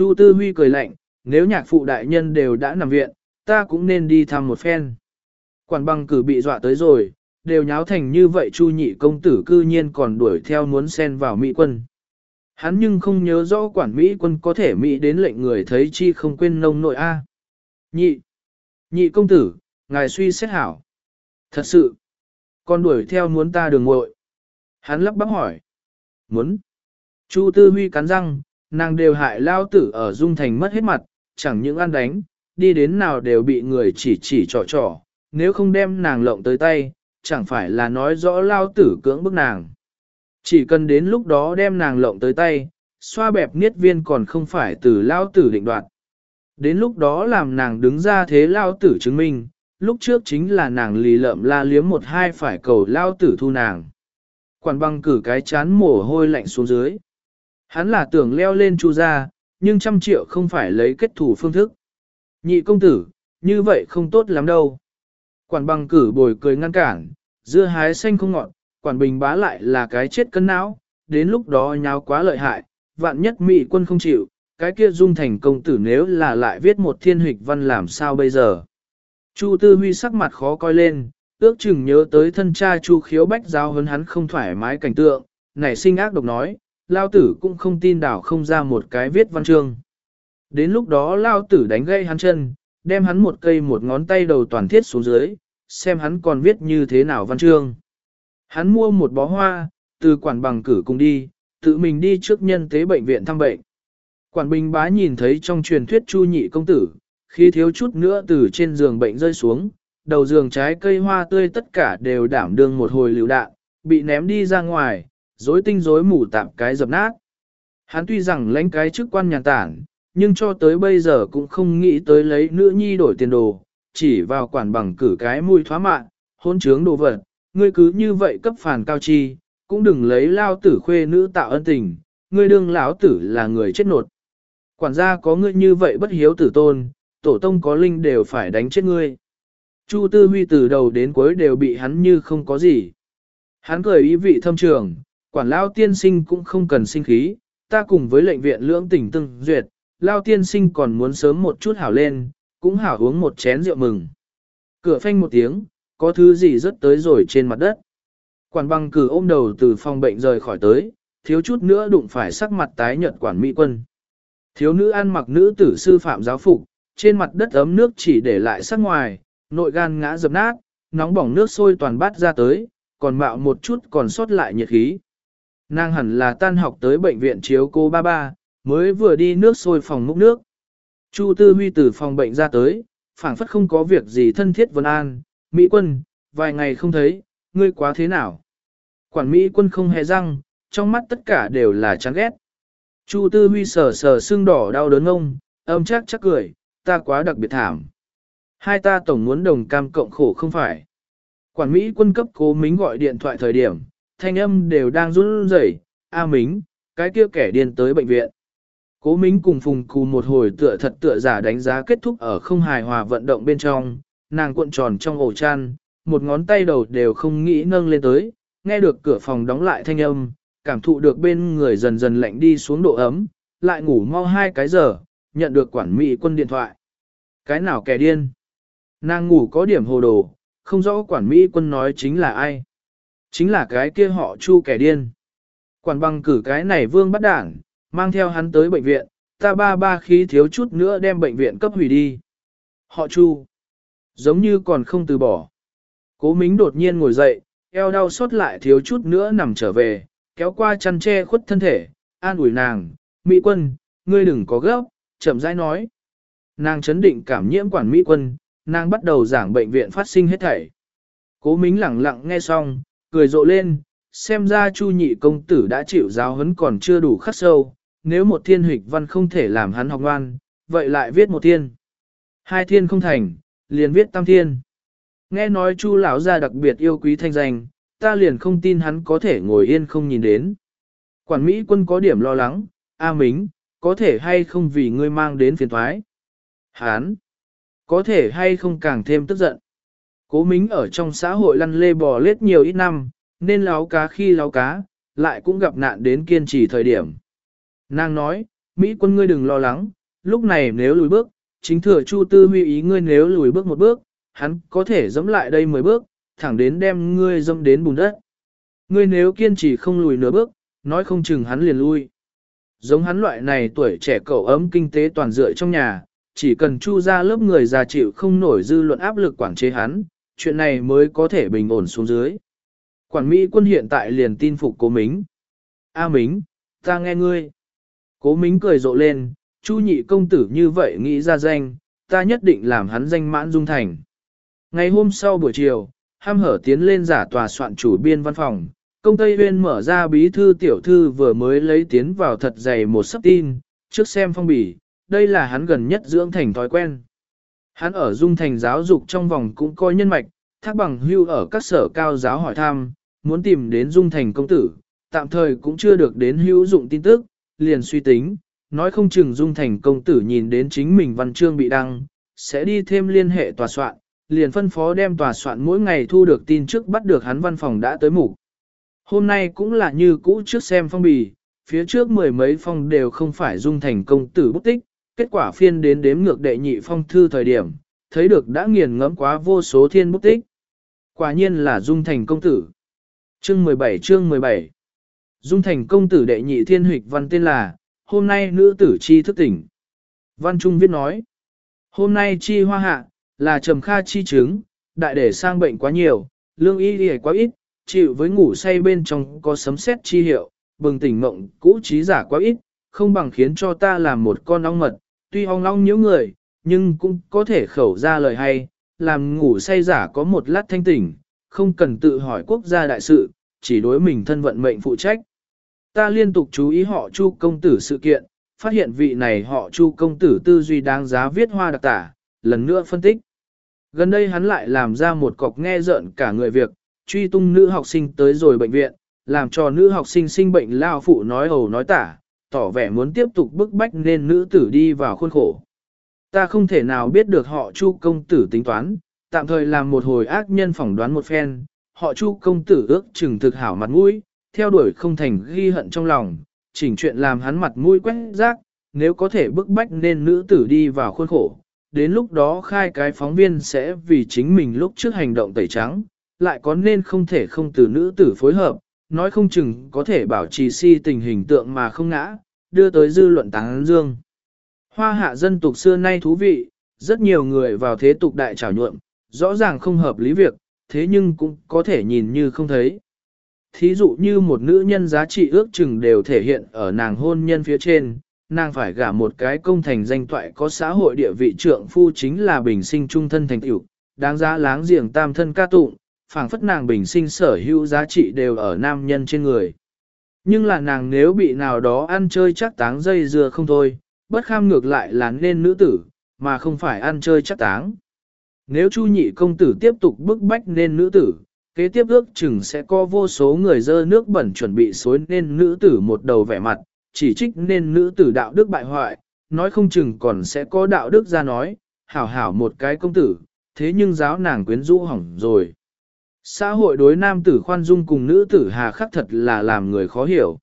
Chu Tư Huy cười lạnh, nếu nhạc phụ đại nhân đều đã nằm viện, ta cũng nên đi thăm một phen. Quản băng cử bị dọa tới rồi, đều nháo thành như vậy Chu nhị công tử cư nhiên còn đuổi theo muốn xen vào Mỹ quân. Hắn nhưng không nhớ rõ quản Mỹ quân có thể Mỹ đến lệnh người thấy chi không quên nông nội A. Nhị, nhị công tử, ngài suy xét hảo. Thật sự, con đuổi theo muốn ta đường ngội. Hắn lắp bắp hỏi. Muốn. Chu Tư Huy cắn răng, nàng đều hại lao tử ở Dung Thành mất hết mặt, chẳng những ăn đánh, đi đến nào đều bị người chỉ chỉ trò trò, nếu không đem nàng lộng tới tay, chẳng phải là nói rõ lao tử cưỡng bức nàng. Chỉ cần đến lúc đó đem nàng lộng tới tay, xoa bẹp niết viên còn không phải từ lao tử định đoạt. Đến lúc đó làm nàng đứng ra thế lao tử chứng minh, lúc trước chính là nàng lì lợm la liếm một hai phải cầu lao tử thu nàng. Quản băng cử cái chán mồ hôi lạnh xuống dưới. Hắn là tưởng leo lên chu ra, nhưng trăm triệu không phải lấy kết thủ phương thức. Nhị công tử, như vậy không tốt lắm đâu. Quản băng cử bồi cười ngăn cản, dưa hái xanh không ngọt, quản bình bá lại là cái chết cân não, đến lúc đó nháo quá lợi hại, vạn nhất mỹ quân không chịu, cái kia dung thành công tử nếu là lại viết một thiên hịch văn làm sao bây giờ. Chu Tư Huy sắc mặt khó coi lên, ước chừng nhớ tới thân cha Chu khiếu bách giáo hấn hắn không thoải mái cảnh tượng, nảy sinh ác độc nói, lao tử cũng không tin đảo không ra một cái viết văn chương. Đến lúc đó lao tử đánh gây hắn chân, đem hắn một cây một ngón tay đầu toàn thiết xuống dưới, xem hắn còn viết như thế nào văn chương. Hắn mua một bó hoa, từ quản bằng cử cùng đi, tự mình đi trước nhân tế bệnh viện thăm bệnh. Quản bình bá nhìn thấy trong truyền thuyết chu nhị công tử, khi thiếu chút nữa từ trên giường bệnh rơi xuống, đầu giường trái cây hoa tươi tất cả đều đảm đương một hồi lựu đạn, bị ném đi ra ngoài, rối tinh rối mù tạm cái dập nát. Hắn tuy rằng lãnh cái chức quan nhàn tản, nhưng cho tới bây giờ cũng không nghĩ tới lấy nữ nhi đổi tiền đồ, chỉ vào quản bằng cử cái mùi thoá mạn, hôn trướng đồ vật, ngươi cứ như vậy cấp phản cao chi, cũng đừng lấy lao tử khuê nữ tạo ân tình, ngươi đương lão tử là người chết nột. Quản gia có ngươi như vậy bất hiếu tử tôn, tổ tông có linh đều phải đánh chết ngươi. Chu Tư Huy từ đầu đến cuối đều bị hắn như không có gì. Hắn cười ý vị thâm trường, quản lao tiên sinh cũng không cần sinh khí, ta cùng với lệnh viện lưỡng tỉnh từng duyệt, lao tiên sinh còn muốn sớm một chút hảo lên, cũng hảo uống một chén rượu mừng. Cửa phanh một tiếng, có thứ gì rớt tới rồi trên mặt đất. Quản băng cử ôm đầu từ phòng bệnh rời khỏi tới, thiếu chút nữa đụng phải sắc mặt tái nhợt quản mỹ quân. Thiếu nữ ăn mặc nữ tử sư phạm giáo phục, trên mặt đất ấm nước chỉ để lại sắc ngoài, nội gan ngã dập nát, nóng bỏng nước sôi toàn bát ra tới, còn mạo một chút còn sót lại nhiệt khí. Nàng hẳn là tan học tới bệnh viện chiếu cô ba ba, mới vừa đi nước sôi phòng múc nước. Chu Tư Huy từ phòng bệnh ra tới, phảng phất không có việc gì thân thiết vân an, Mỹ quân, vài ngày không thấy, ngươi quá thế nào? Quản Mỹ quân không hề răng, trong mắt tất cả đều là chán ghét. Chu Tư Huy sờ sờ xương đỏ đau đớn ông, âm chắc chắc cười, ta quá đặc biệt thảm. Hai ta tổng muốn đồng cam cộng khổ không phải. Quản Mỹ quân cấp cố mính gọi điện thoại thời điểm, thanh âm đều đang run rẩy. A Mính, cái kia kẻ điên tới bệnh viện. Cố Mính cùng Phùng Cù một hồi tựa thật tựa giả đánh giá kết thúc ở không hài hòa vận động bên trong, nàng cuộn tròn trong ổ chăn, một ngón tay đầu đều không nghĩ nâng lên tới, nghe được cửa phòng đóng lại thanh âm, cảm thụ được bên người dần dần lạnh đi xuống độ ấm, lại ngủ mau hai cái giờ, nhận được quản mỹ quân điện thoại. Cái nào kẻ điên? Nàng ngủ có điểm hồ đồ, không rõ quản mỹ quân nói chính là ai. Chính là cái kia họ chu kẻ điên. Quản bằng cử cái này vương bắt đảng, mang theo hắn tới bệnh viện, ta ba ba khí thiếu chút nữa đem bệnh viện cấp hủy đi. Họ chu. Giống như còn không từ bỏ. Cố Mính đột nhiên ngồi dậy, eo đau xót lại thiếu chút nữa nằm trở về, kéo qua chăn che khuất thân thể, an ủi nàng, Mỹ quân, ngươi đừng có gấp, chậm rãi nói. Nàng chấn định cảm nhiễm quản Mỹ quân, nàng bắt đầu giảng bệnh viện phát sinh hết thảy. Cố Mính lặng lặng nghe xong, cười rộ lên, xem ra Chu nhị công tử đã chịu giáo huấn còn chưa đủ khắc sâu, nếu một thiên hịch văn không thể làm hắn học ngoan, vậy lại viết một thiên. Hai thiên không thành, liền viết tam thiên. Nghe nói Chu lão gia đặc biệt yêu quý thanh danh, ta liền không tin hắn có thể ngồi yên không nhìn đến. Quản Mỹ quân có điểm lo lắng, A Mính, có thể hay không vì ngươi mang đến phiền thoái. Hán, có thể hay không càng thêm tức giận. Cố Mính ở trong xã hội lăn lê bò lết nhiều ít năm, nên láo cá khi láo cá, lại cũng gặp nạn đến kiên trì thời điểm. Nàng nói, Mỹ quân ngươi đừng lo lắng, lúc này nếu lùi bước, chính thừa Chu Tư Huy ý ngươi nếu lùi bước một bước, hắn có thể dẫm lại đây 10 bước, thẳng đến đem ngươi dẫm đến bùn đất. Ngươi nếu kiên trì không lùi nửa bước, nói không chừng hắn liền lui. Giống hắn loại này tuổi trẻ cậu ấm kinh tế toàn dựa trong nhà, chỉ cần chu ra lớp người già chịu không nổi dư luận áp lực quản chế hắn, chuyện này mới có thể bình ổn xuống dưới. Quản Mỹ quân hiện tại liền tin phục cố Mính. A Mính, ta nghe ngươi. Cố Mính cười rộ lên, chu nhị công tử như vậy nghĩ ra danh, ta nhất định làm hắn danh mãn dung thành. Ngày hôm sau buổi chiều, ham hở tiến lên giả tòa soạn chủ biên văn phòng, công Tây Huyên mở ra bí thư tiểu thư vừa mới lấy tiến vào thật dày một sắp tin, trước xem phong bì, đây là hắn gần nhất dưỡng thành thói quen. Hắn ở dung thành giáo dục trong vòng cũng coi nhân mạch, thác bằng hưu ở các sở cao giáo hỏi thăm, muốn tìm đến dung thành công tử, tạm thời cũng chưa được đến hữu dụng tin tức, liền suy tính, nói không chừng dung thành công tử nhìn đến chính mình văn chương bị đăng, sẽ đi thêm liên hệ tòa soạn, liền phân phó đem tòa soạn mỗi ngày thu được tin trước bắt được hắn văn phòng đã tới mục. Hôm nay cũng là như cũ trước xem phong bì, phía trước mười mấy phong đều không phải dung thành công tử bút tích, kết quả phiên đến đếm ngược đệ nhị phong thư thời điểm, thấy được đã nghiền ngẫm quá vô số thiên bút tích. Quả nhiên là dung thành công tử. Chương 17 chương 17 Dung thành công tử đệ nhị thiên huyệt văn tên là, hôm nay nữ tử chi thức tỉnh. Văn Trung viết nói, hôm nay chi hoa hạ, là trầm kha chi chứng, đại để sang bệnh quá nhiều, lương y đi quá ít, chịu với ngủ say bên trong có sấm sét chi hiệu, bừng tỉnh mộng cũ trí giả quá ít, không bằng khiến cho ta làm một con ong mật, tuy hong long nhiễu người, nhưng cũng có thể khẩu ra lời hay, làm ngủ say giả có một lát thanh tỉnh, không cần tự hỏi quốc gia đại sự, chỉ đối mình thân vận mệnh phụ trách. Ta liên tục chú ý họ Chu công tử sự kiện, phát hiện vị này họ Chu công tử tư duy đáng giá viết hoa đặc tả, lần nữa phân tích. Gần đây hắn lại làm ra một cọc nghe rợn cả người việc, truy tung nữ học sinh tới rồi bệnh viện, làm cho nữ học sinh sinh bệnh lao phụ nói ồ nói tả, tỏ vẻ muốn tiếp tục bức bách nên nữ tử đi vào khuôn khổ. Ta không thể nào biết được họ Chu công tử tính toán, tạm thời làm một hồi ác nhân phỏng đoán một phen, họ Chu công tử ước chừng thực hảo mặt mũi, theo đuổi không thành ghi hận trong lòng, chỉnh chuyện làm hắn mặt mũi quét rác, nếu có thể bức bách nên nữ tử đi vào khuôn khổ. Đến lúc đó khai cái phóng viên sẽ vì chính mình lúc trước hành động tẩy trắng, lại có nên không thể không từ nữ tử phối hợp, nói không chừng có thể bảo trì si tình hình tượng mà không ngã, đưa tới dư luận tán dương. Hoa hạ dân tục xưa nay thú vị, rất nhiều người vào thế tục đại trào nhuộm, rõ ràng không hợp lý việc, thế nhưng cũng có thể nhìn như không thấy. Thí dụ như một nữ nhân giá trị ước chừng đều thể hiện ở nàng hôn nhân phía trên, nàng phải gả một cái công thành danh toại có xã hội địa vị trượng phu chính là bình sinh trung thân thành tiểu, đáng giá láng giềng tam thân ca tụng, phảng phất nàng bình sinh sở hữu giá trị đều ở nam nhân trên người. Nhưng là nàng nếu bị nào đó ăn chơi chắc táng dây dưa không thôi, bất kham ngược lại là nên nữ tử, mà không phải ăn chơi chắc táng. Nếu Chu nhị công tử tiếp tục bức bách nên nữ tử, kế tiếp ước chừng sẽ có vô số người dơ nước bẩn chuẩn bị xối nên nữ tử một đầu vẻ mặt, chỉ trích nên nữ tử đạo đức bại hoại, nói không chừng còn sẽ có đạo đức ra nói, hảo hảo một cái công tử, thế nhưng giáo nàng quyến rũ hỏng rồi. Xã hội đối nam tử khoan dung cùng nữ tử hà khắc thật là làm người khó hiểu.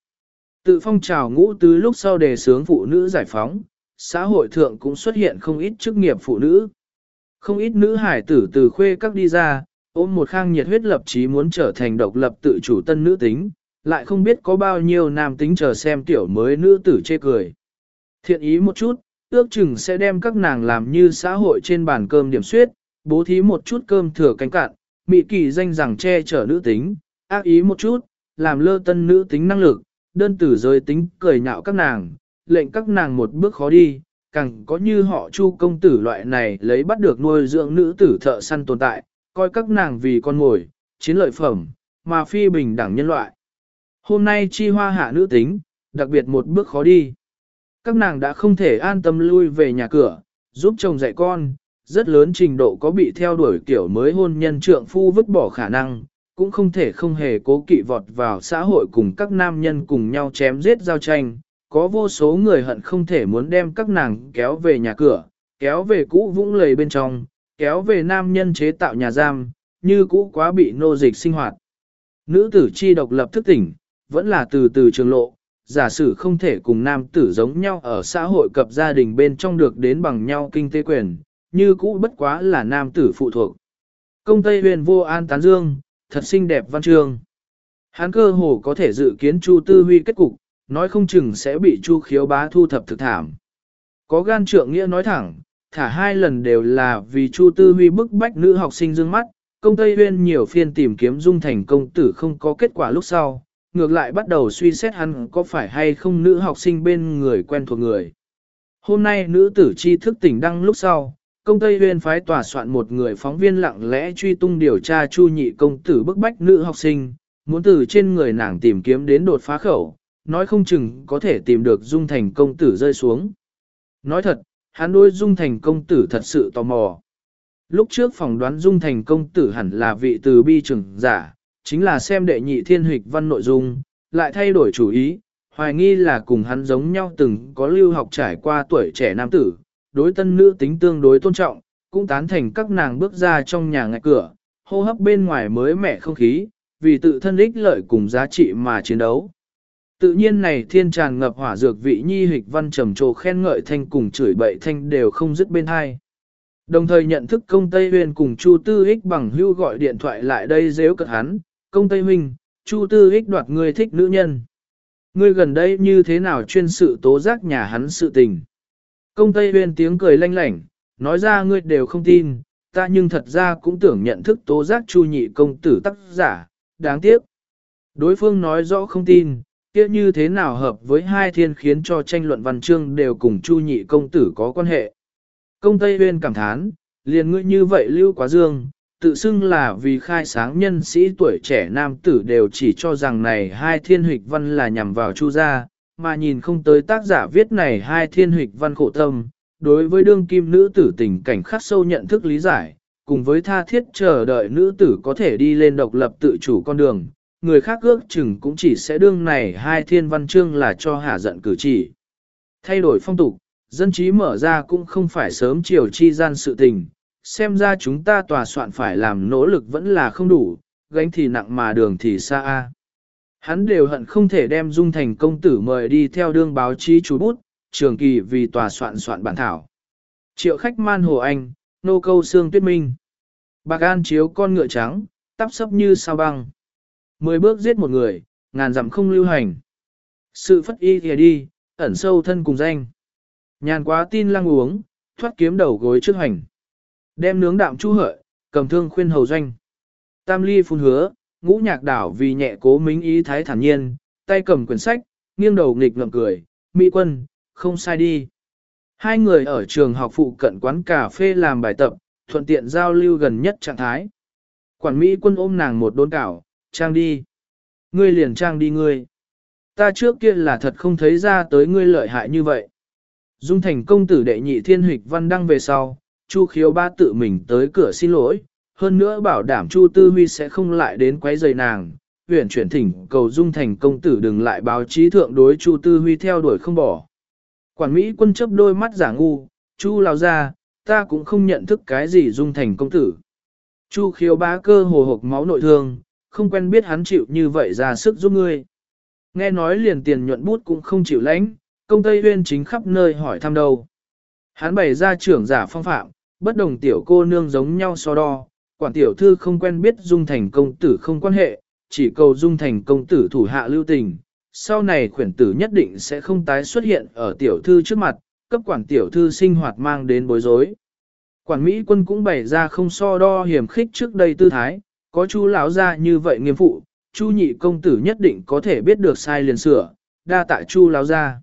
Tự phong trào ngũ tứ lúc sau đề sướng phụ nữ giải phóng, xã hội thượng cũng xuất hiện không ít chức nghiệp phụ nữ. Không ít nữ hải tử từ khuê các đi ra, ôm một khang nhiệt huyết lập chí muốn trở thành độc lập tự chủ tân nữ tính, lại không biết có bao nhiêu nam tính chờ xem tiểu mới nữ tử chê cười. Thiện ý một chút, ước chừng sẽ đem các nàng làm như xã hội trên bàn cơm điểm suyết, bố thí một chút cơm thừa cánh cạn, mị kỳ danh rằng che chở nữ tính, ác ý một chút, làm lơ tân nữ tính năng lực, đơn tử giới tính cười nhạo các nàng, lệnh các nàng một bước khó đi, càng có như họ chu công tử loại này lấy bắt được nuôi dưỡng nữ tử thợ săn tồn tại, coi các nàng vì con ngồi, chiến lợi phẩm, mà phi bình đẳng nhân loại. Hôm nay chi hoa hạ nữ tính, đặc biệt một bước khó đi. Các nàng đã không thể an tâm lui về nhà cửa, giúp chồng dạy con, rất lớn trình độ có bị theo đuổi kiểu mới hôn nhân trượng phu vứt bỏ khả năng, cũng không thể không hề cố kỵ vọt vào xã hội cùng các nam nhân cùng nhau chém giết giao tranh. Có vô số người hận không thể muốn đem các nàng kéo về nhà cửa, kéo về cũ vũng lầy bên trong, kéo về nam nhân chế tạo nhà giam, như cũ quá bị nô dịch sinh hoạt. Nữ tử chi độc lập thức tỉnh, vẫn là từ từ trường lộ, giả sử không thể cùng nam tử giống nhau ở xã hội cập gia đình bên trong được đến bằng nhau kinh tế quyền, như cũ bất quá là nam tử phụ thuộc. Công Tây huyền vô an tán dương, thật xinh đẹp văn chương. Hắn cơ hồ có thể dự kiến Chu Tư Huy kết cục, nói không chừng sẽ bị Chu khiếu bá thu thập thực thảm. Có gan trượng nghĩa nói thẳng, thả hai lần đều là vì Chu Tư Huy bức bách nữ học sinh dương mắt, công Tây Huyên nhiều phiên tìm kiếm dung thành công tử không có kết quả lúc sau, ngược lại bắt đầu suy xét hắn có phải hay không nữ học sinh bên người quen thuộc người. Hôm nay nữ tử chi thức tỉnh đăng lúc sau, công Tây Huyên phái tòa soạn một người phóng viên lặng lẽ truy tung điều tra chu nhị công tử bức bách nữ học sinh, muốn từ trên người nàng tìm kiếm đến đột phá khẩu, nói không chừng có thể tìm được dung thành công tử rơi xuống. Nói thật, hắn đối dung thành công tử thật sự tò mò. Lúc trước phỏng đoán dung thành công tử hẳn là vị từ bi trưởng giả, chính là xem đệ nhị thiên hịch văn nội dung, lại thay đổi chủ ý, hoài nghi là cùng hắn giống nhau từng có lưu học trải qua tuổi trẻ nam tử, đối tân nữ tính tương đối tôn trọng, cũng tán thành các nàng bước ra trong nhà ngạch cửa, hô hấp bên ngoài mới mẻ không khí, vì tự thân ích lợi cùng giá trị mà chiến đấu. Tự nhiên này thiên tràn ngập hỏa dược vị nhi hịch văn trầm trồ khen ngợi thanh cùng chửi bậy thanh đều không dứt bên hai. Đồng thời nhận thức công Tây Huyền cùng Chu Tư Ích bằng hưu gọi điện thoại lại đây dễu cận hắn, công Tây Huynh, Chu Tư Ích đoạt người thích nữ nhân. Ngươi gần đây như thế nào chuyên sự tố giác nhà hắn sự tình. Công Tây Huyên tiếng cười lanh lảnh, nói ra ngươi đều không tin, ta nhưng thật ra cũng tưởng nhận thức tố giác Chu nhị công tử tác giả, đáng tiếc. Đối phương nói rõ không tin, kia như thế nào hợp với hai thiên khiến cho tranh luận văn chương đều cùng Chu nhị công tử có quan hệ. Công Tây Huyên cảm thán, liền ngươi như vậy lưu quá dương, tự xưng là vì khai sáng nhân sĩ tuổi trẻ nam tử đều chỉ cho rằng này hai thiên hịch văn là nhằm vào Chu gia, mà nhìn không tới tác giả viết này hai thiên hịch văn khổ tâm, đối với đương kim nữ tử tình cảnh khắc sâu nhận thức lý giải, cùng với tha thiết chờ đợi nữ tử có thể đi lên độc lập tự chủ con đường, người khác ước chừng cũng chỉ sẽ đương này hai thiên văn chương là cho hạ giận cử chỉ. Thay đổi phong tục, dân trí mở ra cũng không phải sớm chiều chi gian sự tình, xem ra chúng ta tòa soạn phải làm nỗ lực vẫn là không đủ, gánh thì nặng mà đường thì xa. a. Hắn đều hận không thể đem dung thành công tử mời đi theo đương báo chí chú bút, trường kỳ vì tòa soạn soạn bản thảo. Triệu khách man hồ anh, nô câu xương tuyết minh. Bạc an chiếu con ngựa trắng, tắp sấp như sao băng. Mười bước giết một người, ngàn dặm không lưu hành. Sự phất y kìa đi, ẩn sâu thân cùng danh. Nhàn quá tin lăng uống, thoát kiếm đầu gối trước hành. Đem nướng đạm chu hợi, cầm thương khuyên hầu doanh. Tam ly phun hứa, ngũ nhạc đảo vì nhẹ cố mính ý thái thản nhiên, tay cầm quyển sách, nghiêng đầu nghịch ngậm cười, mỹ quân, không sai đi. Hai người ở trường học phụ cận quán cà phê làm bài tập, thuận tiện giao lưu gần nhất trạng thái. Quản Mỹ quân ôm nàng một đốn cảo, trang đi. Ngươi liền trang đi ngươi. Ta trước kia là thật không thấy ra tới ngươi lợi hại như vậy. Dung thành công tử đệ nhị thiên hịch văn đăng về sau, Chu khiếu ba tự mình tới cửa xin lỗi, hơn nữa bảo đảm Chu Tư Huy sẽ không lại đến quấy rầy nàng. Huyền chuyển thỉnh cầu Dung thành công tử đừng lại báo chí thượng đối Chu Tư Huy theo đuổi không bỏ. Quản Mỹ quân chấp đôi mắt giả ngu, Chu lao ra, ta cũng không nhận thức cái gì Dung thành công tử. Chu khiếu bá cơ hồ hộp máu nội thương, không quen biết hắn chịu như vậy ra sức giúp ngươi. Nghe nói liền tiền nhuận bút cũng không chịu lãnh, công Tây Huyên chính khắp nơi hỏi thăm đâu. Hắn bày ra trưởng giả phong phạm, bất đồng tiểu cô nương giống nhau so đo, quản tiểu thư không quen biết dung thành công tử không quan hệ, chỉ cầu dung thành công tử thủ hạ lưu tình. Sau này khuyển tử nhất định sẽ không tái xuất hiện ở tiểu thư trước mặt, cấp quản tiểu thư sinh hoạt mang đến bối rối. Quản Mỹ quân cũng bày ra không so đo hiểm khích trước đây tư thái, có chu lão ra như vậy nghiêm phụ, chu nhị công tử nhất định có thể biết được sai liền sửa, đa tại chu lão ra.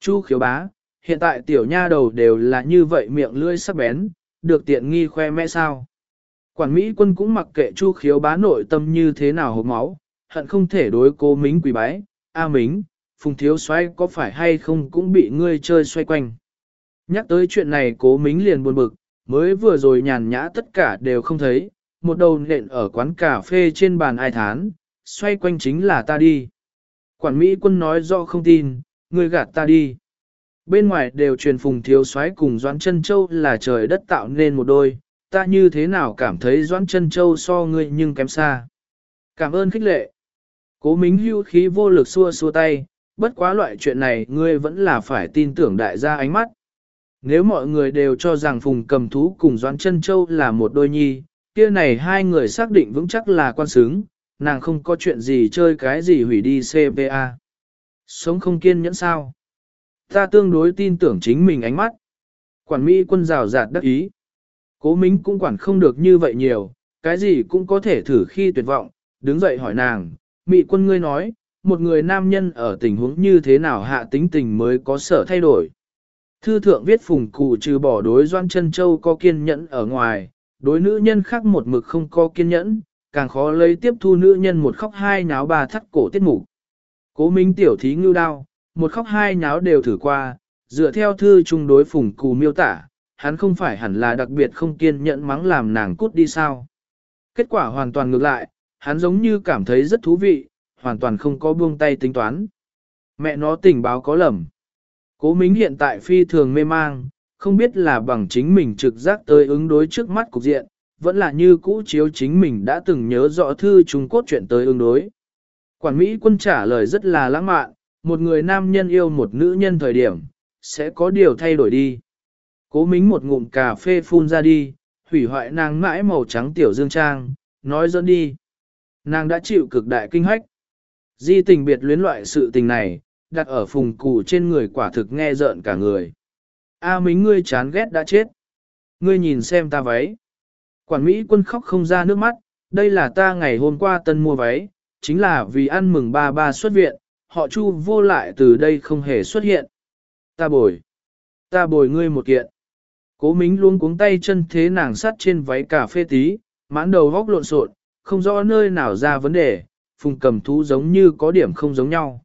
Chu khiếu bá, hiện tại tiểu nha đầu đều là như vậy miệng lưỡi sắc bén, được tiện nghi khoe mẽ sao. Quản Mỹ quân cũng mặc kệ chu khiếu bá nội tâm như thế nào hộp máu, hận không thể đối cố mính quỳ bái, a mính, phùng thiếu xoay có phải hay không cũng bị ngươi chơi xoay quanh. Nhắc tới chuyện này cố mính liền buồn bực, mới vừa rồi nhàn nhã tất cả đều không thấy, một đầu nện ở quán cà phê trên bàn ai thán, xoay quanh chính là ta đi. Quản Mỹ quân nói do không tin, ngươi gạt ta đi. Bên ngoài đều truyền phùng thiếu soái cùng Doãn chân Châu là trời đất tạo nên một đôi, ta như thế nào cảm thấy Doãn chân Châu so ngươi nhưng kém xa. Cảm ơn khích lệ. Cố Mính hưu khí vô lực xua xua tay, bất quá loại chuyện này ngươi vẫn là phải tin tưởng đại gia ánh mắt. Nếu mọi người đều cho rằng Phùng cầm thú cùng Doãn chân Châu là một đôi nhi, kia này hai người xác định vững chắc là quan xứng, nàng không có chuyện gì chơi cái gì hủy đi CPA. Sống không kiên nhẫn sao? Ta tương đối tin tưởng chính mình ánh mắt. Quản Mỹ quân rào rạt đắc ý. Cố Mính cũng quản không được như vậy nhiều, cái gì cũng có thể thử khi tuyệt vọng, đứng dậy hỏi nàng, Mị quân ngươi nói, một người nam nhân ở tình huống như thế nào hạ tính tình mới có sở thay đổi. Thư thượng viết phùng cụ trừ bỏ đối doan chân châu có kiên nhẫn ở ngoài, đối nữ nhân khác một mực không có kiên nhẫn, càng khó lấy tiếp thu nữ nhân một khóc hai nháo bà thắt cổ tiết mục. Cố minh tiểu thí ngưu đao, một khóc hai nháo đều thử qua, dựa theo thư chung đối phùng cụ miêu tả, hắn không phải hẳn là đặc biệt không kiên nhẫn mắng làm nàng cút đi sao. Kết quả hoàn toàn ngược lại, hắn giống như cảm thấy rất thú vị, hoàn toàn không có buông tay tính toán. Mẹ nó tình báo có lầm. Cố Mính hiện tại phi thường mê mang, không biết là bằng chính mình trực giác tới ứng đối trước mắt cục diện, vẫn là như cũ chiếu chính mình đã từng nhớ rõ thư Trung Quốc chuyện tới ứng đối. Quản Mỹ quân trả lời rất là lãng mạn, một người nam nhân yêu một nữ nhân thời điểm, sẽ có điều thay đổi đi. Cố Mính một ngụm cà phê phun ra đi, hủy hoại nàng mãi màu trắng tiểu dương trang, nói dẫn đi. Nàng đã chịu cực đại kinh hoách. Di tình biệt luyến loại sự tình này, đặt ở phùng cụ trên người quả thực nghe rợn cả người. A mính ngươi chán ghét đã chết. Ngươi nhìn xem ta váy. Quản Mỹ quân khóc không ra nước mắt, đây là ta ngày hôm qua tân mua váy, chính là vì ăn mừng ba ba xuất viện, họ chu vô lại từ đây không hề xuất hiện. Ta bồi. Ta bồi ngươi một kiện. Cố mính luôn cuống tay chân thế nàng sắt trên váy cà phê tí, mãn đầu góc lộn xộn, không rõ nơi nào ra vấn đề, phùng cầm thú giống như có điểm không giống nhau.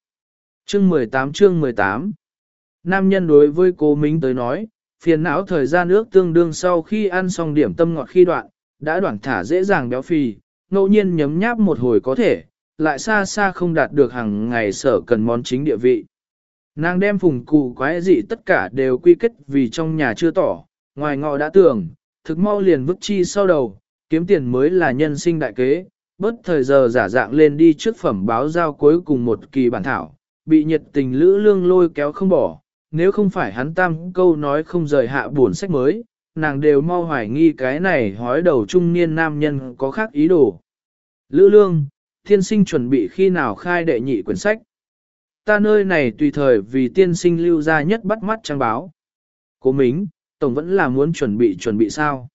Chương 18 chương 18 Nam nhân đối với cô Mính tới nói, phiền não thời gian ước tương đương sau khi ăn xong điểm tâm ngọt khi đoạn, đã đoạn thả dễ dàng béo phì, ngẫu nhiên nhấm nháp một hồi có thể, lại xa xa không đạt được hàng ngày sở cần món chính địa vị. Nàng đem phùng cụ quái dị tất cả đều quy kết vì trong nhà chưa tỏ, ngoài ngọ đã tưởng, thực mau liền vứt chi sau đầu, kiếm tiền mới là nhân sinh đại kế, bất thời giờ giả dạng lên đi trước phẩm báo giao cuối cùng một kỳ bản thảo, bị nhiệt tình lữ lương lôi kéo không bỏ, nếu không phải hắn tam câu nói không rời hạ buồn sách mới, nàng đều mau hoài nghi cái này hói đầu trung niên nam nhân có khác ý đồ. Lữ lương, thiên sinh chuẩn bị khi nào khai đệ nhị quyển sách. Ta nơi này tùy thời vì tiên sinh lưu ra nhất bắt mắt trang báo. Cố mính, tổng vẫn là muốn chuẩn bị chuẩn bị sao.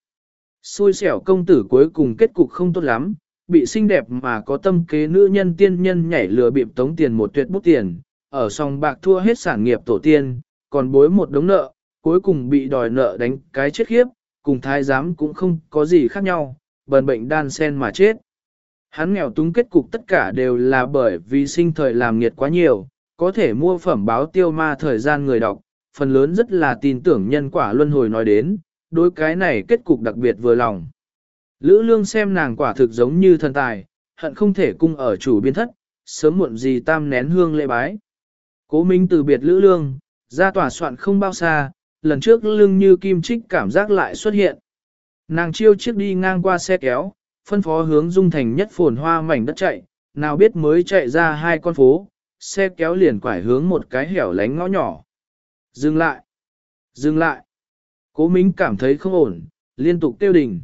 Xui xẻo công tử cuối cùng kết cục không tốt lắm, bị xinh đẹp mà có tâm kế nữ nhân tiên nhân nhảy lừa bịp tống tiền một tuyệt bút tiền, ở song bạc thua hết sản nghiệp tổ tiên, còn bối một đống nợ, cuối cùng bị đòi nợ đánh cái chết khiếp, cùng thái giám cũng không có gì khác nhau, bần bệnh đan sen mà chết. Hắn nghèo túng kết cục tất cả đều là bởi vì sinh thời làm nghiệt quá nhiều, có thể mua phẩm báo tiêu ma thời gian người đọc, phần lớn rất là tin tưởng nhân quả luân hồi nói đến, đối cái này kết cục đặc biệt vừa lòng. Lữ lương xem nàng quả thực giống như thần tài, hận không thể cung ở chủ biên thất, sớm muộn gì tam nén hương lễ bái. Cố Minh từ biệt Lữ lương, ra tòa soạn không bao xa, lần trước lưng như kim trích cảm giác lại xuất hiện. Nàng chiêu chiếc đi ngang qua xe kéo, phân phó hướng dung thành nhất phồn hoa mảnh đất chạy, nào biết mới chạy ra hai con phố, xe kéo liền quải hướng một cái hẻo lánh ngõ nhỏ. Dừng lại! Dừng lại! Cố Minh cảm thấy không ổn, liên tục tiêu đỉnh.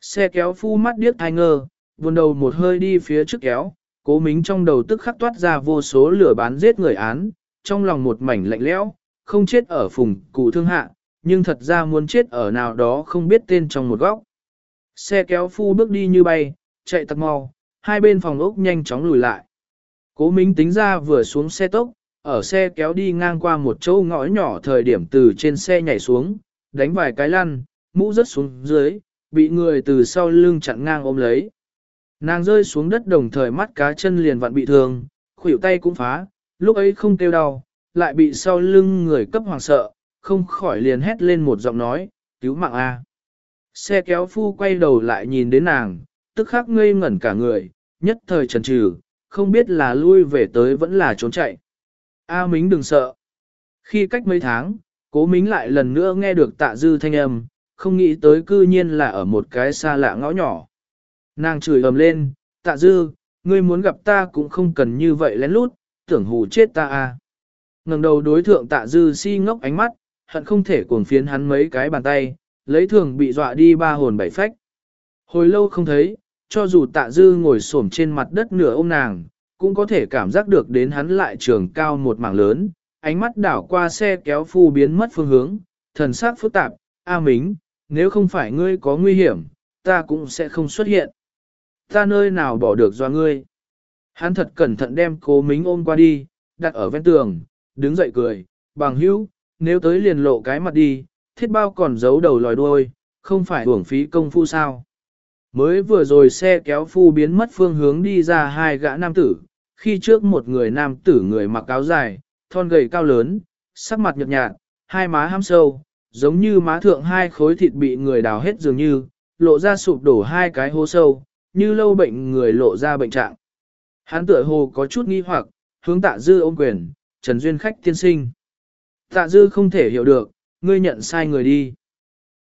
Xe kéo phu mắt điếc thai ngơ, buồn đầu một hơi đi phía trước kéo, cố mính trong đầu tức khắc toát ra vô số lửa bán giết người án, trong lòng một mảnh lạnh lẽo, không chết ở phùng cụ thương hạ, nhưng thật ra muốn chết ở nào đó không biết tên trong một góc. Xe kéo phu bước đi như bay, chạy tặc mau, hai bên phòng ốc nhanh chóng lùi lại. Cố Minh tính ra vừa xuống xe tốc, ở xe kéo đi ngang qua một chỗ ngõ nhỏ thời điểm từ trên xe nhảy xuống, đánh vài cái lăn, mũ rớt xuống dưới, bị người từ sau lưng chặn ngang ôm lấy. Nàng rơi xuống đất đồng thời mắt cá chân liền vặn bị thương, khuỷu tay cũng phá, lúc ấy không kêu đau, lại bị sau lưng người cấp hoàng sợ, không khỏi liền hét lên một giọng nói, cứu mạng A. Xe kéo phu quay đầu lại nhìn đến nàng, tức khắc ngây ngẩn cả người, nhất thời trần trừ, không biết là lui về tới vẫn là trốn chạy. A Mính đừng sợ. Khi cách mấy tháng, cố Mính lại lần nữa nghe được tạ dư thanh âm, không nghĩ tới cư nhiên là ở một cái xa lạ ngõ nhỏ. Nàng chửi ầm lên, tạ dư, ngươi muốn gặp ta cũng không cần như vậy lén lút, tưởng hù chết ta à. ngẩng đầu đối thượng tạ dư si ngốc ánh mắt, hận không thể cuồng phiến hắn mấy cái bàn tay, lấy thường bị dọa đi ba hồn bảy phách. Hồi lâu không thấy, cho dù tạ dư ngồi xổm trên mặt đất nửa ôm nàng, cũng có thể cảm giác được đến hắn lại trường cao một mảng lớn, ánh mắt đảo qua xe kéo phu biến mất phương hướng, thần sắc phức tạp, A Mính, nếu không phải ngươi có nguy hiểm, ta cũng sẽ không xuất hiện. Ta nơi nào bỏ được do ngươi. Hắn thật cẩn thận đem cố Mính ôm qua đi, đặt ở ven tường, đứng dậy cười, bằng hữu, nếu tới liền lộ cái mặt đi, thiết bao còn giấu đầu lòi đuôi, không phải uổng phí công phu sao. Mới vừa rồi xe kéo phu biến mất phương hướng đi ra hai gã nam tử, khi trước một người nam tử người mặc áo dài, thon gầy cao lớn, sắc mặt nhợt nhạt, hai má hăm sâu, giống như má thượng hai khối thịt bị người đào hết dường như, lộ ra sụp đổ hai cái hố sâu, như lâu bệnh người lộ ra bệnh trạng. Hắn tựa hồ có chút nghi hoặc, hướng tạ dư ôm quyền, Trần Duyên khách tiên sinh. Tạ dư không thể hiểu được, ngươi nhận sai người đi.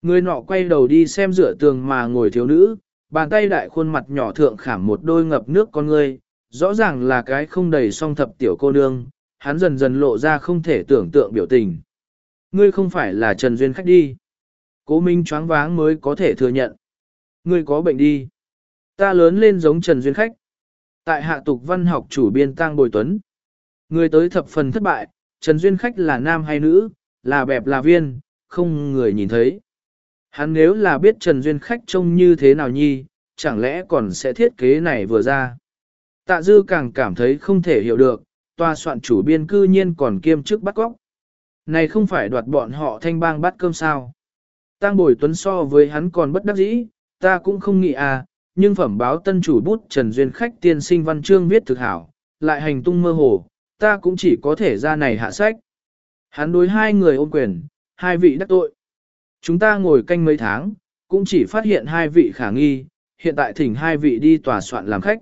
Người nọ quay đầu đi xem rửa tường mà ngồi thiếu nữ, bàn tay đại khuôn mặt nhỏ thượng khảm một đôi ngập nước con ngươi, rõ ràng là cái không đầy song thập tiểu cô nương, hắn dần dần lộ ra không thể tưởng tượng biểu tình. Ngươi không phải là Trần Duyên khách đi. Cố Minh choáng váng mới có thể thừa nhận. Ngươi có bệnh đi. Ta lớn lên giống Trần Duyên khách. Tại hạ tục văn học chủ biên tang bồi tuấn. Người tới thập phần thất bại, Trần Duyên khách là nam hay nữ, là bẹp là viên, không người nhìn thấy. Hắn nếu là biết Trần Duyên khách trông như thế nào nhi, chẳng lẽ còn sẽ thiết kế này vừa ra. Tạ dư càng cảm thấy không thể hiểu được, tòa soạn chủ biên cư nhiên còn kiêm chức bắt góc. Này không phải đoạt bọn họ thanh bang bắt cơm sao. Tăng bồi tuấn so với hắn còn bất đắc dĩ, ta cũng không nghĩ à, nhưng phẩm báo tân chủ bút Trần Duyên khách tiên sinh văn chương viết thực hảo, lại hành tung mơ hồ, ta cũng chỉ có thể ra này hạ sách. Hắn đối hai người ôm quyền, hai vị đắc tội. Chúng ta ngồi canh mấy tháng, cũng chỉ phát hiện hai vị khả nghi, hiện tại thỉnh hai vị đi tòa soạn làm khách.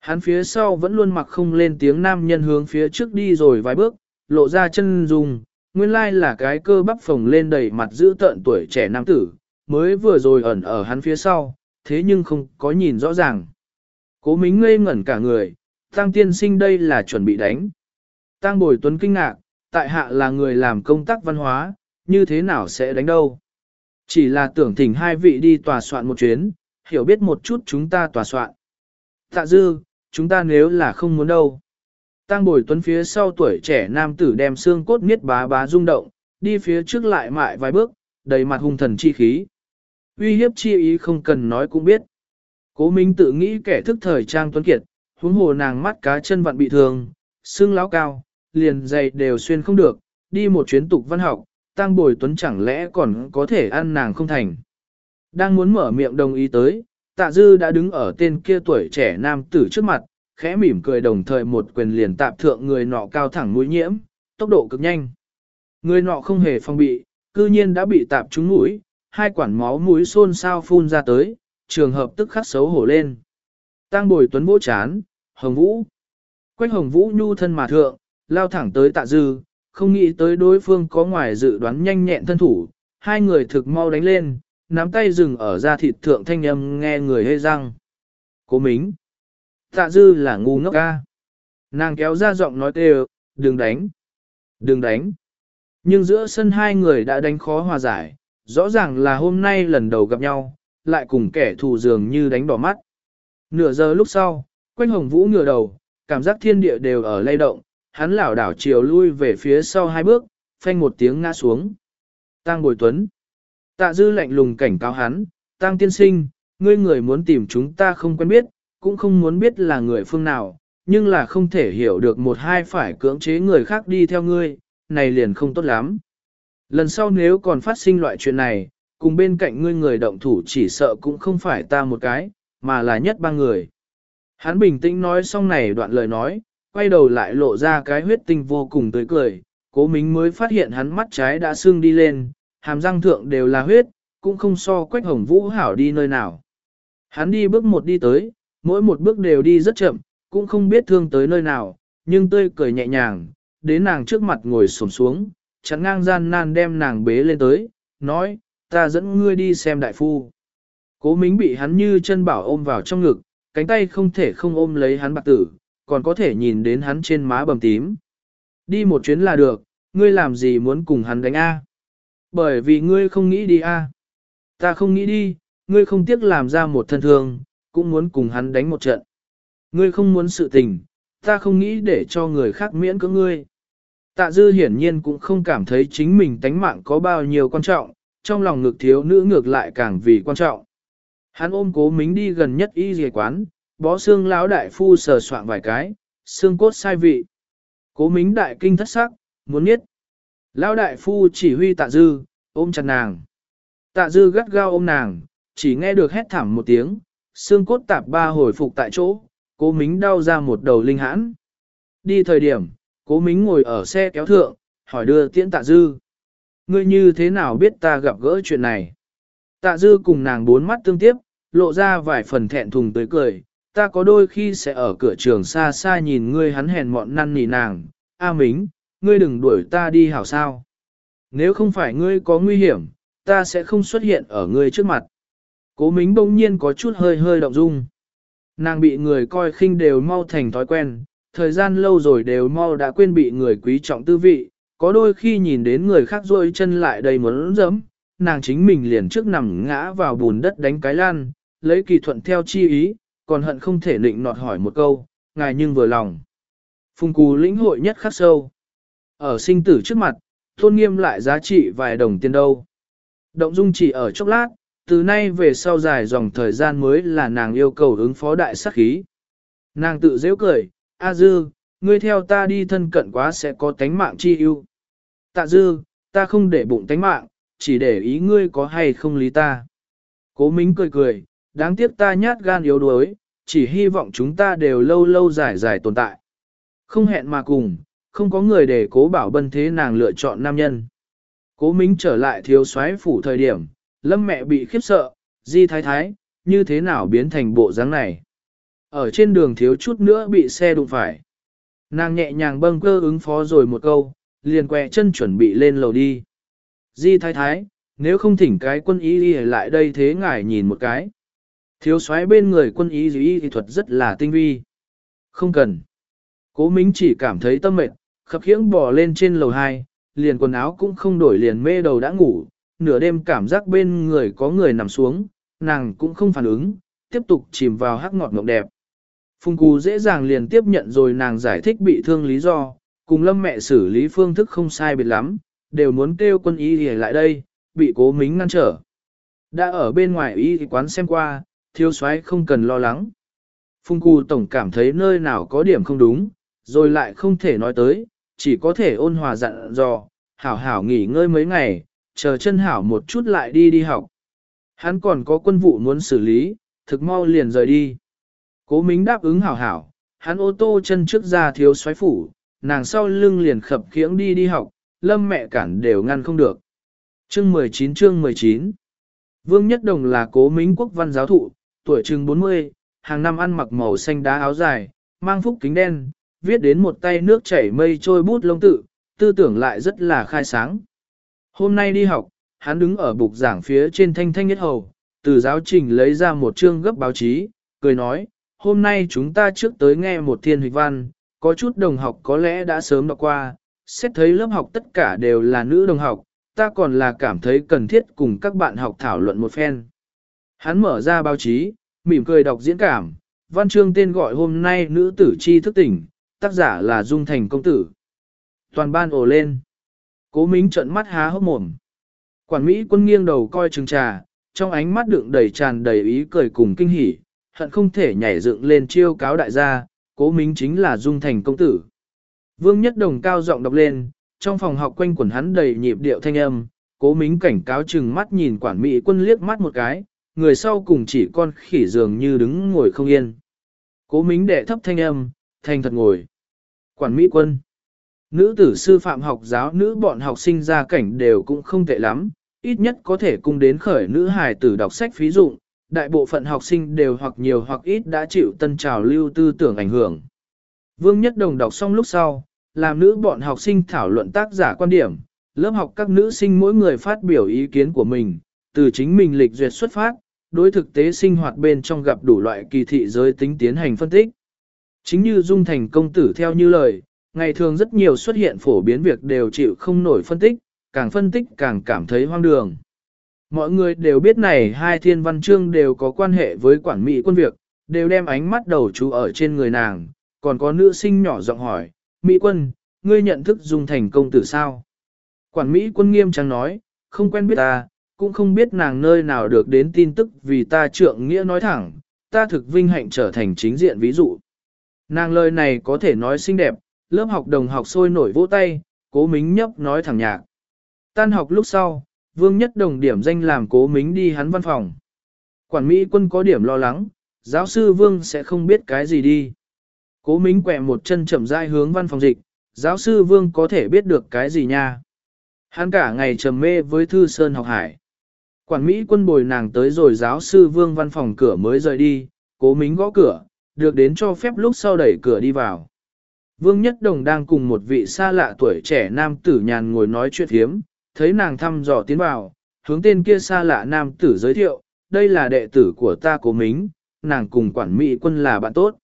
Hắn phía sau vẫn luôn mặc không lên tiếng nam nhân hướng phía trước đi rồi vài bước, lộ ra chân dùng, nguyên lai là cái cơ bắp phồng lên đầy mặt giữ tợn tuổi trẻ nam tử, mới vừa rồi ẩn ở hắn phía sau, thế nhưng không có nhìn rõ ràng. Cố mính ngây ngẩn cả người, tăng tiên sinh đây là chuẩn bị đánh. Tăng bồi tuấn kinh ngạc, tại hạ là người làm công tác văn hóa, như thế nào sẽ đánh đâu. Chỉ là tưởng thỉnh hai vị đi tòa soạn một chuyến, hiểu biết một chút chúng ta tòa soạn. Tạ dư, chúng ta nếu là không muốn đâu. Tăng bồi tuấn phía sau tuổi trẻ nam tử đem xương cốt miết bá bá rung động, đi phía trước lại mại vài bước, đầy mặt hung thần chi khí. Uy hiếp chi ý không cần nói cũng biết. Cố Minh tự nghĩ kẻ thức thời trang tuấn kiệt, huống hồ nàng mắt cá chân vặn bị thương, xương láo cao, liền dày đều xuyên không được, đi một chuyến tục văn học, tăng bồi tuấn chẳng lẽ còn có thể ăn nàng không thành. Đang muốn mở miệng đồng ý tới, tạ dư đã đứng ở tên kia tuổi trẻ nam tử trước mặt, khẽ mỉm cười đồng thời một quyền liền tạp thượng người nọ cao thẳng mũi nhiễm, tốc độ cực nhanh. Người nọ không hề phong bị, cư nhiên đã bị tạp trúng mũi, hai quản máu mũi xôn xao phun ra tới, trường hợp tức khắc xấu hổ lên. Tăng bồi tuấn vỗ chán, hồng vũ. Quách hồng vũ nhu thân mà thượng, lao thẳng tới tạ dư, không nghĩ tới đối phương có ngoài dự đoán nhanh nhẹn thân thủ, hai người thực mau đánh lên, nắm tay dừng ở da thịt thượng thanh âm nghe người hê răng. Cố mính. Tạ dư là ngu ngốc ca. Nàng kéo ra giọng nói tê đừng đánh. Đừng đánh. Nhưng giữa sân hai người đã đánh khó hòa giải, rõ ràng là hôm nay lần đầu gặp nhau, lại cùng kẻ thù dường như đánh đỏ mắt. Nửa giờ lúc sau, quanh hồng vũ ngửa đầu, cảm giác thiên địa đều ở lay động, hắn lảo đảo chiều lui về phía sau hai bước, phanh một tiếng ngã xuống. Tăng bồi tuấn. Tạ dư lạnh lùng cảnh cáo hắn, Tăng tiên sinh, ngươi người muốn tìm chúng ta không quen biết, cũng không muốn biết là người phương nào, nhưng là không thể hiểu được một hai phải cưỡng chế người khác đi theo ngươi, này liền không tốt lắm. Lần sau nếu còn phát sinh loại chuyện này, cùng bên cạnh ngươi người động thủ chỉ sợ cũng không phải ta một cái, mà là nhất ba người. Hắn bình tĩnh nói xong này đoạn lời nói, quay đầu lại lộ ra cái huyết tinh vô cùng tươi cười, cố mính mới phát hiện hắn mắt trái đã sưng đi lên, hàm răng thượng đều là huyết, cũng không so quách hồng vũ hảo đi nơi nào. Hắn đi bước một đi tới, mỗi một bước đều đi rất chậm, cũng không biết thương tới nơi nào, nhưng tươi cười nhẹ nhàng, đến nàng trước mặt ngồi xổm xuống, chắn ngang gian nan đem nàng bế lên tới, nói, ta dẫn ngươi đi xem đại phu. Cố mính bị hắn như chân bảo ôm vào trong ngực, cánh tay không thể không ôm lấy hắn bạc tử, còn có thể nhìn đến hắn trên má bầm tím. Đi một chuyến là được, ngươi làm gì muốn cùng hắn đánh A? Bởi vì ngươi không nghĩ đi A. Ta không nghĩ đi, ngươi không tiếc làm ra một thân thương, cũng muốn cùng hắn đánh một trận. Ngươi không muốn sự tình, ta không nghĩ để cho người khác miễn cưỡng ngươi. Tạ dư hiển nhiên cũng không cảm thấy chính mình tánh mạng có bao nhiêu quan trọng, trong lòng ngược thiếu nữ ngược lại càng vì quan trọng. Hắn ôm cố mính đi gần nhất y dề quán, bó xương lão đại phu sờ soạn vài cái, xương cốt sai vị. Cố mính đại kinh thất sắc, muốn biết. Lão đại phu chỉ huy tạ dư, ôm chặt nàng. Tạ dư gắt gao ôm nàng, chỉ nghe được hét thảm một tiếng, xương cốt tạp ba hồi phục tại chỗ, cố mính đau ra một đầu linh hãn. Đi thời điểm, cố mính ngồi ở xe kéo thượng, hỏi đưa tiễn tạ dư. Ngươi như thế nào biết ta gặp gỡ chuyện này? Tạ dư cùng nàng bốn mắt tương tiếp, lộ ra vài phần thẹn thùng tới cười. Ta có đôi khi sẽ ở cửa trường xa xa nhìn ngươi hắn hèn mọn năn nỉ nàng. A mính, ngươi đừng đuổi ta đi hảo sao. Nếu không phải ngươi có nguy hiểm, ta sẽ không xuất hiện ở ngươi trước mặt. Cố mính bỗng nhiên có chút hơi hơi động dung. Nàng bị người coi khinh đều mau thành thói quen, thời gian lâu rồi đều mau đã quên bị người quý trọng tư vị, có đôi khi nhìn đến người khác rôi chân lại đầy muốn dẫm, nàng chính mình liền trước nằm ngã vào bùn đất đánh cái lan, lấy kỳ thuận theo chi ý, còn hận không thể định nọt hỏi một câu, ngài nhưng vừa lòng. Phùng cù lĩnh hội nhất khắc sâu. Ở sinh tử trước mặt, tôn nghiêm lại giá trị vài đồng tiền đâu. Động dung chỉ ở chốc lát, từ nay về sau dài dòng thời gian mới là nàng yêu cầu ứng phó đại sắc khí. Nàng tự dễ cười, A Dư, ngươi theo ta đi thân cận quá sẽ có tánh mạng chi ưu. Tạ Dư, ta không để bụng tánh mạng, chỉ để ý ngươi có hay không lý ta. Cố Mính cười cười, đáng tiếc ta nhát gan yếu đuối, chỉ hy vọng chúng ta đều lâu lâu dài dài tồn tại. Không hẹn mà cùng, không có người để cố bảo bân thế nàng lựa chọn nam nhân. Cố Mính trở lại thiếu soái phủ thời điểm, lâm mẹ bị khiếp sợ, di thái thái, như thế nào biến thành bộ dáng này. Ở trên đường thiếu chút nữa bị xe đụng phải. Nàng nhẹ nhàng bâng cơ ứng phó rồi một câu, liền quẹ chân chuẩn bị lên lầu đi. Di thái thái, nếu không thỉnh cái quân y y lại đây thế ngài nhìn một cái. Thiếu soái bên người quân y y thuật rất là tinh vi. Không cần. Cố Mính chỉ cảm thấy tâm mệt, khập khiễng bò lên trên lầu 2, liền quần áo cũng không đổi liền mê đầu đã ngủ, nửa đêm cảm giác bên người có người nằm xuống, nàng cũng không phản ứng, tiếp tục chìm vào hắc ngọt ngọc đẹp. Phùng Cú dễ dàng liền tiếp nhận rồi nàng giải thích bị thương lý do, cùng lâm mẹ xử lý phương thức không sai biệt lắm, đều muốn kêu quân y để lại đây, bị cố mính ngăn trở. Đã ở bên ngoài y quán xem qua, thiếu soái không cần lo lắng. Phùng Cú tổng cảm thấy nơi nào có điểm không đúng, rồi lại không thể nói tới, chỉ có thể ôn hòa dặn dò, hảo hảo nghỉ ngơi mấy ngày, chờ chân hảo một chút lại đi đi học. Hắn còn có quân vụ muốn xử lý, thực mau liền rời đi. Cố Mính đáp ứng hảo hảo, hắn ô tô chân trước ra thiếu xoáy phủ, nàng sau lưng liền khập khiễng đi đi học, lâm mẹ cản đều ngăn không được. Chương 19 chương 19 Vương Nhất Đồng là cố Mính quốc văn giáo thụ, tuổi chừng 40, hàng năm ăn mặc màu xanh đá áo dài, mang phúc kính đen, viết đến một tay nước chảy mây trôi bút lông tự, tư tưởng lại rất là khai sáng. Hôm nay đi học, hắn đứng ở bục giảng phía trên thanh thanh nhất hầu, từ giáo trình lấy ra một chương gấp báo chí, cười nói, hôm nay chúng ta trước tới nghe một thiên hịch văn, có chút đồng học có lẽ đã sớm đọc qua, xét thấy lớp học tất cả đều là nữ đồng học, ta còn là cảm thấy cần thiết cùng các bạn học thảo luận một phen. Hắn mở ra báo chí, mỉm cười đọc diễn cảm, văn chương tên gọi hôm nay nữ tử chi thức tỉnh, tác giả là Dung Thành Công Tử. Toàn ban ồ lên. Cố Mính trợn mắt há hốc mồm. Quản Mỹ quân nghiêng đầu coi chừng trà, trong ánh mắt đựng đầy tràn đầy ý cười cùng kinh hỉ, hận không thể nhảy dựng lên chiêu cáo đại gia, cố Mính chính là Dung Thành Công Tử. Vương Nhất Đồng cao giọng đọc lên, trong phòng học quanh quẩn hắn đầy nhịp điệu thanh âm, cố Mính cảnh cáo chừng mắt nhìn quản Mỹ quân liếc mắt một cái, người sau cùng chỉ con khỉ dường như đứng ngồi không yên. Cố Mính đệ thấp thanh âm, thanh thật ngồi. Quản Mỹ quân. Nữ tử sư phạm học giáo nữ bọn học sinh ra cảnh đều cũng không tệ lắm, ít nhất có thể cung đến khởi nữ hài tử đọc sách phí dụng, đại bộ phận học sinh đều hoặc nhiều hoặc ít đã chịu tân trào lưu tư tưởng ảnh hưởng. Vương Nhất Đồng đọc xong lúc sau, làm nữ bọn học sinh thảo luận tác giả quan điểm, lớp học các nữ sinh mỗi người phát biểu ý kiến của mình, từ chính mình lịch duyệt xuất phát, đối thực tế sinh hoạt bên trong gặp đủ loại kỳ thị giới tính tiến hành phân tích. Chính như Dung Thành công tử theo như lời, ngày thường rất nhiều xuất hiện phổ biến việc đều chịu không nổi phân tích, càng phân tích càng cảm thấy hoang đường. Mọi người đều biết này hai thiên văn chương đều có quan hệ với quản mỹ quân việc, đều đem ánh mắt đầu chú ở trên người nàng, còn có nữ sinh nhỏ giọng hỏi, Mỹ quân, ngươi nhận thức dung thành công tử sao? Quản Mỹ quân nghiêm trang nói, không quen biết ta, cũng không biết nàng nơi nào được đến tin tức vì ta trượng nghĩa nói thẳng, ta thực vinh hạnh trở thành chính diện ví dụ. Nàng lời này có thể nói xinh đẹp, lớp học đồng học sôi nổi vỗ tay, cố mính nhấp nói thẳng nhạc. Tan học lúc sau, Vương Nhất Đồng điểm danh làm cố mính đi hắn văn phòng. Quản Mỹ quân có điểm lo lắng, giáo sư Vương sẽ không biết cái gì đi. Cố mính quẹ một chân chậm rãi hướng văn phòng dịch, giáo sư Vương có thể biết được cái gì nha. Hắn cả ngày trầm mê với thư sơn học hải. Quản Mỹ quân bồi nàng tới rồi giáo sư Vương văn phòng cửa mới rời đi, cố mính gõ cửa, được đến cho phép lúc sau đẩy cửa đi vào. Vương Nhất Đồng đang cùng một vị xa lạ tuổi trẻ nam tử nhàn ngồi nói chuyện hiếm, thấy nàng thăm dò tiến vào, hướng tên kia xa lạ nam tử giới thiệu, đây là đệ tử của ta cố mính, nàng cùng quản mỹ quân là bạn tốt.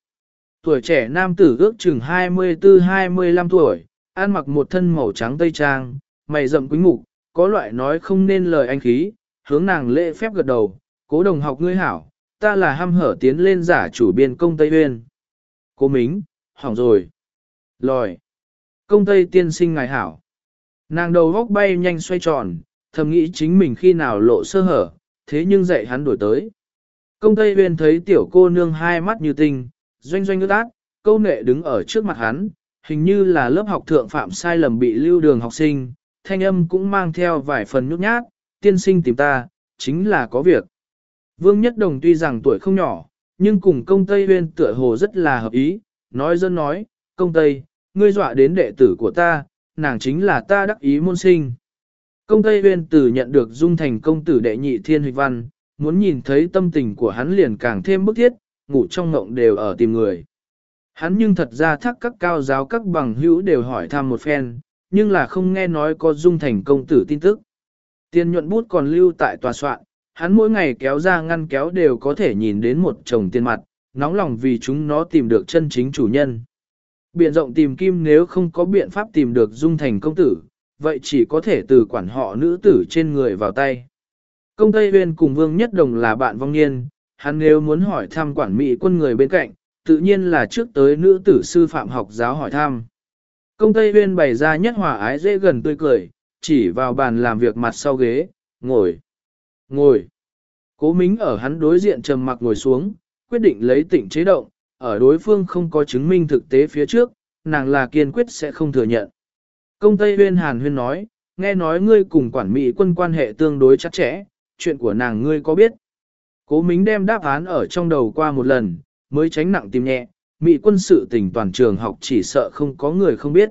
Tuổi trẻ nam tử ước chừng 24-25 tuổi, ăn mặc một thân màu trắng tây trang, mày rậm quýnh mục, có loại nói không nên lời anh khí, hướng nàng lễ phép gật đầu, cố đồng học ngươi hảo, ta là ham hở tiến lên giả chủ biên công Tây uyên Cố Mính, hỏng rồi. Lòi. Công Tây tiên sinh ngài hảo. Nàng đầu góc bay nhanh xoay tròn, thầm nghĩ chính mình khi nào lộ sơ hở, thế nhưng dạy hắn đổi tới. Công Tây uyên thấy tiểu cô nương hai mắt như tinh, doanh doanh ước ác, câu nệ đứng ở trước mặt hắn, hình như là lớp học thượng phạm sai lầm bị lưu đường học sinh, thanh âm cũng mang theo vài phần nhút nhát, tiên sinh tìm ta, chính là có việc. Vương Nhất Đồng tuy rằng tuổi không nhỏ, nhưng cùng công Tây Huyên tựa hồ rất là hợp ý, nói dân nói, công Tây, ngươi dọa đến đệ tử của ta, nàng chính là ta đắc ý môn sinh. Công Tây Huyên tử nhận được dung thành công tử đệ nhị thiên huyệt văn, muốn nhìn thấy tâm tình của hắn liền càng thêm bức thiết, ngủ trong ngộng đều ở tìm người. Hắn nhưng thật ra thắc các cao giáo các bằng hữu đều hỏi thăm một phen, nhưng là không nghe nói có dung thành công tử tin tức. Tiền nhuận bút còn lưu tại tòa soạn, hắn mỗi ngày kéo ra ngăn kéo đều có thể nhìn đến một chồng tiền mặt, nóng lòng vì chúng nó tìm được chân chính chủ nhân. Biện rộng tìm kim nếu không có biện pháp tìm được dung thành công tử, vậy chỉ có thể từ quản họ nữ tử trên người vào tay. Công Tây Huyên cùng Vương Nhất Đồng là bạn vong niên, hắn nếu muốn hỏi thăm quản mỹ quân người bên cạnh, tự nhiên là trước tới nữ tử sư phạm học giáo hỏi thăm. Công Tây Huyên bày ra nhất hòa ái dễ gần tươi cười, chỉ vào bàn làm việc mặt sau ghế, ngồi. Ngồi. Cố Mính ở hắn đối diện trầm mặc ngồi xuống, quyết định lấy tỉnh chế động, ở đối phương không có chứng minh thực tế phía trước, nàng là kiên quyết sẽ không thừa nhận. Công Tây Huyên Hàn Huyên nói, nghe nói ngươi cùng quản mỹ quân quan hệ tương đối chặt chẽ, chuyện của nàng ngươi có biết. Cố Mính đem đáp án ở trong đầu qua một lần, mới tránh nặng tìm nhẹ, mỹ quân sự tình toàn trường học chỉ sợ không có người không biết.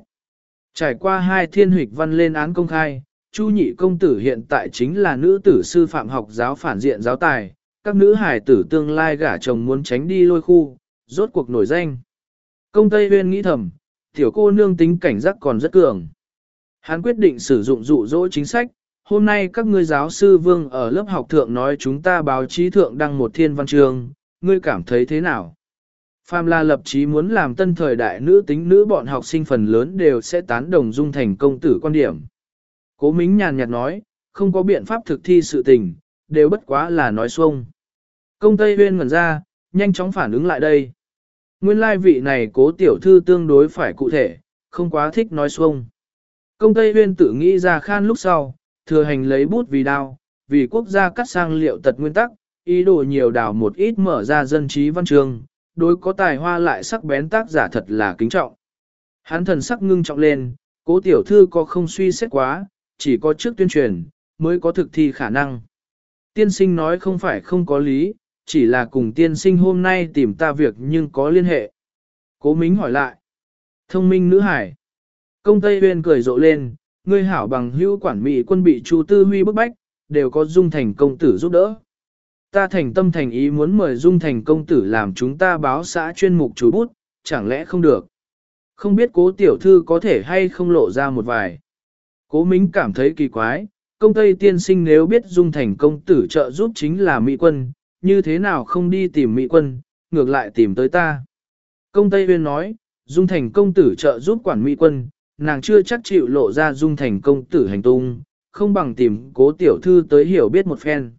Trải qua hai thiên huyệt văn lên án công khai, Chu nhị công tử hiện tại chính là nữ tử sư phạm học giáo phản diện giáo tài, các nữ hài tử tương lai gả chồng muốn tránh đi lôi khu, rốt cuộc nổi danh. Công Tây Huyên nghĩ thầm, tiểu cô nương tính cảnh giác còn rất cường. Hắn quyết định sử dụng dụ dỗ chính sách, hôm nay các ngươi giáo sư vương ở lớp học thượng nói chúng ta báo chí thượng đăng một thiên văn trường, ngươi cảm thấy thế nào? Phàm là lập chí muốn làm tân thời đại nữ tính nữ bọn học sinh phần lớn đều sẽ tán đồng dung thành công tử quan điểm. Cố Mính nhàn nhạt nói, không có biện pháp thực thi sự tình, đều bất quá là nói xuông. Công Tây Huyên ngẩn ra, nhanh chóng phản ứng lại đây. Nguyên lai vị này cố tiểu thư tương đối phải cụ thể, không quá thích nói xuông. Công Tây Huyên tự nghĩ ra khan lúc sau, thừa hành lấy bút vì đao, vì quốc gia cắt sang liệu tật nguyên tắc, ý đồ nhiều đảo một ít mở ra dân trí văn trường, đối có tài hoa lại sắc bén tác giả thật là kính trọng. Hắn thần sắc ngưng trọng lên, cố tiểu thư có không suy xét quá, chỉ có trước tuyên truyền, mới có thực thi khả năng. Tiên sinh nói không phải không có lý, chỉ là cùng tiên sinh hôm nay tìm ta việc nhưng có liên hệ. Cố Mính hỏi lại. Thông minh nữ hải. Công Tây Huyên cười rộ lên, ngươi hảo bằng hữu quản mỹ quân bị Chu Tư Huy bức bách, đều có dung thành công tử giúp đỡ. Ta thành tâm thành ý muốn mời dung thành công tử làm chúng ta báo xã chuyên mục chú bút, chẳng lẽ không được. Không biết cố tiểu thư có thể hay không lộ ra một vài. Cố Mính cảm thấy kỳ quái, công tây tiên sinh nếu biết dung thành công tử trợ giúp chính là Mỹ quân, như thế nào không đi tìm Mỹ quân, ngược lại tìm tới ta. Công tây viên nói, Dung Thành công tử trợ giúp quản mỹ quân, nàng chưa chắc chịu lộ ra Dung Thành công tử hành tung, không bằng tìm cố tiểu thư tới hiểu biết một phen.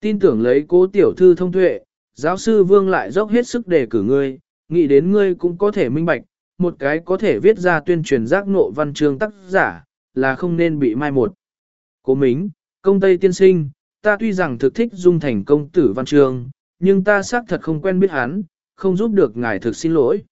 Tin tưởng lấy cố tiểu thư thông tuệ, giáo sư Vương lại dốc hết sức đề cử ngươi, nghĩ đến ngươi cũng có thể minh bạch, một cái có thể viết ra tuyên truyền giác nộ văn chương tác giả, là không nên bị mai một. Cố Mính, công Tây tiên sinh, ta tuy rằng thực thích dung thành công tử văn trường, nhưng ta xác thật không quen biết hắn, không giúp được ngài thực xin lỗi.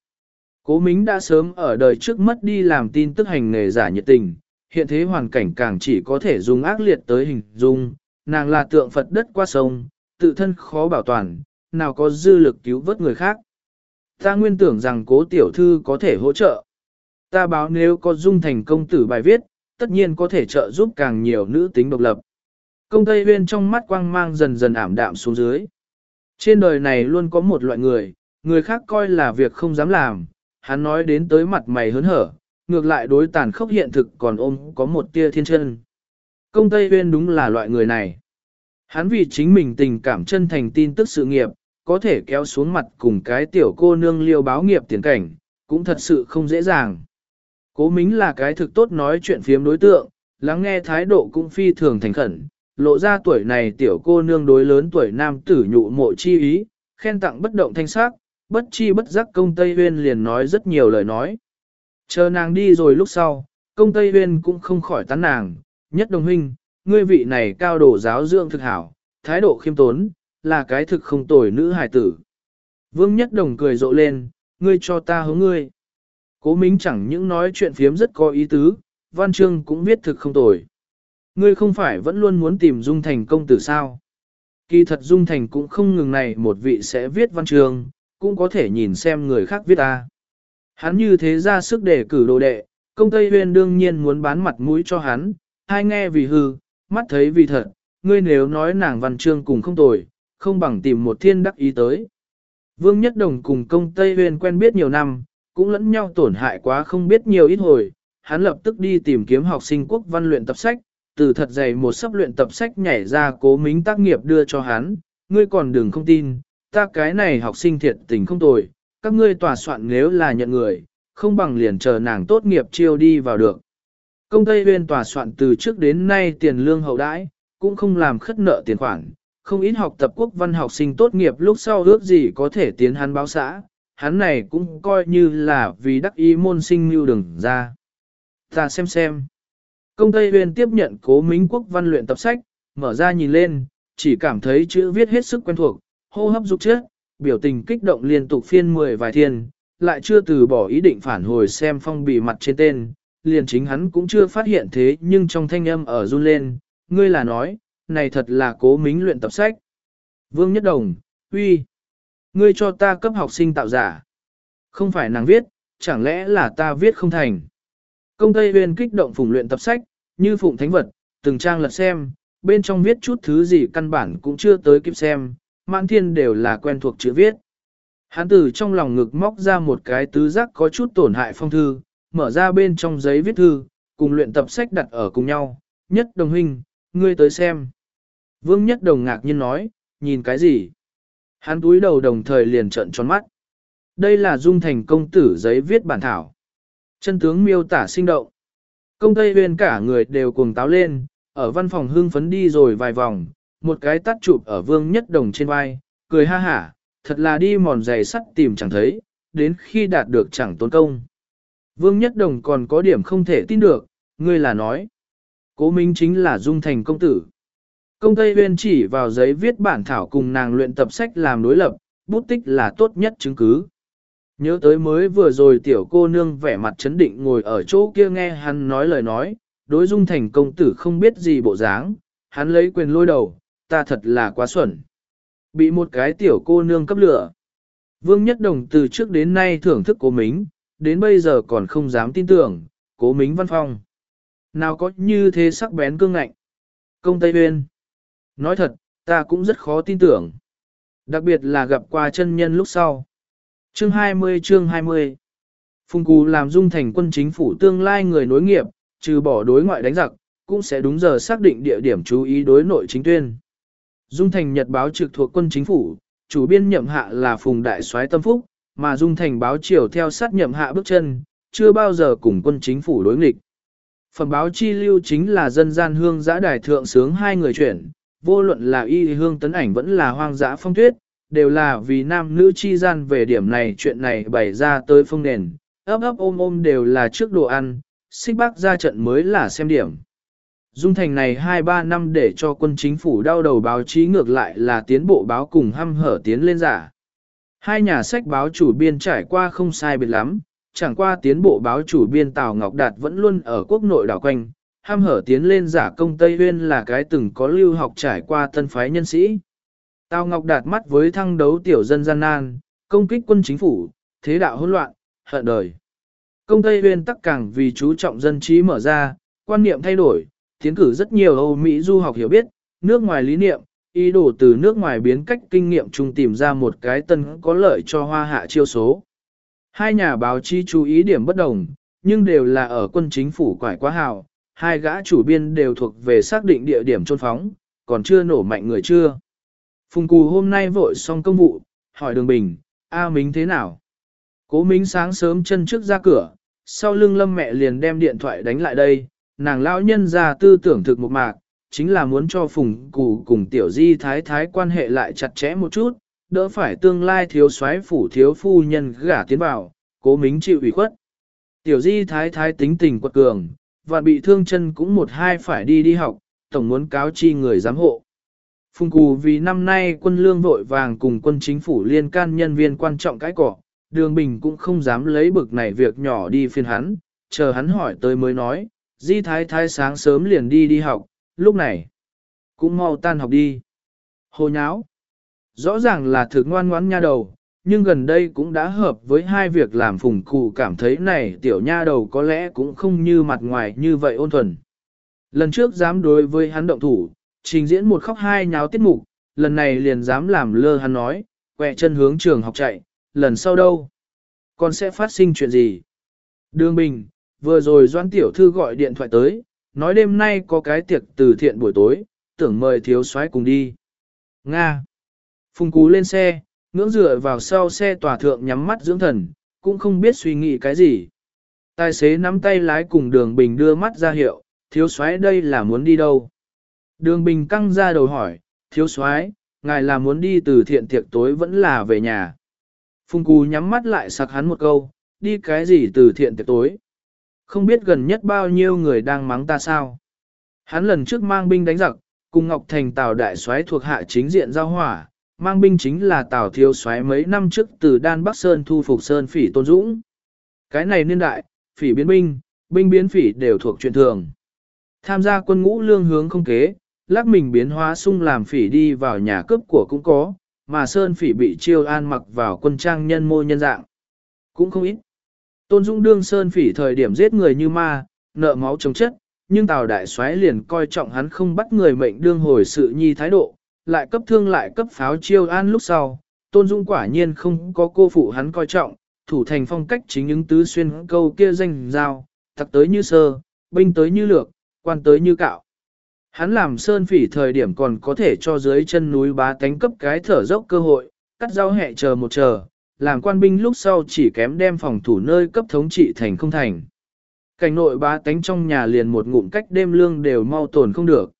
Cố Mính đã sớm ở đời trước mất đi làm tin tức hành nghề giả nhiệt tình, hiện thế hoàn cảnh càng chỉ có thể dùng ác liệt tới hình dung, nàng là tượng Phật đất qua sông, tự thân khó bảo toàn, nào có dư lực cứu vớt người khác. Ta nguyên tưởng rằng cố tiểu thư có thể hỗ trợ. Ta báo nếu có dung thành công tử bài viết, tất nhiên có thể trợ giúp càng nhiều nữ tính độc lập. Công Tây Huyên trong mắt quang mang dần dần ảm đạm xuống dưới. Trên đời này luôn có một loại người, người khác coi là việc không dám làm, hắn nói đến tới mặt mày hớn hở, ngược lại đối tàn khốc hiện thực còn ôm có một tia thiên chân. Công Tây Huyên đúng là loại người này. Hắn vì chính mình tình cảm chân thành tin tức sự nghiệp, có thể kéo xuống mặt cùng cái tiểu cô nương liêu báo nghiệp tiền cảnh, cũng thật sự không dễ dàng. Cố Mính là cái thực tốt nói chuyện phiếm đối tượng, lắng nghe thái độ cũng phi thường thành khẩn, lộ ra tuổi này tiểu cô nương đối lớn tuổi nam tử nhụ mộ chi ý, khen tặng bất động thanh sắc, bất chi bất giác công Tây Huyên liền nói rất nhiều lời nói. Chờ nàng đi rồi lúc sau, công Tây Huyên cũng không khỏi tán nàng, nhất đồng huynh, ngươi vị này cao độ giáo dưỡng thực hảo, thái độ khiêm tốn, là cái thực không tồi nữ hài tử. Vương Nhất Đồng cười rộ lên, ngươi cho ta hướng ngươi. Cố Mính chẳng những nói chuyện phiếm rất có ý tứ, Văn chương cũng biết thực không tồi. Ngươi không phải vẫn luôn muốn tìm Dung Thành công tử sao? Kỳ thật Dung Thành cũng không ngừng này một vị sẽ viết văn chương, cũng có thể nhìn xem người khác viết ta. Hắn như thế ra sức để cử đồ đệ, công Tây Huyên đương nhiên muốn bán mặt mũi cho hắn, hai nghe vì hư, mắt thấy vì thật, ngươi nếu nói nàng văn chương cùng không tồi, không bằng tìm một thiên đắc ý tới. Vương Nhất Đồng cùng công Tây Huyên quen biết nhiều năm, cũng lẫn nhau tổn hại quá không biết nhiều ít hồi, hắn lập tức đi tìm kiếm học sinh quốc văn luyện tập sách, từ thật dày một sấp luyện tập sách nhảy ra cố mính tác nghiệp đưa cho hắn, ngươi còn đừng không tin, ta cái này học sinh thiệt tình không tồi, các ngươi tòa soạn nếu là nhận người, không bằng liền chờ nàng tốt nghiệp chiêu đi vào được. Công Tây Huyên tòa soạn từ trước đến nay tiền lương hậu đãi, cũng không làm khất nợ tiền khoản, không ít học tập quốc văn học sinh tốt nghiệp lúc sau ước gì có thể tiến hắn báo xã, hắn này cũng coi như là vì đắc ý môn sinh lưu đừng ra. Ta xem xem. Công Tây Huyền tiếp nhận cố minh quốc văn luyện tập sách, mở ra nhìn lên, chỉ cảm thấy chữ viết hết sức quen thuộc, hô hấp dục chết, biểu tình kích động liên tục phiên mười vài thiên, lại chưa từ bỏ ý định phản hồi xem phong bì mặt trên tên, liền chính hắn cũng chưa phát hiện thế nhưng trong thanh âm ở run lên, ngươi là nói, này thật là cố mính luyện tập sách. Vương Nhất Đồng, uy, ngươi cho ta cấp học sinh tạo giả. Không phải nàng viết, chẳng lẽ là ta viết không thành. Công Tây Huyền kích động phùng luyện tập sách, như phụng thánh vật, từng trang lật xem, bên trong viết chút thứ gì căn bản cũng chưa tới kịp xem, mãn thiên đều là quen thuộc chữ viết. Hán tử trong lòng ngực móc ra một cái tứ giác có chút tổn hại phong thư, mở ra bên trong giấy viết thư, cùng luyện tập sách đặt ở cùng nhau, nhất đồng huynh, ngươi tới xem. Vương Nhất Đồng ngạc nhiên nói, nhìn cái gì? Hắn túi đầu đồng thời liền trợn tròn mắt. Đây là dung thành công tử giấy viết bản thảo. Chân tướng miêu tả sinh động. Công Tây huyền cả người đều cuồng táo lên, ở văn phòng hưng phấn đi rồi vài vòng, một cái tắt chụp ở Vương Nhất Đồng trên vai, cười ha hả, thật là đi mòn giày sắt tìm chẳng thấy, đến khi đạt được chẳng tốn công. Vương Nhất Đồng còn có điểm không thể tin được, ngươi là nói. Cố Minh chính là dung thành công tử. Công Tây Uyên chỉ vào giấy viết bản thảo cùng nàng luyện tập sách làm đối lập, bút tích là tốt nhất chứng cứ. Nhớ tới mới vừa rồi tiểu cô nương vẻ mặt chấn định ngồi ở chỗ kia nghe hắn nói lời nói, đối dung thành công tử không biết gì bộ dáng, hắn lấy quyền lôi đầu, ta thật là quá xuẩn. Bị một cái tiểu cô nương cấp lửa. Vương Nhất Đồng từ trước đến nay thưởng thức cố mính, đến bây giờ còn không dám tin tưởng, cố mính văn phong. Nào có như thế sắc bén cương ngạnh. Công Tây Huyên. Nói thật, ta cũng rất khó tin tưởng. Đặc biệt là gặp qua chân nhân lúc sau. Chương 20 chương 20 Phùng Cù làm dung thành quân chính phủ tương lai người nối nghiệp, trừ bỏ đối ngoại đánh giặc, cũng sẽ đúng giờ xác định địa điểm chú ý đối nội chính tuyên. Dung thành nhật báo trực thuộc quân chính phủ, chủ biên nhậm hạ là Phùng Đại soái Tâm Phúc, mà Dung Thành báo triều theo sát nhậm hạ bước chân, chưa bao giờ cùng quân chính phủ đối nghịch. phần báo chi lưu chính là dân gian hương giã đài thượng sướng hai người chuyển, vô luận là y hương tấn ảnh vẫn là hoang dã phong tuyết, đều là vì nam nữ chi gian về điểm này chuyện này bày ra tới phong nền, ấp ấp ôm ôm đều là trước đồ ăn, xích bác ra trận mới là xem điểm. Dung thành này 2-3 năm để cho quân chính phủ đau đầu báo chí ngược lại là tiến bộ báo cùng hăm hở tiến lên giả. Hai nhà sách báo chủ biên trải qua không sai biệt lắm, chẳng qua tiến bộ báo chủ biên Tào Ngọc Đạt vẫn luôn ở quốc nội đảo quanh, ham hở tiến lên giả công Tây Huyên là cái từng có lưu học trải qua tân phái nhân sĩ. Tào Ngọc Đạt mắt với thăng đấu tiểu dân gian nan, công kích quân chính phủ, thế đạo hỗn loạn, hận đời. Công Tây Huyên tắc càng vì chú trọng dân trí mở ra, quan niệm thay đổi, tiến cử rất nhiều Âu Mỹ du học hiểu biết, nước ngoài lý niệm, ý đồ từ nước ngoài biến cách kinh nghiệm chung tìm ra một cái tân có lợi cho hoa hạ chiêu số. Hai nhà báo chí chú ý điểm bất đồng, nhưng đều là ở quân chính phủ quải quá hào, hai gã chủ biên đều thuộc về xác định địa điểm trôn phóng, còn chưa nổ mạnh người chưa. Phùng Cù hôm nay vội xong công vụ, hỏi Đường Bình, A Mính thế nào? Cố Mính sáng sớm chân trước ra cửa, sau lưng lâm mẹ liền đem điện thoại đánh lại đây, nàng lão nhân ra tư tưởng thực một mạc, chính là muốn cho Phùng Cù cùng Tiểu Di Thái Thái quan hệ lại chặt chẽ một chút, đỡ phải tương lai thiếu soái phủ thiếu phu nhân gả tiến vào, cố mính chịu ủy khuất. Tiểu di thái thái tính tình quật cường, và bị thương chân cũng một hai phải đi đi học, tổng muốn cáo chi người giám hộ. Phùng cù vì năm nay quân lương vội vàng cùng quân chính phủ liên can nhân viên quan trọng cái cỏ, đường bình cũng không dám lấy bực này việc nhỏ đi phiên hắn, chờ hắn hỏi tới mới nói, di thái thái sáng sớm liền đi đi học, lúc này, cũng mau tan học đi. Hồ nháo, Rõ ràng là thực ngoan ngoãn nha đầu, nhưng gần đây cũng đã hợp với hai việc làm phùng cụ cảm thấy này tiểu nha đầu có lẽ cũng không như mặt ngoài như vậy ôn thuần. Lần trước dám đối với hắn động thủ, trình diễn một khóc hai nháo tiết mục, lần này liền dám làm lơ hắn nói, quẹ chân hướng trường học chạy, lần sau đâu? Con sẽ phát sinh chuyện gì? Đường Bình, vừa rồi Doan Tiểu Thư gọi điện thoại tới, nói đêm nay có cái tiệc từ thiện buổi tối, tưởng mời thiếu soái cùng đi. Nga. Phùng Cú lên xe, ngưỡng dựa vào sau xe tòa thượng nhắm mắt dưỡng thần, cũng không biết suy nghĩ cái gì. Tài xế nắm tay lái cùng đường bình đưa mắt ra hiệu, thiếu soái đây là muốn đi đâu. Đường bình căng ra đầu hỏi, thiếu soái, ngài là muốn đi từ thiện tiệc tối vẫn là về nhà. Phùng cù nhắm mắt lại sặc hắn một câu, đi cái gì từ thiện tiệc tối. Không biết gần nhất bao nhiêu người đang mắng ta sao. Hắn lần trước mang binh đánh giặc, cùng Ngọc Thành Tào đại soái thuộc hạ chính diện giao hỏa, mang binh chính là Tào Thiếu Soái mấy năm trước từ Đan Bắc Sơn thu phục Sơn Phỉ Tôn Dũng. Cái này niên đại, phỉ biến binh, binh biến phỉ đều thuộc chuyện thường. Tham gia quân ngũ lương hướng không kế, lắc mình biến hóa sung làm phỉ đi vào nhà cướp của cũng có, mà Sơn Phỉ bị chiêu an mặc vào quân trang nhân mô nhân dạng. Cũng không ít. Tôn Dũng đương Sơn Phỉ thời điểm giết người như ma, nợ máu chống chất, nhưng Tào Đại Soái liền coi trọng hắn không bắt người mệnh đương hồi sự nhi thái độ, lại cấp thương lại cấp pháo chiêu an lúc sau, Tôn Dung quả nhiên không có cô phụ hắn coi trọng, thủ thành phong cách chính những tứ xuyên câu kia danh giao, thật tới như sơ, binh tới như lược, quan tới như cạo. Hắn làm sơn phỉ thời điểm còn có thể cho dưới chân núi bá tánh cấp cái thở dốc cơ hội, cắt rau hẹ chờ một chờ, làm quan binh lúc sau chỉ kém đem phòng thủ nơi cấp thống trị thành không thành. Cảnh nội bá tánh trong nhà liền một ngụm cách đêm lương đều mau tồn không được.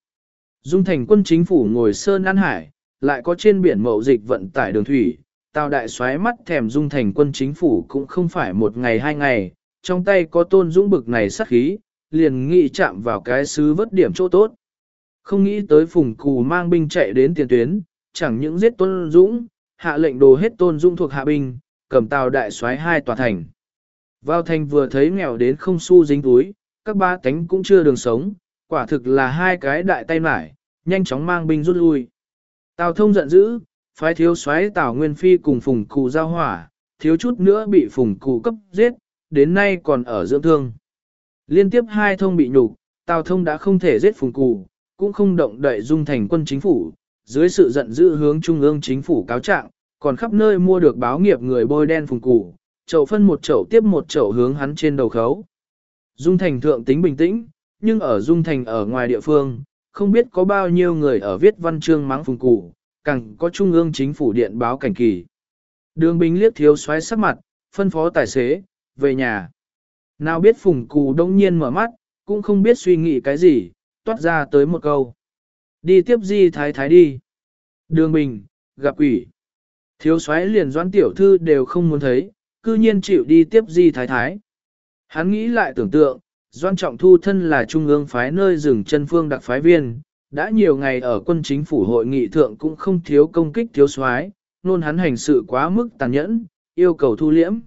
Dung thành quân chính phủ ngồi sơn an hải, lại có trên biển mậu dịch vận tải đường thủy, tào đại xoáy mắt thèm dung thành quân chính phủ cũng không phải một ngày hai ngày, trong tay có tôn dũng bực này sắc khí, liền nghĩ chạm vào cái xứ vất điểm chỗ tốt. Không nghĩ tới phùng cù mang binh chạy đến tiền tuyến, chẳng những giết tôn dũng, hạ lệnh đồ hết tôn dũng thuộc hạ binh, cầm tàu đại xoáy hai tòa thành. Vào thành vừa thấy nghèo đến không xu dính túi, các ba cánh cũng chưa đường sống, quả thực là hai cái đại tay mải, nhanh chóng mang binh rút lui. Tào thông giận dữ, phái thiếu soái Tào Nguyên Phi cùng phùng cụ giao hỏa, thiếu chút nữa bị phùng cụ cấp giết, đến nay còn ở dưỡng thương. Liên tiếp hai thông bị nhục, Tào thông đã không thể giết phùng cụ, cũng không động đậy dung thành quân chính phủ, dưới sự giận dữ hướng trung ương chính phủ cáo trạng, còn khắp nơi mua được báo nghiệp người bôi đen phùng cụ, chậu phân một chậu tiếp một chậu hướng hắn trên đầu khấu. Dung thành thượng tính bình tĩnh, nhưng ở Dung thành ở ngoài địa phương, không biết có bao nhiêu người ở viết văn chương mắng phùng cụ, càng có trung ương chính phủ điện báo cảnh kỳ. Đường Bình liếc thiếu xoáy sắc mặt, phân phó tài xế, về nhà. Nào biết phùng cù đông nhiên mở mắt, cũng không biết suy nghĩ cái gì, toát ra tới một câu. Đi tiếp di thái thái đi. Đường Bình, gặp quỷ. Thiếu soái liền doãn tiểu thư đều không muốn thấy, cư nhiên chịu đi tiếp di thái thái. Hắn nghĩ lại tưởng tượng, doan trọng thu thân là trung ương phái nơi dừng chân phương đặc phái viên, đã nhiều ngày ở quân chính phủ hội nghị thượng cũng không thiếu công kích thiếu soái, nôn hắn hành sự quá mức tàn nhẫn, yêu cầu thu liễm.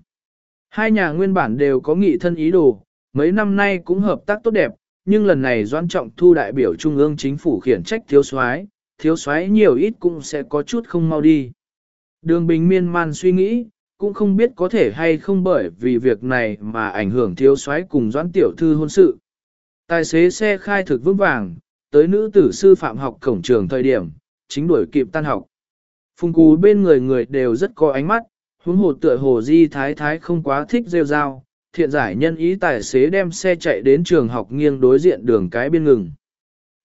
Hai nhà nguyên bản đều có nghị thân ý đồ, mấy năm nay cũng hợp tác tốt đẹp, nhưng lần này doan trọng thu đại biểu trung ương chính phủ khiển trách thiếu soái, thiếu soái nhiều ít cũng sẽ có chút không mau đi. Đường bình miên man suy nghĩ, cũng không biết có thể hay không bởi vì việc này mà ảnh hưởng thiếu soái cùng doãn tiểu thư hôn sự. Tài xế xe khai thực vững vàng, tới nữ tử sư phạm học cổng trường thời điểm, chính đuổi kịp tan học. Phùng cú bên người người đều rất có ánh mắt, huống hồ tựa hồ di thái thái không quá thích rêu rao, thiện giải nhân ý tài xế đem xe chạy đến trường học nghiêng đối diện đường cái bên ngừng.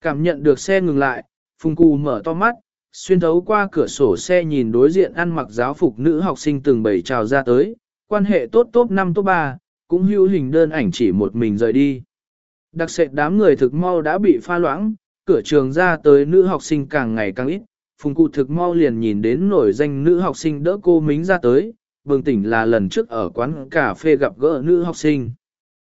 Cảm nhận được xe ngừng lại, Phùng Cù mở to mắt, xuyên thấu qua cửa sổ xe nhìn đối diện ăn mặc giáo phục nữ học sinh từng bảy trào ra tới, quan hệ tốt tốt năm tốt ba, cũng hữu hình đơn ảnh chỉ một mình rời đi. Đặc sệt đám người thực mau đã bị pha loãng, cửa trường ra tới nữ học sinh càng ngày càng ít, phùng cụ thực mau liền nhìn đến nổi danh nữ học sinh đỡ cô mính ra tới, bừng tỉnh là lần trước ở quán cà phê gặp gỡ nữ học sinh.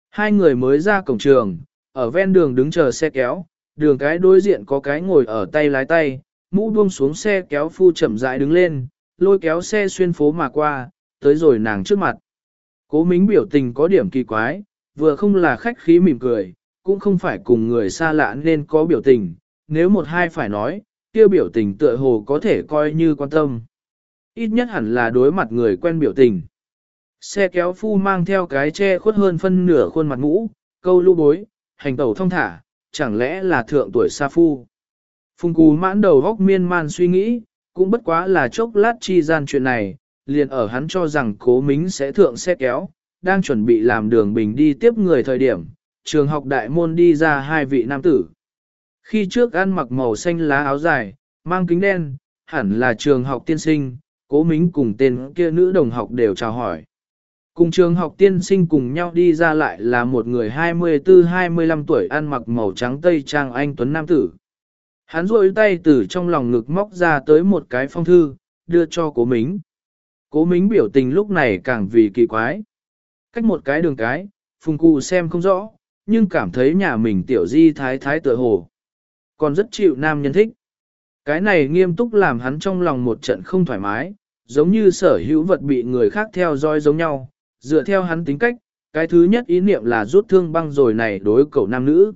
Hai người mới ra cổng trường, ở ven đường đứng chờ xe kéo, đường cái đối diện có cái ngồi ở tay lái tay, mũ buông xuống xe kéo phu chậm rãi đứng lên, lôi kéo xe xuyên phố mà qua, tới rồi nàng trước mặt. Cố mính biểu tình có điểm kỳ quái, vừa không là khách khí mỉm cười, cũng không phải cùng người xa lạ nên có biểu tình, nếu một hai phải nói, kia biểu tình tựa hồ có thể coi như quan tâm. Ít nhất hẳn là đối mặt người quen biểu tình. Xe kéo phu mang theo cái che khuất hơn phân nửa khuôn mặt mũ, câu lưu bối, hành tẩu thông thả, chẳng lẽ là thượng tuổi sa phu. Phùng cú mãn đầu góc miên man suy nghĩ, cũng bất quá là chốc lát chi gian chuyện này, liền ở hắn cho rằng cố mính sẽ thượng xe kéo, đang chuẩn bị làm đường bình đi tiếp người thời điểm, trường học đại môn đi ra hai vị nam tử. Khi trước ăn mặc màu xanh lá áo dài, mang kính đen, hẳn là trường học tiên sinh, cố mính cùng tên kia nữ đồng học đều chào hỏi. Cùng trường học tiên sinh cùng nhau đi ra lại là một người 24-25 tuổi ăn mặc màu trắng tây trang anh Tuấn Nam Tử. Hắn rôi tay từ trong lòng ngực móc ra tới một cái phong thư, đưa cho cố mính. Cố mính biểu tình lúc này càng vì kỳ quái. Cách một cái đường cái, phùng cụ xem không rõ, nhưng cảm thấy nhà mình tiểu di thái thái tựa hồ. Còn rất chịu nam nhân thích. Cái này nghiêm túc làm hắn trong lòng một trận không thoải mái, giống như sở hữu vật bị người khác theo dõi giống nhau, dựa theo hắn tính cách, cái thứ nhất ý niệm là rút thương băng rồi này đối cậu nam nữ.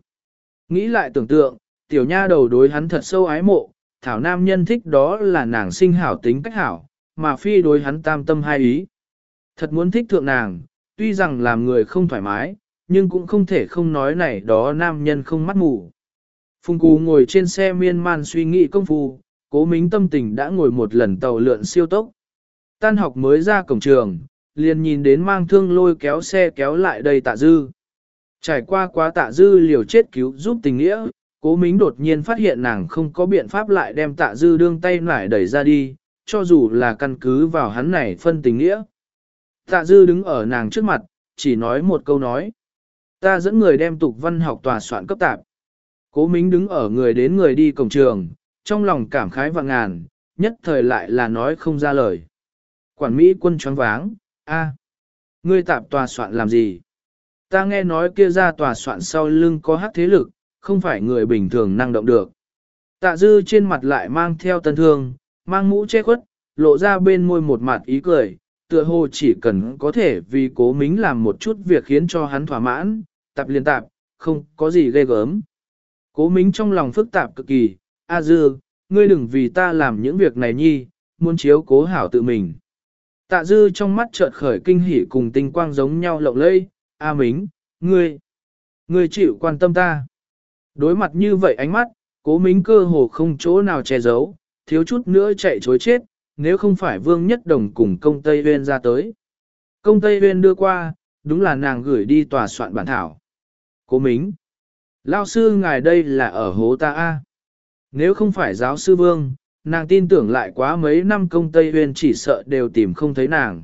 Nghĩ lại tưởng tượng, tiểu nha đầu đối hắn thật sâu ái mộ, thảo nam nhân thích đó là nàng sinh hảo tính cách hảo, mà phi đối hắn tam tâm hai ý. Thật muốn thích thượng nàng, tuy rằng làm người không thoải mái, nhưng cũng không thể không nói này đó nam nhân không mắt mù. Phùng Cú ngồi trên xe miên man suy nghĩ công phu, cố mính tâm tình đã ngồi một lần tàu lượn siêu tốc. Tan học mới ra cổng trường, liền nhìn đến mang thương lôi kéo xe kéo lại đây tạ dư. Trải qua quá tạ dư liều chết cứu giúp tình nghĩa, cố mính đột nhiên phát hiện nàng không có biện pháp lại đem tạ dư đương tay nải đẩy ra đi, cho dù là căn cứ vào hắn này phân tình nghĩa. Tạ dư đứng ở nàng trước mặt, chỉ nói một câu nói. Ta dẫn người đem tục văn học tòa soạn cấp tạp. Cố mính đứng ở người đến người đi cổng trường, trong lòng cảm khái và ngàn, nhất thời lại là nói không ra lời. Quản Mỹ quân choáng váng, a, ngươi tạp tòa soạn làm gì? Ta nghe nói kia ra tòa soạn sau lưng có hát thế lực, không phải người bình thường năng động được. Tạ dư trên mặt lại mang theo tân thương, mang mũ che khuất, lộ ra bên môi một mặt ý cười, tựa hồ chỉ cần có thể vì cố mính làm một chút việc khiến cho hắn thỏa mãn, tạp liên tạp, không có gì ghê gớm. Cố mính trong lòng phức tạp cực kỳ, A dư, ngươi đừng vì ta làm những việc này nhi, muốn chiếu cố hảo tự mình. Tạ dư trong mắt chợt khởi kinh hỉ cùng tinh quang giống nhau lộng lẫy, A mính, ngươi, ngươi chịu quan tâm ta. Đối mặt như vậy ánh mắt, cố mính cơ hồ không chỗ nào che giấu, thiếu chút nữa chạy chối chết, nếu không phải vương nhất đồng cùng công Tây Huyên ra tới. Công Tây Huyên đưa qua, đúng là nàng gửi đi tòa soạn bản thảo. Cố mính, lao sư ngài đây là ở hố ta A. Nếu không phải giáo sư vương, nàng tin tưởng lại quá mấy năm công Tây Huyên chỉ sợ đều tìm không thấy nàng.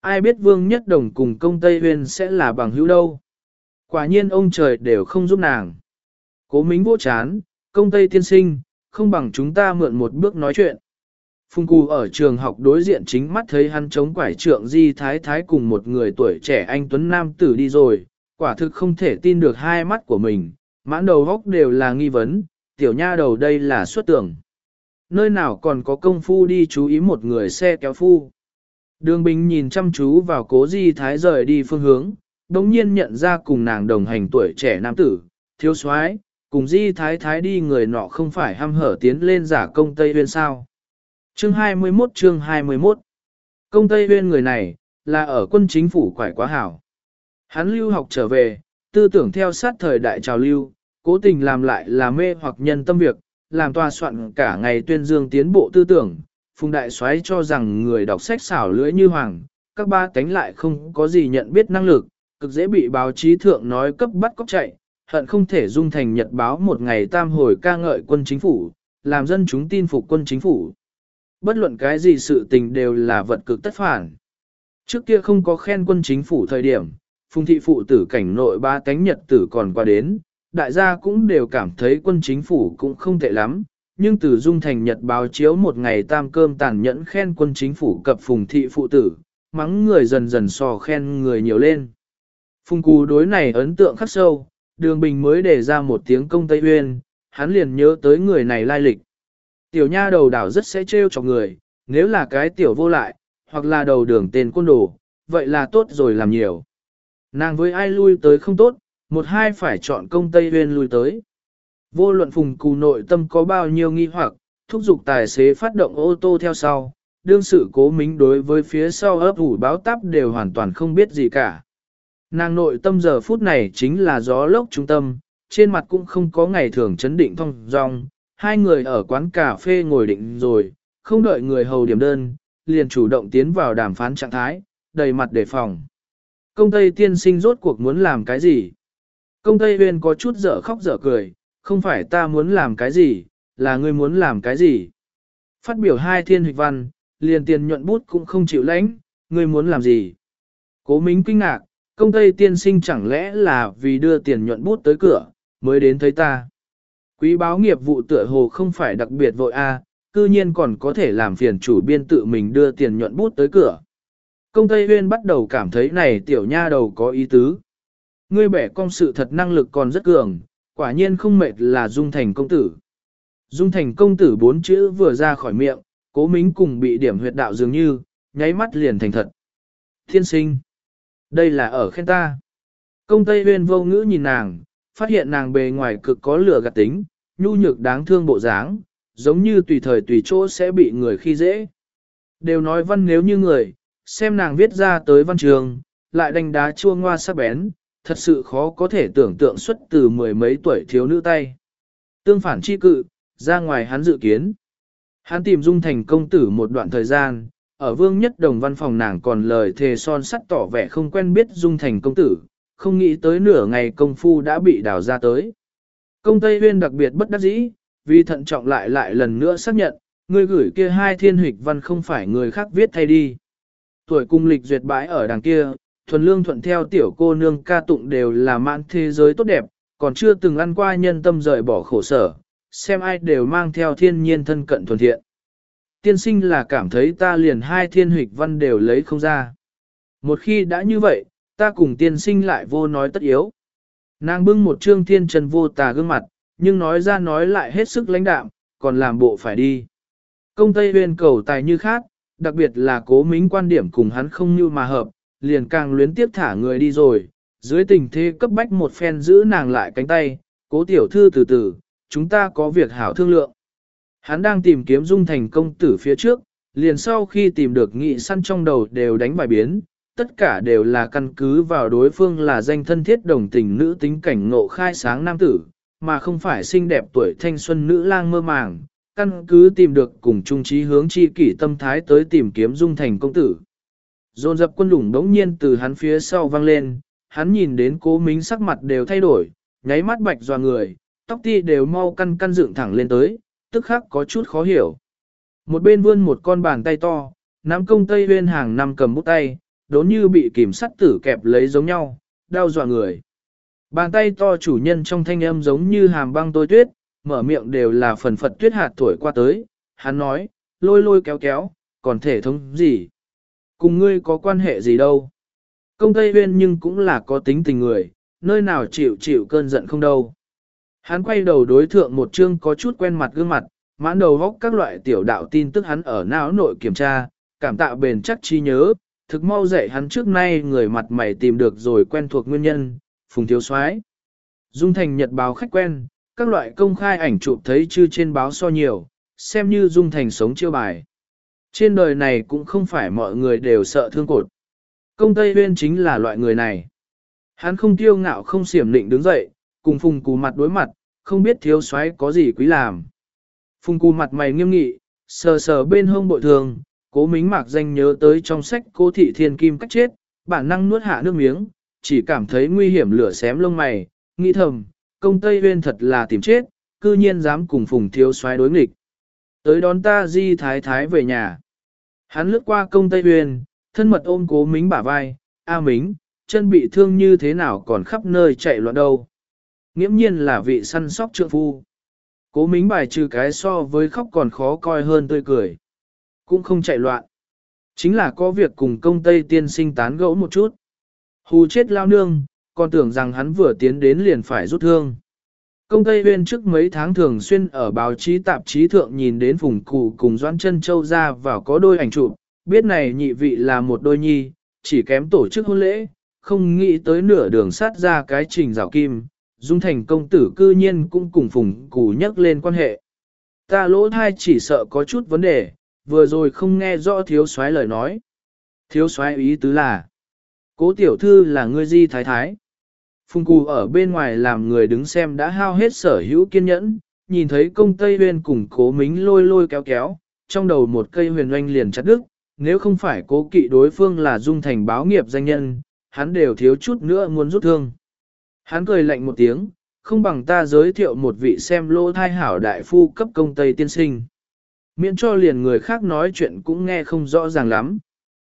Ai biết Vương Nhất Đồng cùng công Tây Huyên sẽ là bằng hữu đâu. Quả nhiên ông trời đều không giúp nàng. Cố mính vô chán, công Tây tiên sinh, không bằng chúng ta mượn một bước nói chuyện. Phùng Cù ở trường học đối diện chính mắt thấy hắn chống quải trượng di thái thái cùng một người tuổi trẻ anh Tuấn Nam tử đi rồi, quả thực không thể tin được hai mắt của mình, mãn đầu góc đều là nghi vấn, tiểu nha đầu đây là xuất tưởng. Nơi nào còn có công phu đi chú ý một người xe kéo phu. Đường Bình nhìn chăm chú vào cố di thái rời đi phương hướng, đồng nhiên nhận ra cùng nàng đồng hành tuổi trẻ nam tử, thiếu soái cùng di thái thái đi người nọ không phải ham hở tiến lên giả công Tây Huyên sao. Chương 21 chương 21 Công Tây Huyên người này, là ở quân chính phủ quải quá hảo. Hắn lưu học trở về, tư tưởng theo sát thời đại trào lưu, cố tình làm lại là mê hoặc nhân tâm việc, làm tòa soạn cả ngày tuyên dương tiến bộ tư tưởng. Phùng Đại Soái cho rằng người đọc sách xảo lưỡi như hoàng, các ba cánh lại không có gì nhận biết năng lực, cực dễ bị báo chí thượng nói cấp bắt cóc chạy, hận không thể dung thành nhật báo một ngày tam hồi ca ngợi quân chính phủ, làm dân chúng tin phục quân chính phủ. Bất luận cái gì sự tình đều là vật cực tất phản. Trước kia không có khen quân chính phủ thời điểm, phùng thị phụ tử cảnh nội ba cánh nhật tử còn qua đến, đại gia cũng đều cảm thấy quân chính phủ cũng không tệ lắm, nhưng từ dung thành nhật báo chiếu một ngày tam cơm tàn nhẫn khen quân chính phủ cập phùng thị phụ tử, mắng người dần dần so khen người nhiều lên. Phùng cù đối này ấn tượng khắc sâu, đường bình mới đề ra một tiếng công Tây Uyên, hắn liền nhớ tới người này lai lịch. Tiểu nha đầu đảo rất sẽ trêu cho người, nếu là cái tiểu vô lại, hoặc là đầu đường tên quân đồ, vậy là tốt rồi làm nhiều. Nàng với ai lui tới không tốt, một hai phải chọn công Tây uyên lui tới. Vô luận phùng cù nội tâm có bao nhiêu nghi hoặc, thúc giục tài xế phát động ô tô theo sau, đương sự cố mính đối với phía sau ấp ủ báo táp đều hoàn toàn không biết gì cả. Nàng nội tâm giờ phút này chính là gió lốc trung tâm, trên mặt cũng không có ngày thường chấn định thông dong, hai người ở quán cà phê ngồi định rồi, không đợi người hầu điểm đơn, liền chủ động tiến vào đàm phán trạng thái, đầy mặt đề phòng. Công Tây tiên sinh rốt cuộc muốn làm cái gì? Công Tây Huyên có chút dở khóc dở cười, không phải ta muốn làm cái gì, là ngươi muốn làm cái gì. Phát biểu hai thiên hịch văn, liền tiền nhuận bút cũng không chịu lãnh, ngươi muốn làm gì. Cố Mính kinh ngạc, công Tây tiên sinh chẳng lẽ là vì đưa tiền nhuận bút tới cửa, mới đến thấy ta. Quý báo nghiệp vụ tựa hồ không phải đặc biệt vội a, cư nhiên còn có thể làm phiền chủ biên tự mình đưa tiền nhuận bút tới cửa. Công Tây Huyên bắt đầu cảm thấy này tiểu nha đầu có ý tứ. Ngươi bẻ công sự thật năng lực còn rất cường, quả nhiên không mệt là Dung Thành công tử. Dung Thành công tử bốn chữ vừa ra khỏi miệng, cố mính cùng bị điểm huyệt đạo dường như, nháy mắt liền thành thật. Thiên sinh. Đây là ở khen ta. Công Tây Huyên vô ngữ nhìn nàng, phát hiện nàng bề ngoài cực có lửa gạt tính, nhu nhược đáng thương bộ dáng, giống như tùy thời tùy chỗ sẽ bị người khi dễ. Đều nói văn nếu như người, xem nàng viết ra tới văn trường, lại đánh đá chua ngoa sắc bén, thật sự khó có thể tưởng tượng xuất từ mười mấy tuổi thiếu nữ tay. Tương phản chi cự, ra ngoài hắn dự kiến. Hắn tìm dung thành công tử một đoạn thời gian, ở vương nhất đồng văn phòng nàng còn lời thề son sắt tỏ vẻ không quen biết dung thành công tử, không nghĩ tới nửa ngày công phu đã bị đào ra tới. Công Tây Huyên đặc biệt bất đắc dĩ, vì thận trọng lại lại lần nữa xác nhận, người gửi kia hai thiên hịch văn không phải người khác viết thay đi. Tuổi cung lịch duyệt bãi ở đằng kia, thuần lương thuận theo tiểu cô nương ca tụng đều là mãn thế giới tốt đẹp, còn chưa từng ăn qua nhân tâm rời bỏ khổ sở, xem ai đều mang theo thiên nhiên thân cận thuần thiện. Tiên sinh là cảm thấy ta liền hai thiên hịch văn đều lấy không ra. Một khi đã như vậy, ta cùng tiên sinh lại vô nói tất yếu. Nàng bưng một trương thiên trần vô tà gương mặt, nhưng nói ra nói lại hết sức lãnh đạm, còn làm bộ phải đi. Công Tây Huyền cầu tài như khác, đặc biệt là cố mính quan điểm cùng hắn không như mà hợp, liền càng luyến tiếp thả người đi rồi, dưới tình thế cấp bách một phen giữ nàng lại cánh tay, cố tiểu thư từ từ, chúng ta có việc hảo thương lượng. Hắn đang tìm kiếm dung thành công tử phía trước, liền sau khi tìm được nghị săn trong đầu đều đánh bài biến, tất cả đều là căn cứ vào đối phương là danh thân thiết đồng tình nữ tính cảnh ngộ khai sáng nam tử, mà không phải xinh đẹp tuổi thanh xuân nữ lang mơ màng, căn cứ tìm được cùng trung trí hướng chi kỷ tâm thái tới tìm kiếm dung thành công tử. Dồn dập quân lủng đống nhiên từ hắn phía sau vang lên, hắn nhìn đến cố mính sắc mặt đều thay đổi, nháy mắt bạch doa người, tóc ti đều mau căn căn dựng thẳng lên tới, tức khắc có chút khó hiểu. Một bên vươn một con bàn tay to, nắm công tây huyên hàng năm cầm bút tay, đốn như bị kìm sắt tử kẹp lấy giống nhau, đau dọa người. Bàn tay to chủ nhân trong thanh âm giống như hàm băng tôi tuyết, mở miệng đều là phần phật tuyết hạt tuổi qua tới, hắn nói, lôi lôi kéo kéo, còn thể thống gì? Cùng ngươi có quan hệ gì đâu? Công Tây Huyên nhưng cũng là có tính tình người, nơi nào chịu chịu cơn giận không đâu. Hắn quay đầu đối thượng một chương có chút quen mặt gương mặt, mãn đầu góc các loại tiểu đạo tin tức hắn ở não nội kiểm tra, cảm tạ bền chắc chi nhớ, thực mau dạy hắn trước nay người mặt mày tìm được rồi quen thuộc nguyên nhân, phùng thiếu soái Dung thành nhật báo khách quen, các loại công khai ảnh chụp thấy chư trên báo so nhiều, xem như Dung thành sống chiêu bài. Trên đời này cũng không phải mọi người đều sợ thương cột. Công Tây Huyên chính là loại người này. Hắn không tiêu ngạo không xiểm định đứng dậy, cùng phùng cù mặt đối mặt, không biết thiếu soái có gì quý làm. Phùng cù mặt mày nghiêm nghị, sờ sờ bên hông bội thường, cố mính mạc danh nhớ tới trong sách cố thị thiên kim cách chết, bản năng nuốt hạ nước miếng, chỉ cảm thấy nguy hiểm lửa xém lông mày, nghĩ thầm, công Tây Huyên thật là tìm chết, cư nhiên dám cùng phùng thiếu soái đối nghịch. Tới đón ta di thái thái về nhà. Hắn lướt qua công Tây Huyên, thân mật ôm cố mính bả vai, A mính, chân bị thương như thế nào còn khắp nơi chạy loạn đâu. Nghiễm nhiên là vị săn sóc trượng phu. Cố mính bài trừ cái so với khóc còn khó coi hơn tươi cười. Cũng không chạy loạn. Chính là có việc cùng công Tây tiên sinh tán gẫu một chút. Hù chết lao nương, còn tưởng rằng hắn vừa tiến đến liền phải rút thương. Công Tây Huyên trước mấy tháng thường xuyên ở báo chí tạp chí thượng nhìn đến vùng cụ cùng Doãn chân Châu ra vào có đôi ảnh chụp, biết này nhị vị là một đôi nhi, chỉ kém tổ chức hôn lễ, không nghĩ tới nửa đường sát ra cái trình rào kim, Dung Thành công tử cư nhiên cũng cùng phùng cụ nhắc lên quan hệ. Ta lỗ thai chỉ sợ có chút vấn đề, vừa rồi không nghe rõ thiếu soái lời nói. Thiếu soái ý tứ là, cố tiểu thư là ngươi di thái thái. Phùng Cù ở bên ngoài làm người đứng xem đã hao hết sở hữu kiên nhẫn, nhìn thấy công Tây Huyên cùng cố mính lôi lôi kéo kéo, trong đầu một cây huyền oanh liền chặt đứt, nếu không phải cố kỵ đối phương là dung thành báo nghiệp danh nhân, hắn đều thiếu chút nữa muốn rút thương. Hắn cười lạnh một tiếng, không bằng ta giới thiệu một vị xem lô thai hảo đại phu cấp công Tây tiên sinh. Miễn cho liền người khác nói chuyện cũng nghe không rõ ràng lắm.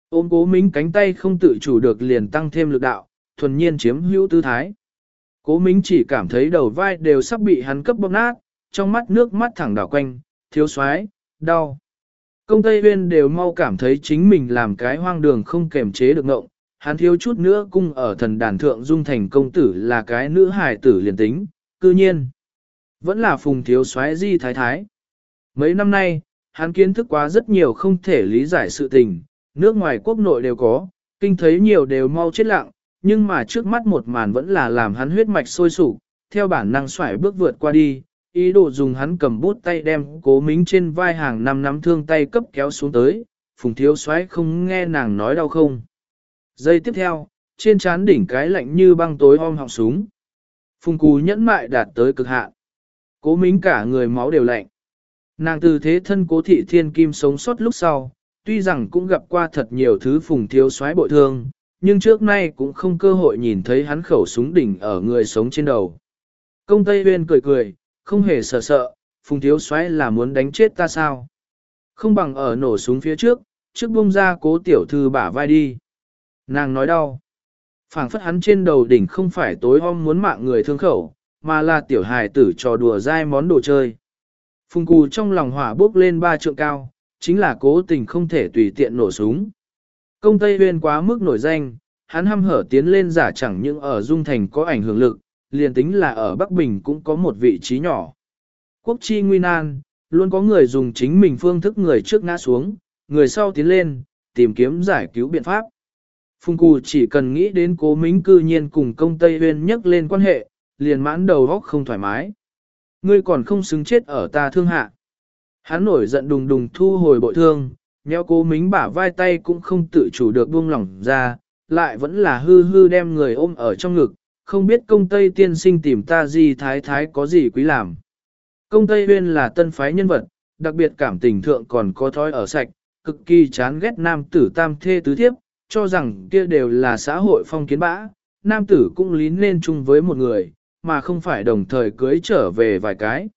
Ôm cố mính cánh tay không tự chủ được liền tăng thêm lực đạo, thuần nhiên chiếm hữu tư thái. Cố Mính chỉ cảm thấy đầu vai đều sắp bị hắn cấp bóp nát, trong mắt nước mắt thẳng đảo quanh, thiếu xoái, đau. Công Tây viên đều mau cảm thấy chính mình làm cái hoang đường không kềm chế được ngộng, hắn thiếu chút nữa cung ở thần đàn thượng dung thành công tử là cái nữ hài tử liền tính, cư nhiên. Vẫn là phùng thiếu Soái di thái thái. Mấy năm nay, hắn kiến thức quá rất nhiều không thể lý giải sự tình, nước ngoài quốc nội đều có, kinh thấy nhiều đều mau chết lặng, nhưng mà trước mắt một màn vẫn là làm hắn huyết mạch sôi sục, theo bản năng xoải bước vượt qua đi, ý đồ dùng hắn cầm bút tay đem cố mính trên vai hàng năm nắm thương tay cấp kéo xuống tới, phùng thiếu xoáy không nghe nàng nói đau không. Giây tiếp theo, trên trán đỉnh cái lạnh như băng tối om họng súng. Phùng cú nhẫn mại đạt tới cực hạn. Cố mính cả người máu đều lạnh. Nàng từ thế thân cố thị thiên kim sống sót lúc sau, tuy rằng cũng gặp qua thật nhiều thứ phùng thiếu soái bội thương, nhưng trước nay cũng không cơ hội nhìn thấy hắn khẩu súng đỉnh ở người sống trên đầu. Công Tây Huyên cười cười, không hề sợ sợ, Phùng Thiếu Soái là muốn đánh chết ta sao? Không bằng ở nổ súng phía trước, trước bung ra cố tiểu thư bả vai đi. Nàng nói đau. phảng phất hắn trên đầu đỉnh không phải tối om muốn mạng người thương khẩu, mà là tiểu hài tử trò đùa dai món đồ chơi. Phùng cù trong lòng hỏa bốc lên ba trượng cao, chính là cố tình không thể tùy tiện nổ súng. Công Tây Huyên quá mức nổi danh, hắn hăm hở tiến lên giả chẳng những ở Dung Thành có ảnh hưởng lực, liền tính là ở Bắc Bình cũng có một vị trí nhỏ. Quốc chi nguy nan, luôn có người dùng chính mình phương thức người trước ngã xuống, người sau tiến lên, tìm kiếm giải cứu biện pháp. Phùng Cù chỉ cần nghĩ đến cố mính cư nhiên cùng công Tây Huyên nhắc lên quan hệ, liền mãn đầu góc không thoải mái. Ngươi còn không xứng chết ở ta thương hạ. Hắn nổi giận đùng đùng thu hồi bội thương, nheo cố mính bả vai tay cũng không tự chủ được buông lỏng ra, lại vẫn là hư hư đem người ôm ở trong ngực, không biết công Tây tiên sinh tìm ta gì thái thái có gì quý làm. Công Tây Huyên là tân phái nhân vật, đặc biệt cảm tình thượng còn có thói ở sạch, cực kỳ chán ghét nam tử tam thê tứ thiếp, cho rằng kia đều là xã hội phong kiến bã, nam tử cũng lín lên chung với một người, mà không phải đồng thời cưới trở về vài cái.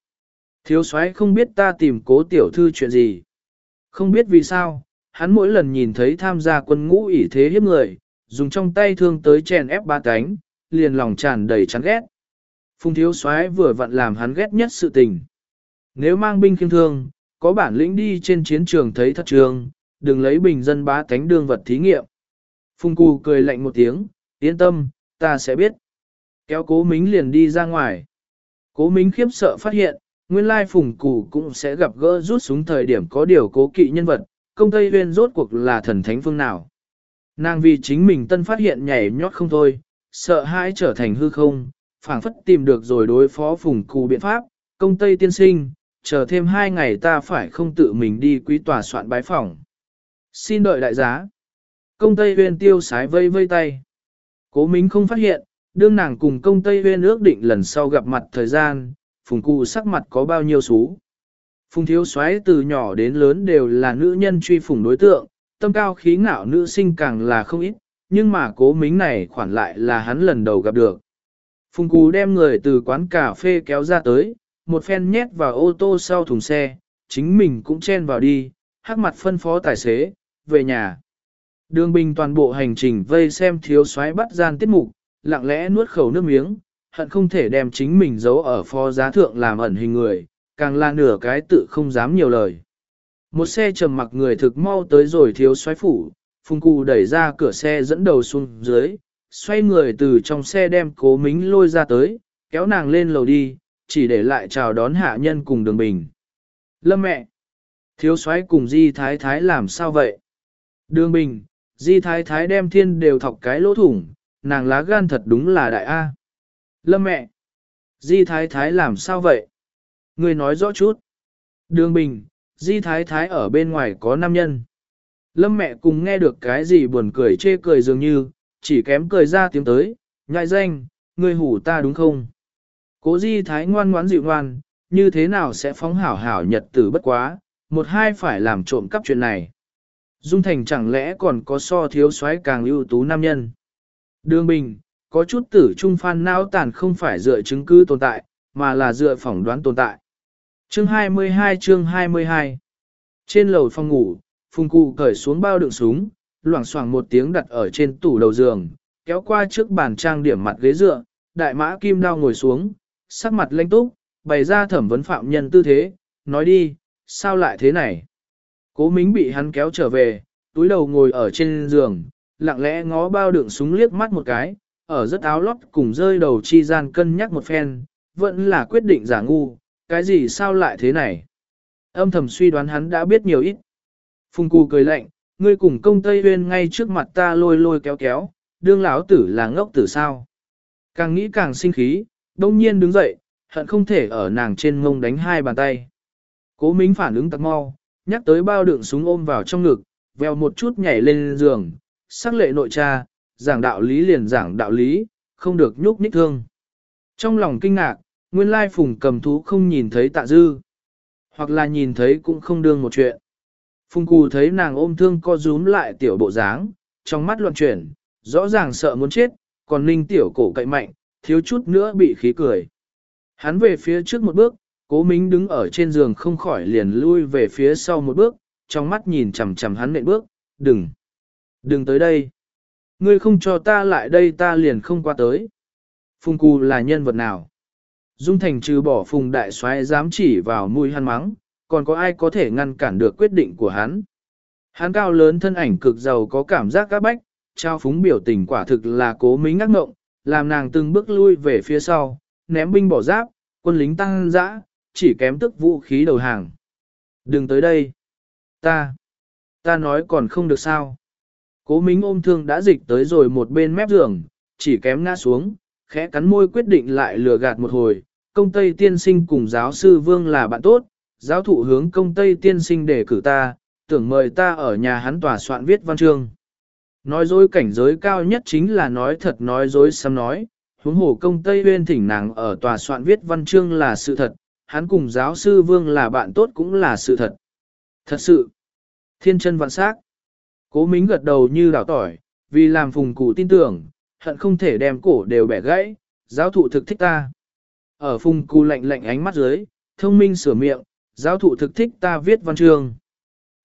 Thiếu soái không biết ta tìm cố tiểu thư chuyện gì. Không biết vì sao, hắn mỗi lần nhìn thấy tham gia quân ngũ ỷ thế hiếp người, dùng trong tay thương tới chèn ép ba cánh, liền lòng tràn đầy chán ghét. Phùng thiếu soái vừa vặn làm hắn ghét nhất sự tình. Nếu mang binh khiêm thương, có bản lĩnh đi trên chiến trường thấy thật trường, đừng lấy bình dân bá tánh đương vật thí nghiệm. Phùng cù cười lạnh một tiếng, yên tâm, ta sẽ biết. Kéo cố mính liền đi ra ngoài. Cố mính khiếp sợ phát hiện, nguyên lai phùng cù cũng sẽ gặp gỡ rút súng thời điểm có điều cố kỵ nhân vật, công tây huyên rốt cuộc là thần thánh phương nào. Nàng vì chính mình tân phát hiện nhảy nhót không thôi, sợ hãi trở thành hư không, phảng phất tìm được rồi đối phó phùng cù biện pháp, công tây tiên sinh, chờ thêm hai ngày ta phải không tự mình đi quý tòa soạn bái phỏng. Xin đợi đại giá. Công tây huyên tiêu sái vây vây tay. Cố mính không phát hiện, đương nàng cùng công tây huyên ước định lần sau gặp mặt thời gian, phùng cụ sắc mặt có bao nhiêu xú. Phùng thiếu soái từ nhỏ đến lớn đều là nữ nhân truy phùng đối tượng, tâm cao khí ngạo nữ sinh càng là không ít, nhưng mà cố mính này khoản lại là hắn lần đầu gặp được. Phùng Cú đem người từ quán cà phê kéo ra tới, một phen nhét vào ô tô sau thùng xe, chính mình cũng chen vào đi, hắc mặt phân phó tài xế, về nhà. Đường bình toàn bộ hành trình vây xem thiếu soái bắt gian tiết mục, lặng lẽ nuốt khẩu nước miếng, hận không thể đem chính mình giấu ở phó giá thượng làm ẩn hình người, càng là nửa cái tự không dám nhiều lời. Một xe trầm mặc người thực mau tới rồi thiếu soái phủ, phùng cụ đẩy ra cửa xe dẫn đầu xuống dưới, xoay người từ trong xe đem cố mính lôi ra tới, kéo nàng lên lầu đi, chỉ để lại chào đón hạ nhân cùng đường bình. Lâm mẹ! Thiếu soái cùng di thái thái làm sao vậy? Đường bình, di thái thái đem thiên đều thọc cái lỗ thủng, nàng lá gan thật đúng là đại A. Lâm mẹ! Di thái thái làm sao vậy? Người nói rõ chút. Đường bình, di thái thái ở bên ngoài có nam nhân. Lâm mẹ cùng nghe được cái gì buồn cười chê cười dường như, chỉ kém cười ra tiếng tới, nhại danh, người hủ ta đúng không? Cố di thái ngoan ngoãn dịu ngoan, như thế nào sẽ phóng hảo hảo nhật tử bất quá, một hai phải làm trộm cắp chuyện này. Dung Thành chẳng lẽ còn có so thiếu soái càng ưu tú nam nhân. Đường Bình, có chút tử trung phan não tàn không phải dựa chứng cứ tồn tại, mà là dựa phỏng đoán tồn tại. Chương 22 chương 22 Trên lầu phòng ngủ, Phùng Cụ cởi xuống bao đựng súng, loảng xoảng một tiếng đặt ở trên tủ đầu giường, kéo qua trước bàn trang điểm mặt ghế dựa, đại mã kim đao ngồi xuống, sắc mặt lanh túc, bày ra thẩm vấn phạm nhân tư thế, nói đi, sao lại thế này? Cố Mính bị hắn kéo trở về, túi đầu ngồi ở trên giường, lặng lẽ ngó bao đựng súng liếc mắt một cái, ở rất áo lót cùng rơi đầu chi gian cân nhắc một phen, vẫn là quyết định giả ngu, cái gì sao lại thế này? Âm thầm suy đoán hắn đã biết nhiều ít. Phùng Cù cười lạnh, ngươi cùng công Tây Huyên ngay trước mặt ta lôi lôi kéo kéo, đương lão tử là ngốc tử sao? Càng nghĩ càng sinh khí, đông nhiên đứng dậy, hận không thể ở nàng trên ngông đánh hai bàn tay. Cố Mính phản ứng tặc mau, nhắc tới bao đựng súng ôm vào trong ngực, veo một chút nhảy lên giường, sắc lệ nội cha, giảng đạo lý liền giảng đạo lý, không được nhúc nhích thương. Trong lòng kinh ngạc, nguyên lai phùng cầm thú không nhìn thấy tạ dư, hoặc là nhìn thấy cũng không đương một chuyện. Phùng cù thấy nàng ôm thương co rúm lại tiểu bộ dáng, trong mắt loạn chuyển, rõ ràng sợ muốn chết, còn ninh tiểu cổ cậy mạnh, thiếu chút nữa bị khí cười. Hắn về phía trước một bước, cố mính đứng ở trên giường không khỏi liền lui về phía sau một bước, trong mắt nhìn chằm chằm hắn nện bước, đừng, đừng tới đây. Ngươi không cho ta lại đây ta liền không qua tới. Phùng cù là nhân vật nào? Dung Thành trừ bỏ phùng đại soái dám chỉ vào mũi hắn mắng, còn có ai có thể ngăn cản được quyết định của hắn. Hắn cao lớn thân ảnh cực giàu có cảm giác các bách, trao phúng biểu tình quả thực là cố mính ngắc ngộng, làm nàng từng bước lui về phía sau, ném binh bỏ giáp, quân lính tăng dã, chỉ kém tức vũ khí đầu hàng. Đừng tới đây. Ta. Ta nói còn không được sao. Cố mính ôm thương đã dịch tới rồi một bên mép giường, chỉ kém ngã xuống, khẽ cắn môi quyết định lại lừa gạt một hồi. Công Tây tiên sinh cùng giáo sư Vương là bạn tốt, giáo thụ hướng công Tây tiên sinh để cử ta, tưởng mời ta ở nhà hắn tòa soạn viết văn chương. Nói dối cảnh giới cao nhất chính là nói thật nói dối xăm nói, huống hồ công Tây Uyên thỉnh nàng ở tòa soạn viết văn chương là sự thật, hắn cùng giáo sư Vương là bạn tốt cũng là sự thật. Thật sự, thiên chân vạn sắc. Cố Mính gật đầu như đảo tỏi, vì làm phùng cụ tin tưởng, hận không thể đem cổ đều bẻ gãy, giáo thụ thực thích ta. Ở phùng cụ lạnh lạnh ánh mắt dưới, thông minh sửa miệng, giáo thụ thực thích ta viết văn chương.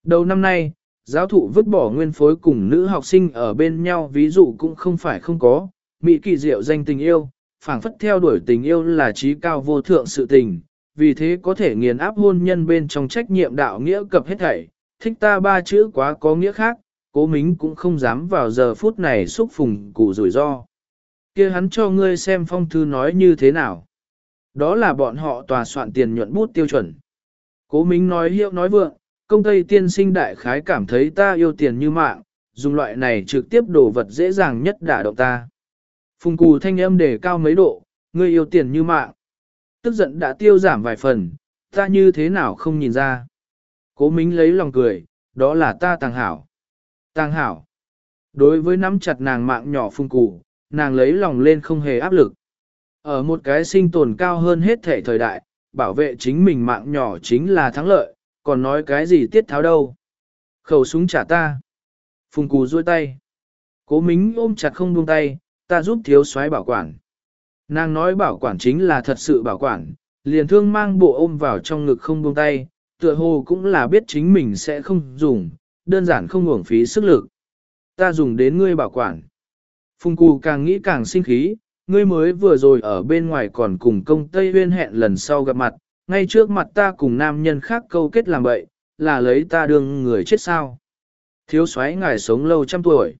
Đầu năm nay, giáo thụ vứt bỏ nguyên phối cùng nữ học sinh ở bên nhau ví dụ cũng không phải không có, mỹ kỳ diệu danh tình yêu, phảng phất theo đuổi tình yêu là trí cao vô thượng sự tình, vì thế có thể nghiền áp hôn nhân bên trong trách nhiệm đạo nghĩa cập hết thảy, thích ta ba chữ quá có nghĩa khác, cố mính cũng không dám vào giờ phút này xúc phùng cụ rủi ro. kia hắn cho ngươi xem phong thư nói như thế nào. Đó là bọn họ tòa soạn tiền nhuận bút tiêu chuẩn. Cố mính nói hiệu nói vượng, công tây tiên sinh đại khái cảm thấy ta yêu tiền như mạng, dùng loại này trực tiếp đổ vật dễ dàng nhất đả động ta. Phùng cù thanh âm để cao mấy độ, ngươi yêu tiền như mạng. Tức giận đã tiêu giảm vài phần, ta như thế nào không nhìn ra. Cố mính lấy lòng cười, đó là ta tàng hảo. Tàng hảo. Đối với nắm chặt nàng mạng nhỏ phùng củ, nàng lấy lòng lên không hề áp lực. Ở một cái sinh tồn cao hơn hết thể thời đại, bảo vệ chính mình mạng nhỏ chính là thắng lợi, còn nói cái gì tiết tháo đâu. Khẩu súng trả ta. Phùng cù duỗi tay. Cố mính ôm chặt không buông tay, ta giúp thiếu soái bảo quản. Nàng nói bảo quản chính là thật sự bảo quản, liền thương mang bộ ôm vào trong ngực không buông tay, tựa hồ cũng là biết chính mình sẽ không dùng, đơn giản không uổng phí sức lực. Ta dùng đến ngươi bảo quản. Phùng cù càng nghĩ càng sinh khí, ngươi mới vừa rồi ở bên ngoài còn cùng công Tây Huyên hẹn lần sau gặp mặt, ngay trước mặt ta cùng nam nhân khác câu kết làm bậy, là lấy ta đương người chết sao. Thiếu soái ngài sống lâu trăm tuổi.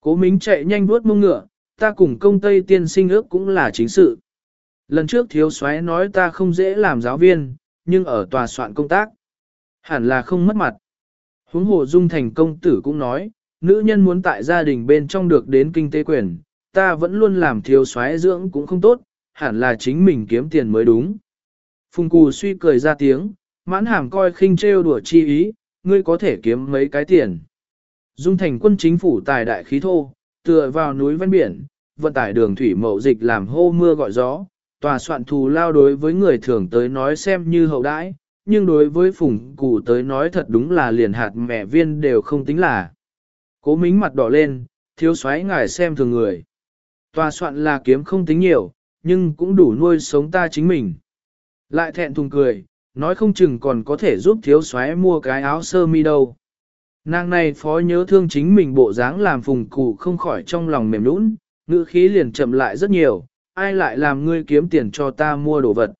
Cố Mính chạy nhanh vuốt mông ngựa, ta cùng công Tây tiên sinh ước cũng là chính sự. Lần trước thiếu soái nói ta không dễ làm giáo viên, nhưng ở tòa soạn công tác, hẳn là không mất mặt. Huống hồ dung thành công tử cũng nói, nữ nhân muốn tại gia đình bên trong được đến kinh tế quyền, ta vẫn luôn làm thiếu soái dưỡng cũng không tốt, hẳn là chính mình kiếm tiền mới đúng. Phùng cù suy cười ra tiếng, mãn hàm coi khinh trêu đùa chi ý, ngươi có thể kiếm mấy cái tiền. Dung thành quân chính phủ tài đại khí thô, tựa vào núi ven biển, vận tải đường thủy mậu dịch làm hô mưa gọi gió, tòa soạn thù lao đối với người thường tới nói xem như hậu đãi, nhưng đối với phùng cụ tới nói thật đúng là liền hạt mẹ viên đều không tính là. Cố mính mặt đỏ lên, thiếu xoáy ngài xem thường người. Tòa soạn là kiếm không tính nhiều, nhưng cũng đủ nuôi sống ta chính mình. Lại thẹn thùng cười, nói không chừng còn có thể giúp thiếu xoáy mua cái áo sơ mi đâu. Nàng này phó nhớ thương chính mình bộ dáng làm phùng cụ không khỏi trong lòng mềm nũng, ngữ khí liền chậm lại rất nhiều, ai lại làm ngươi kiếm tiền cho ta mua đồ vật.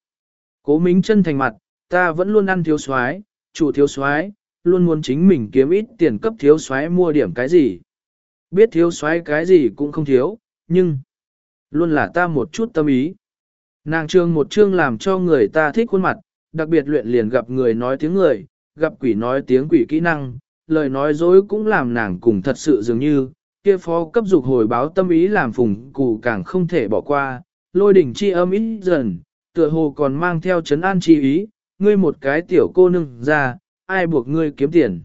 Cố mính chân thành mặt, ta vẫn luôn ăn thiếu soái, chủ thiếu soái, luôn muốn chính mình kiếm ít tiền cấp thiếu soái mua điểm cái gì. Biết thiếu soái cái gì cũng không thiếu, nhưng luôn là ta một chút tâm ý. Nàng trương một chương làm cho người ta thích khuôn mặt, đặc biệt luyện liền gặp người nói tiếng người, gặp quỷ nói tiếng quỷ kỹ năng, lời nói dối cũng làm nàng cùng thật sự dường như, kia phó cấp dục hồi báo tâm ý làm phùng cụ càng không thể bỏ qua, lôi đỉnh chi âm ít dần, tựa hồ còn mang theo chấn an chi ý, ngươi một cái tiểu cô nương ra, ai buộc ngươi kiếm tiền.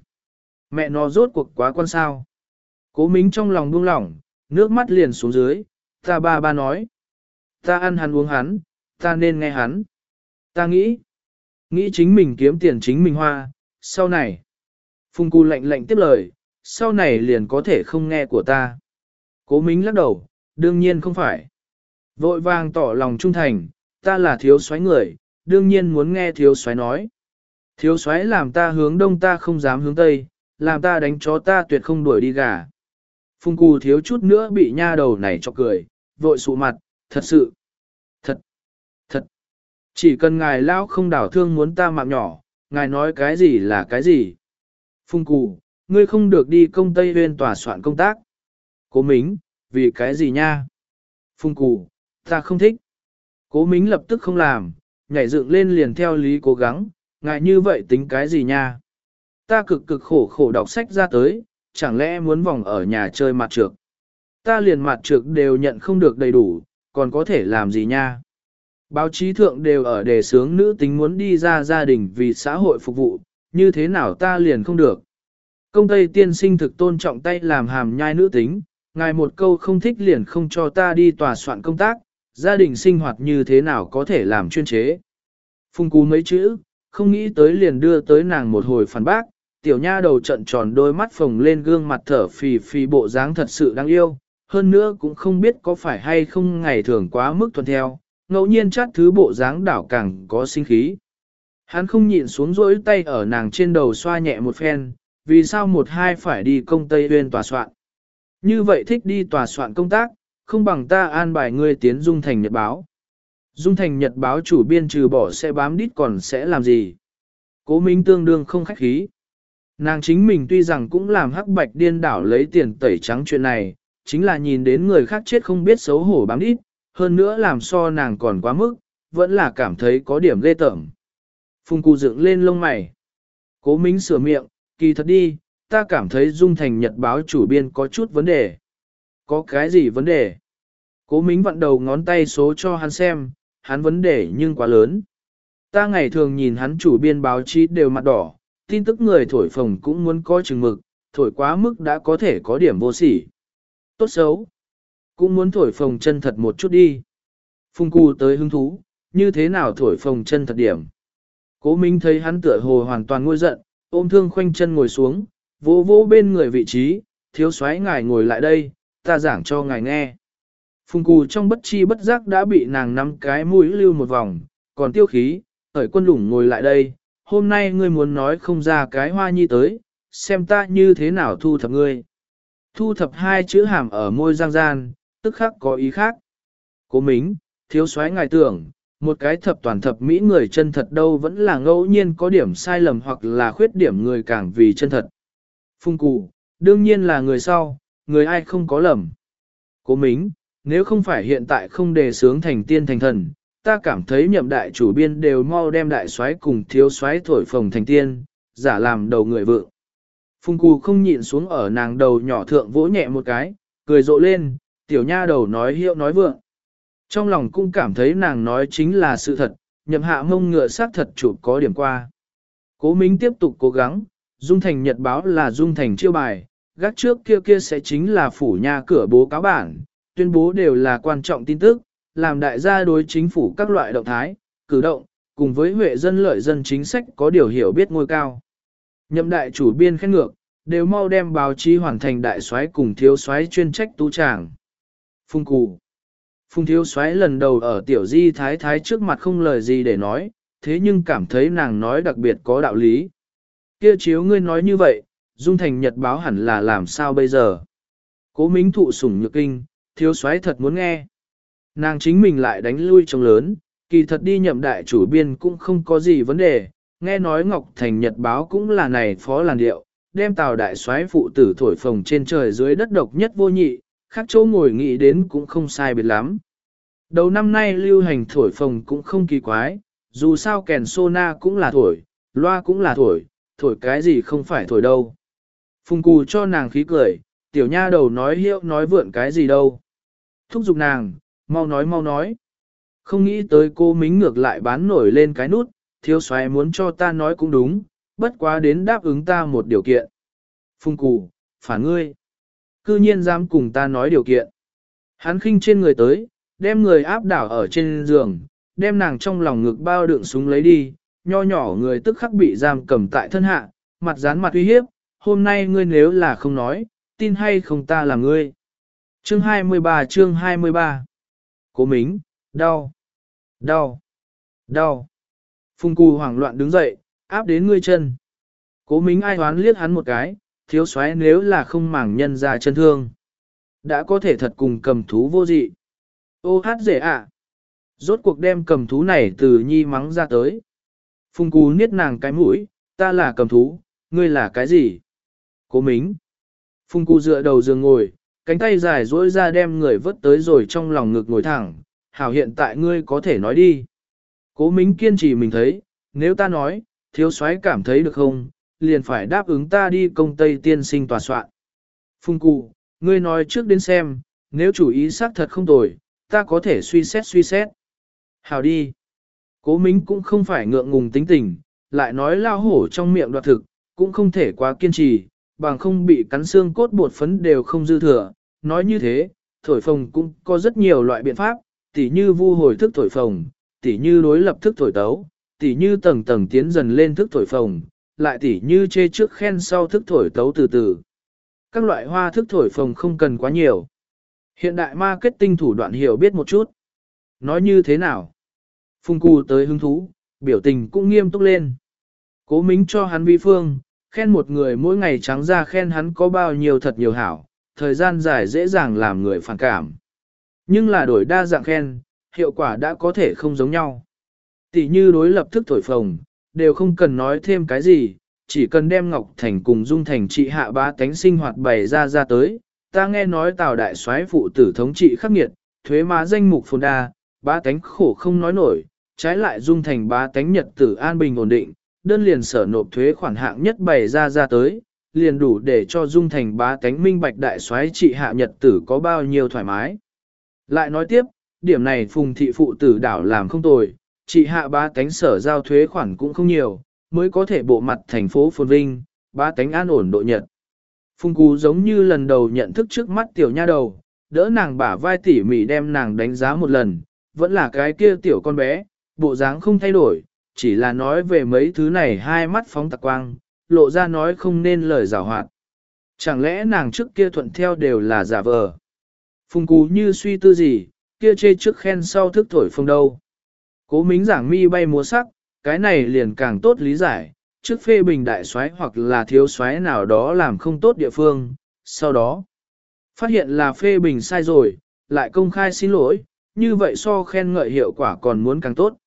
Mẹ nó rốt cuộc quá quan sao. Cố mính trong lòng buông lỏng, nước mắt liền xuống dưới, ta ba ba nói. Ta ăn hắn uống hắn, ta nên nghe hắn. Ta nghĩ, nghĩ chính mình kiếm tiền chính mình hoa, sau này. Phùng Cù lạnh lạnh tiếp lời, sau này liền có thể không nghe của ta. Cố Mính lắc đầu, đương nhiên không phải. Vội vàng tỏ lòng trung thành, ta là thiếu soái người, đương nhiên muốn nghe thiếu soái nói. Thiếu soái làm ta hướng đông ta không dám hướng tây, làm ta đánh chó ta tuyệt không đuổi đi gà. Phùng cù thiếu chút nữa bị nha đầu này cho cười, vội sụ mặt, thật sự. Thật, thật. Chỉ cần ngài lao không đảo thương muốn ta mạng nhỏ, ngài nói cái gì là cái gì. Phùng cù, ngươi không được đi công tây huyên tòa soạn công tác. Cố mính, vì cái gì nha? Phùng cù, ta không thích. Cố mính lập tức không làm, nhảy dựng lên liền theo lý cố gắng, ngại như vậy tính cái gì nha? Ta cực cực khổ khổ đọc sách ra tới, chẳng lẽ muốn vòng ở nhà chơi mặt trược? Ta liền mặt trược đều nhận không được đầy đủ, còn có thể làm gì nha? Báo chí thượng đều ở đề sướng nữ tính muốn đi ra gia đình vì xã hội phục vụ, như thế nào ta liền không được? Công Tây tiên sinh thực tôn trọng tay làm hàm nhai nữ tính, ngài một câu không thích liền không cho ta đi tòa soạn công tác, gia đình sinh hoạt như thế nào có thể làm chuyên chế. Phung cú mấy chữ, không nghĩ tới liền đưa tới nàng một hồi phản bác, tiểu nha đầu trận tròn đôi mắt phồng lên gương mặt thở phì phì bộ dáng thật sự đáng yêu, hơn nữa cũng không biết có phải hay không ngày thường quá mức thuần theo, ngẫu nhiên chát thứ bộ dáng đảo càng có sinh khí. Hắn không nhịn xuống rỗi tay ở nàng trên đầu xoa nhẹ một phen, vì sao một hai phải đi công Tây Uyên tòa soạn. Như vậy thích đi tòa soạn công tác, không bằng ta an bài ngươi tiến Dung Thành Nhật Báo. Dung Thành Nhật Báo chủ biên trừ bỏ sẽ bám đít còn sẽ làm gì? Cố Minh tương đương không khách khí. Nàng chính mình tuy rằng cũng làm hắc bạch điên đảo lấy tiền tẩy trắng chuyện này, chính là nhìn đến người khác chết không biết xấu hổ bám đít, hơn nữa làm so nàng còn quá mức, vẫn là cảm thấy có điểm ghê tởm. Phùng cụ dựng lên lông mày. Cố Minh sửa miệng, kỳ thật đi, ta cảm thấy Dung Thành Nhật báo chủ biên có chút vấn đề. Có cái gì vấn đề? Cố Minh vặn đầu ngón tay số cho hắn xem, hắn vấn đề nhưng quá lớn. Ta ngày thường nhìn hắn chủ biên báo chí đều mặt đỏ, tin tức người thổi phồng cũng muốn có chừng mực, thổi quá mức đã có thể có điểm vô sỉ. Tốt xấu. Cũng muốn thổi phồng chân thật một chút đi. Phùng cù tới hứng thú, như thế nào thổi phồng chân thật điểm. Cố Minh thấy hắn tựa hồ hoàn toàn ngôi giận, ôm thương khoanh chân ngồi xuống, vỗ vỗ bên người vị trí, thiếu soái ngài ngồi lại đây, ta giảng cho ngài nghe. Phùng cù trong bất chi bất giác đã bị nàng nắm cái mũi lưu một vòng, còn tiêu khí, hởi quân lủng ngồi lại đây, hôm nay ngươi muốn nói không ra cái hoa nhi tới, xem ta như thế nào thu thập ngươi. Thu thập hai chữ hàm ở môi giang gian, tức khắc có ý khác. Cố mính, thiếu soái ngài tưởng, một cái thập toàn thập mỹ người chân thật đâu vẫn là ngẫu nhiên có điểm sai lầm hoặc là khuyết điểm người càng vì chân thật. Phung cụ, đương nhiên là người sau, người ai không có lầm. Cố mính, nếu không phải hiện tại không đề sướng thành tiên thành thần, ta cảm thấy nhậm đại chủ biên đều mau đem đại soái cùng thiếu soái thổi phồng thành tiên, giả làm đầu người vượng. phung cù không nhịn xuống ở nàng đầu nhỏ thượng vỗ nhẹ một cái, cười rộ lên, tiểu nha đầu nói hiệu nói vượng. Trong lòng cũng cảm thấy nàng nói chính là sự thật, nhậm hạ mông ngựa sát thật chụp có điểm qua. Cố Minh tiếp tục cố gắng, Dung Thành Nhật báo là Dung Thành chiêu bài, gác trước kia kia sẽ chính là phủ nhà cửa bố cáo bản, tuyên bố đều là quan trọng tin tức, làm đại gia đối chính phủ các loại động thái, cử động, cùng với huệ dân lợi dân chính sách có điều hiểu biết ngôi cao. Nhậm đại chủ biên khen ngược, đều mau đem báo chí hoàn thành đại soái cùng thiếu soái chuyên trách tú tràng. Phung cụ. Phùng thiếu soái lần đầu ở tiểu di thái thái trước mặt không lời gì để nói, thế nhưng cảm thấy nàng nói đặc biệt có đạo lý. Kia chiếu ngươi nói như vậy, Dung Thành Nhật báo hẳn là làm sao bây giờ? Cố Minh thụ sủng nhược kinh, thiếu soái thật muốn nghe. Nàng chính mình lại đánh lui trong lớn, kỳ thật đi nhậm đại chủ biên cũng không có gì vấn đề, nghe nói Ngọc Thành Nhật báo cũng là này phó làn điệu, đem tàu đại soái phụ tử thổi phồng trên trời dưới đất độc nhất vô nhị, khác chỗ ngồi nghĩ đến cũng không sai biệt lắm. Đầu năm nay lưu hành thổi phồng cũng không kỳ quái, dù sao kèn sona cũng là thổi, loa cũng là thổi, thổi cái gì không phải thổi đâu. Phùng cù cho nàng khí cười, tiểu nha đầu nói hiệu nói vượn cái gì đâu. Thúc giục nàng, mau nói mau nói. Không nghĩ tới cô mính ngược lại bán nổi lên cái nút, thiếu soái muốn cho ta nói cũng đúng, bất quá đến đáp ứng ta một điều kiện. Phùng cù, phản ngươi. Cư nhiên dám cùng ta nói điều kiện. Hắn khinh trên người tới, đem người áp đảo ở trên giường, đem nàng trong lòng ngực bao đựng súng lấy đi, nho nhỏ người tức khắc bị giam cầm tại thân hạ, mặt dán mặt uy hiếp, hôm nay ngươi nếu là không nói, tin hay không ta là ngươi. Chương 23 chương 23 Cố mính, đau, đau, đau. Phùng cù hoảng loạn đứng dậy, áp đến ngươi chân. Cố mính ai hoán liếc hắn một cái, thiếu soái nếu là không màng nhân ra chân thương. Đã có thể thật cùng cầm thú vô dị. Ô hát dễ ạ. Rốt cuộc đem cầm thú này từ nhi mắng ra tới. Phùng cù niết nàng cái mũi, ta là cầm thú, ngươi là cái gì? Cố mính. Phùng cù dựa đầu giường ngồi, cánh tay dài duỗi ra đem người vớt tới rồi trong lòng ngực ngồi thẳng, hảo hiện tại ngươi có thể nói đi. Cố Mính kiên trì mình thấy, nếu ta nói, thiếu soái cảm thấy được không, liền phải đáp ứng ta đi công tây tiên sinh tòa soạn. Phung cụ, ngươi nói trước đến xem, nếu chủ ý xác thật không tồi, ta có thể suy xét suy xét. hào đi. Cố Mính cũng không phải ngượng ngùng tính tình, lại nói lao hổ trong miệng đoạt thực, cũng không thể quá kiên trì, bằng không bị cắn xương cốt bột phấn đều không dư thừa. Nói như thế, thổi phồng cũng có rất nhiều loại biện pháp, tỉ như vu hồi thức thổi phồng, tỉ như đối lập thức thổi tấu, tỉ như tầng tầng tiến dần lên thức thổi phồng, lại tỉ như chê trước khen sau thức thổi tấu từ từ. Các loại hoa thức thổi phồng không cần quá nhiều. Hiện đại marketing thủ đoạn hiểu biết một chút. Nói như thế nào? Phùng cù tới hứng thú, biểu tình cũng nghiêm túc lên. Cố mính cho hắn vi phương, khen một người mỗi ngày trắng ra khen hắn có bao nhiêu thật nhiều hảo, thời gian dài dễ dàng làm người phản cảm. Nhưng là đổi đa dạng khen, hiệu quả đã có thể không giống nhau. Tỷ như đối lập thức thổi phồng, đều không cần nói thêm cái gì, chỉ cần đem Ngọc Thành cùng Dung Thành trị hạ ba tánh sinh hoạt bày ra ra tới. Ta nghe nói Tào Đại soái phụ tử thống trị khắc nghiệt, thuế má danh mục phồn đa, ba tánh khổ không nói nổi, trái lại Dung Thành ba tánh nhật tử an bình ổn định, đơn liền sở nộp thuế khoản hạng nhất bày ra ra tới, liền đủ để cho Dung Thành bá tánh minh bạch đại soái trị hạ nhật tử có bao nhiêu thoải mái. Lại nói tiếp, điểm này phùng thị phụ tử đảo làm không tồi, chị hạ ba tánh sở giao thuế khoản cũng không nhiều, mới có thể bộ mặt thành phố phồn vinh, ba tánh an ổn độ nhật. Phùng cú giống như lần đầu nhận thức trước mắt tiểu nha đầu, đỡ nàng bả vai tỉ mỉ đem nàng đánh giá một lần, vẫn là cái kia tiểu con bé, bộ dáng không thay đổi, chỉ là nói về mấy thứ này hai mắt phóng tạc quang, lộ ra nói không nên lời giả hoạt. Chẳng lẽ nàng trước kia thuận theo đều là giả vờ? Phùng cú như suy tư gì, kia chê trước khen sau thức thổi phồng đâu. Cố mính giảng mi bay múa sắc, cái này liền càng tốt lý giải, trước phê bình đại soái hoặc là thiếu soái nào đó làm không tốt địa phương, sau đó phát hiện là phê bình sai rồi, lại công khai xin lỗi, như vậy so khen ngợi hiệu quả còn muốn càng tốt.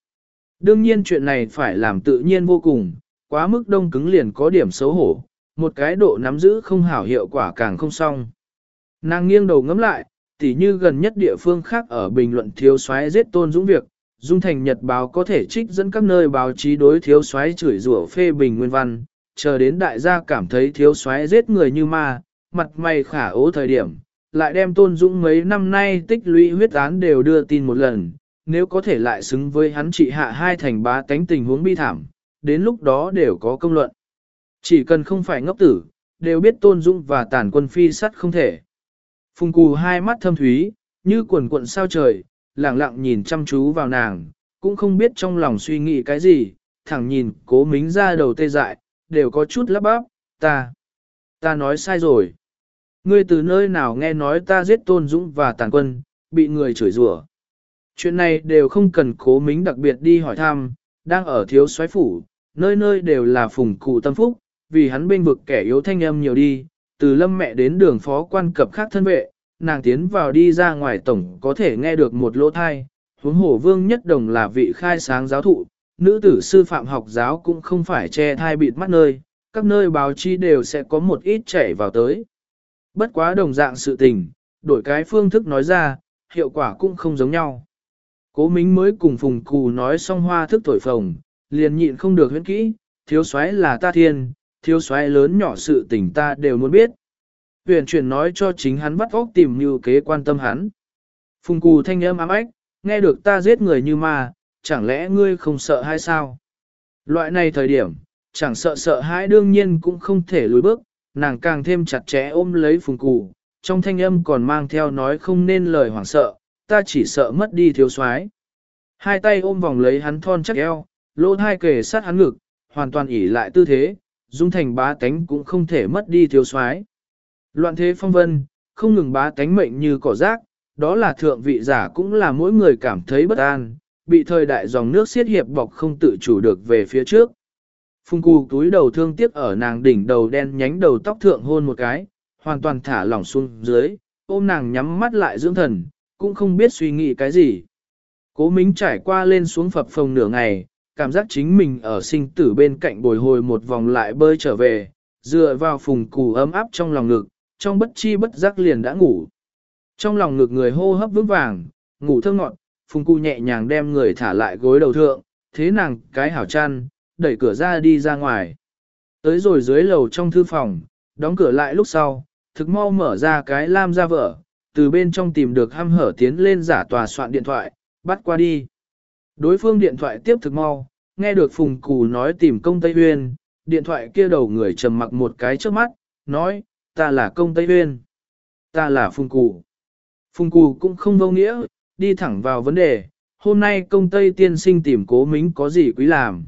Đương nhiên chuyện này phải làm tự nhiên vô cùng, quá mức đông cứng liền có điểm xấu hổ, một cái độ nắm giữ không hảo hiệu quả càng không xong. Nàng nghiêng đầu ngắm lại, tỉ như gần nhất địa phương khác ở bình luận thiếu soái giết tôn dũng việc, Dung Thành Nhật báo có thể trích dẫn các nơi báo chí đối thiếu soái chửi rủa phê bình nguyên văn, chờ đến đại gia cảm thấy thiếu soái giết người như ma, mặt mày khả ố thời điểm, lại đem tôn dũng mấy năm nay tích lũy huyết án đều đưa tin một lần, nếu có thể lại xứng với hắn trị hạ hai thành bá tánh tình huống bi thảm, đến lúc đó đều có công luận. Chỉ cần không phải ngốc tử, đều biết tôn dũng và tàn quân phi sắt không thể. Phùng cù hai mắt thâm thúy, như quần cuộn sao trời, lặng lặng nhìn chăm chú vào nàng, cũng không biết trong lòng suy nghĩ cái gì, thẳng nhìn cố mính ra đầu tê dại, đều có chút lắp bắp, ta, ta nói sai rồi. Ngươi từ nơi nào nghe nói ta giết tôn dũng và tàn quân, bị người chửi rủa. Chuyện này đều không cần cố mính đặc biệt đi hỏi thăm, đang ở thiếu soái phủ, nơi nơi đều là phùng cụ tâm phúc, vì hắn bên vực kẻ yếu thanh âm nhiều đi, từ lâm mẹ đến đường phó quan cập khác thân vệ, nàng tiến vào đi ra ngoài tổng có thể nghe được một lỗ thai, huống hổ vương nhất đồng là vị khai sáng giáo thụ, nữ tử sư phạm học giáo cũng không phải che thai bịt mắt nơi, các nơi báo chí đều sẽ có một ít chảy vào tới. Bất quá đồng dạng sự tình, đổi cái phương thức nói ra, hiệu quả cũng không giống nhau. Cố Mính mới cùng Phùng Cù nói xong hoa thức thổi phồng, liền nhịn không được huyễn kỹ, thiếu soái là ta thiên, thiếu soái lớn nhỏ sự tình ta đều muốn biết. Huyền chuyển nói cho chính hắn bắt óc tìm như kế quan tâm hắn. Phùng Cù thanh âm ám ách, nghe được ta giết người như ma, chẳng lẽ ngươi không sợ hay sao? Loại này thời điểm, chẳng sợ sợ hãi đương nhiên cũng không thể lùi bước, nàng càng thêm chặt chẽ ôm lấy Phùng Cù, trong thanh âm còn mang theo nói không nên lời hoảng sợ, ta chỉ sợ mất đi thiếu soái. Hai tay ôm vòng lấy hắn thon chắc eo, lỗ hai kề sát hắn ngực, hoàn toàn ỉ lại tư thế, dung thành bá tánh cũng không thể mất đi thiếu soái. Loạn thế phong vân, không ngừng bá tánh mệnh như cỏ rác, đó là thượng vị giả cũng là mỗi người cảm thấy bất an, bị thời đại dòng nước xiết hiệp bọc không tự chủ được về phía trước. Phùng cù túi đầu thương tiếc ở nàng đỉnh đầu đen nhánh đầu tóc thượng hôn một cái, hoàn toàn thả lỏng xuống dưới, ôm nàng nhắm mắt lại dưỡng thần, cũng không biết suy nghĩ cái gì. Cố Mính trải qua lên xuống phập phồng nửa ngày, cảm giác chính mình ở sinh tử bên cạnh bồi hồi một vòng lại bơi trở về, dựa vào phùng cù ấm áp trong lòng ngực, trong bất chi bất giác liền đã ngủ. Trong lòng ngực người hô hấp vững vàng, ngủ thơ ngọn, phùng cù nhẹ nhàng đem người thả lại gối đầu thượng, thế nàng cái hảo chăn, đẩy cửa ra đi ra ngoài. Tới rồi dưới lầu trong thư phòng, đóng cửa lại lúc sau, thực mau mở ra cái lam ra vợ, từ bên trong tìm được ham hở tiến lên giả tòa soạn điện thoại, bắt qua đi. Đối phương điện thoại tiếp thực mau, nghe được Phùng Cù nói tìm công Tây Huyên, điện thoại kia đầu người trầm mặc một cái trước mắt, nói, ta là công Tây Huyên, ta là Phùng Cù. Phùng Cù cũng không vô nghĩa, đi thẳng vào vấn đề, hôm nay công Tây tiên sinh tìm cố mính có gì quý làm.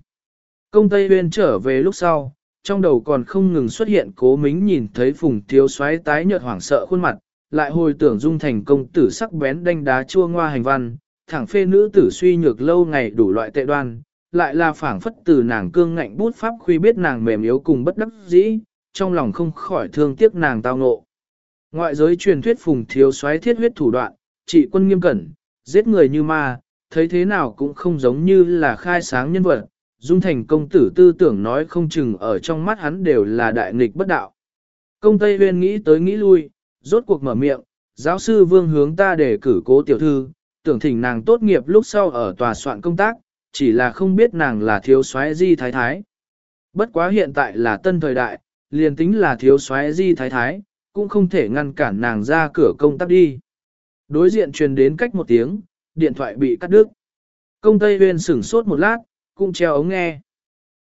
Công Tây Huyên trở về lúc sau, trong đầu còn không ngừng xuất hiện cố mính nhìn thấy Phùng thiếu xoáy tái nhợt hoảng sợ khuôn mặt, lại hồi tưởng dung thành công tử sắc bén đanh đá chua ngoa hành văn, thẳng phê nữ tử suy nhược lâu ngày đủ loại tệ đoan, lại là phảng phất từ nàng cương ngạnh bút pháp khuy biết nàng mềm yếu cùng bất đắc dĩ, trong lòng không khỏi thương tiếc nàng tao ngộ. Ngoại giới truyền thuyết phùng thiếu xoáy thiết huyết thủ đoạn, trị quân nghiêm cẩn, giết người như ma, thấy thế nào cũng không giống như là khai sáng nhân vật. Dung thành công tử tư tưởng nói không chừng ở trong mắt hắn đều là đại nghịch bất đạo. Công Tây Huyên nghĩ tới nghĩ lui, rốt cuộc mở miệng, giáo sư vương hướng ta để cử cố tiểu thư, tưởng thỉnh nàng tốt nghiệp lúc sau ở tòa soạn công tác, chỉ là không biết nàng là thiếu soái di thái thái. Bất quá hiện tại là tân thời đại, liền tính là thiếu soái di thái thái, cũng không thể ngăn cản nàng ra cửa công tác đi. Đối diện truyền đến cách một tiếng, điện thoại bị cắt đứt. Công Tây Huyên sửng sốt một lát, cũng treo ống nghe.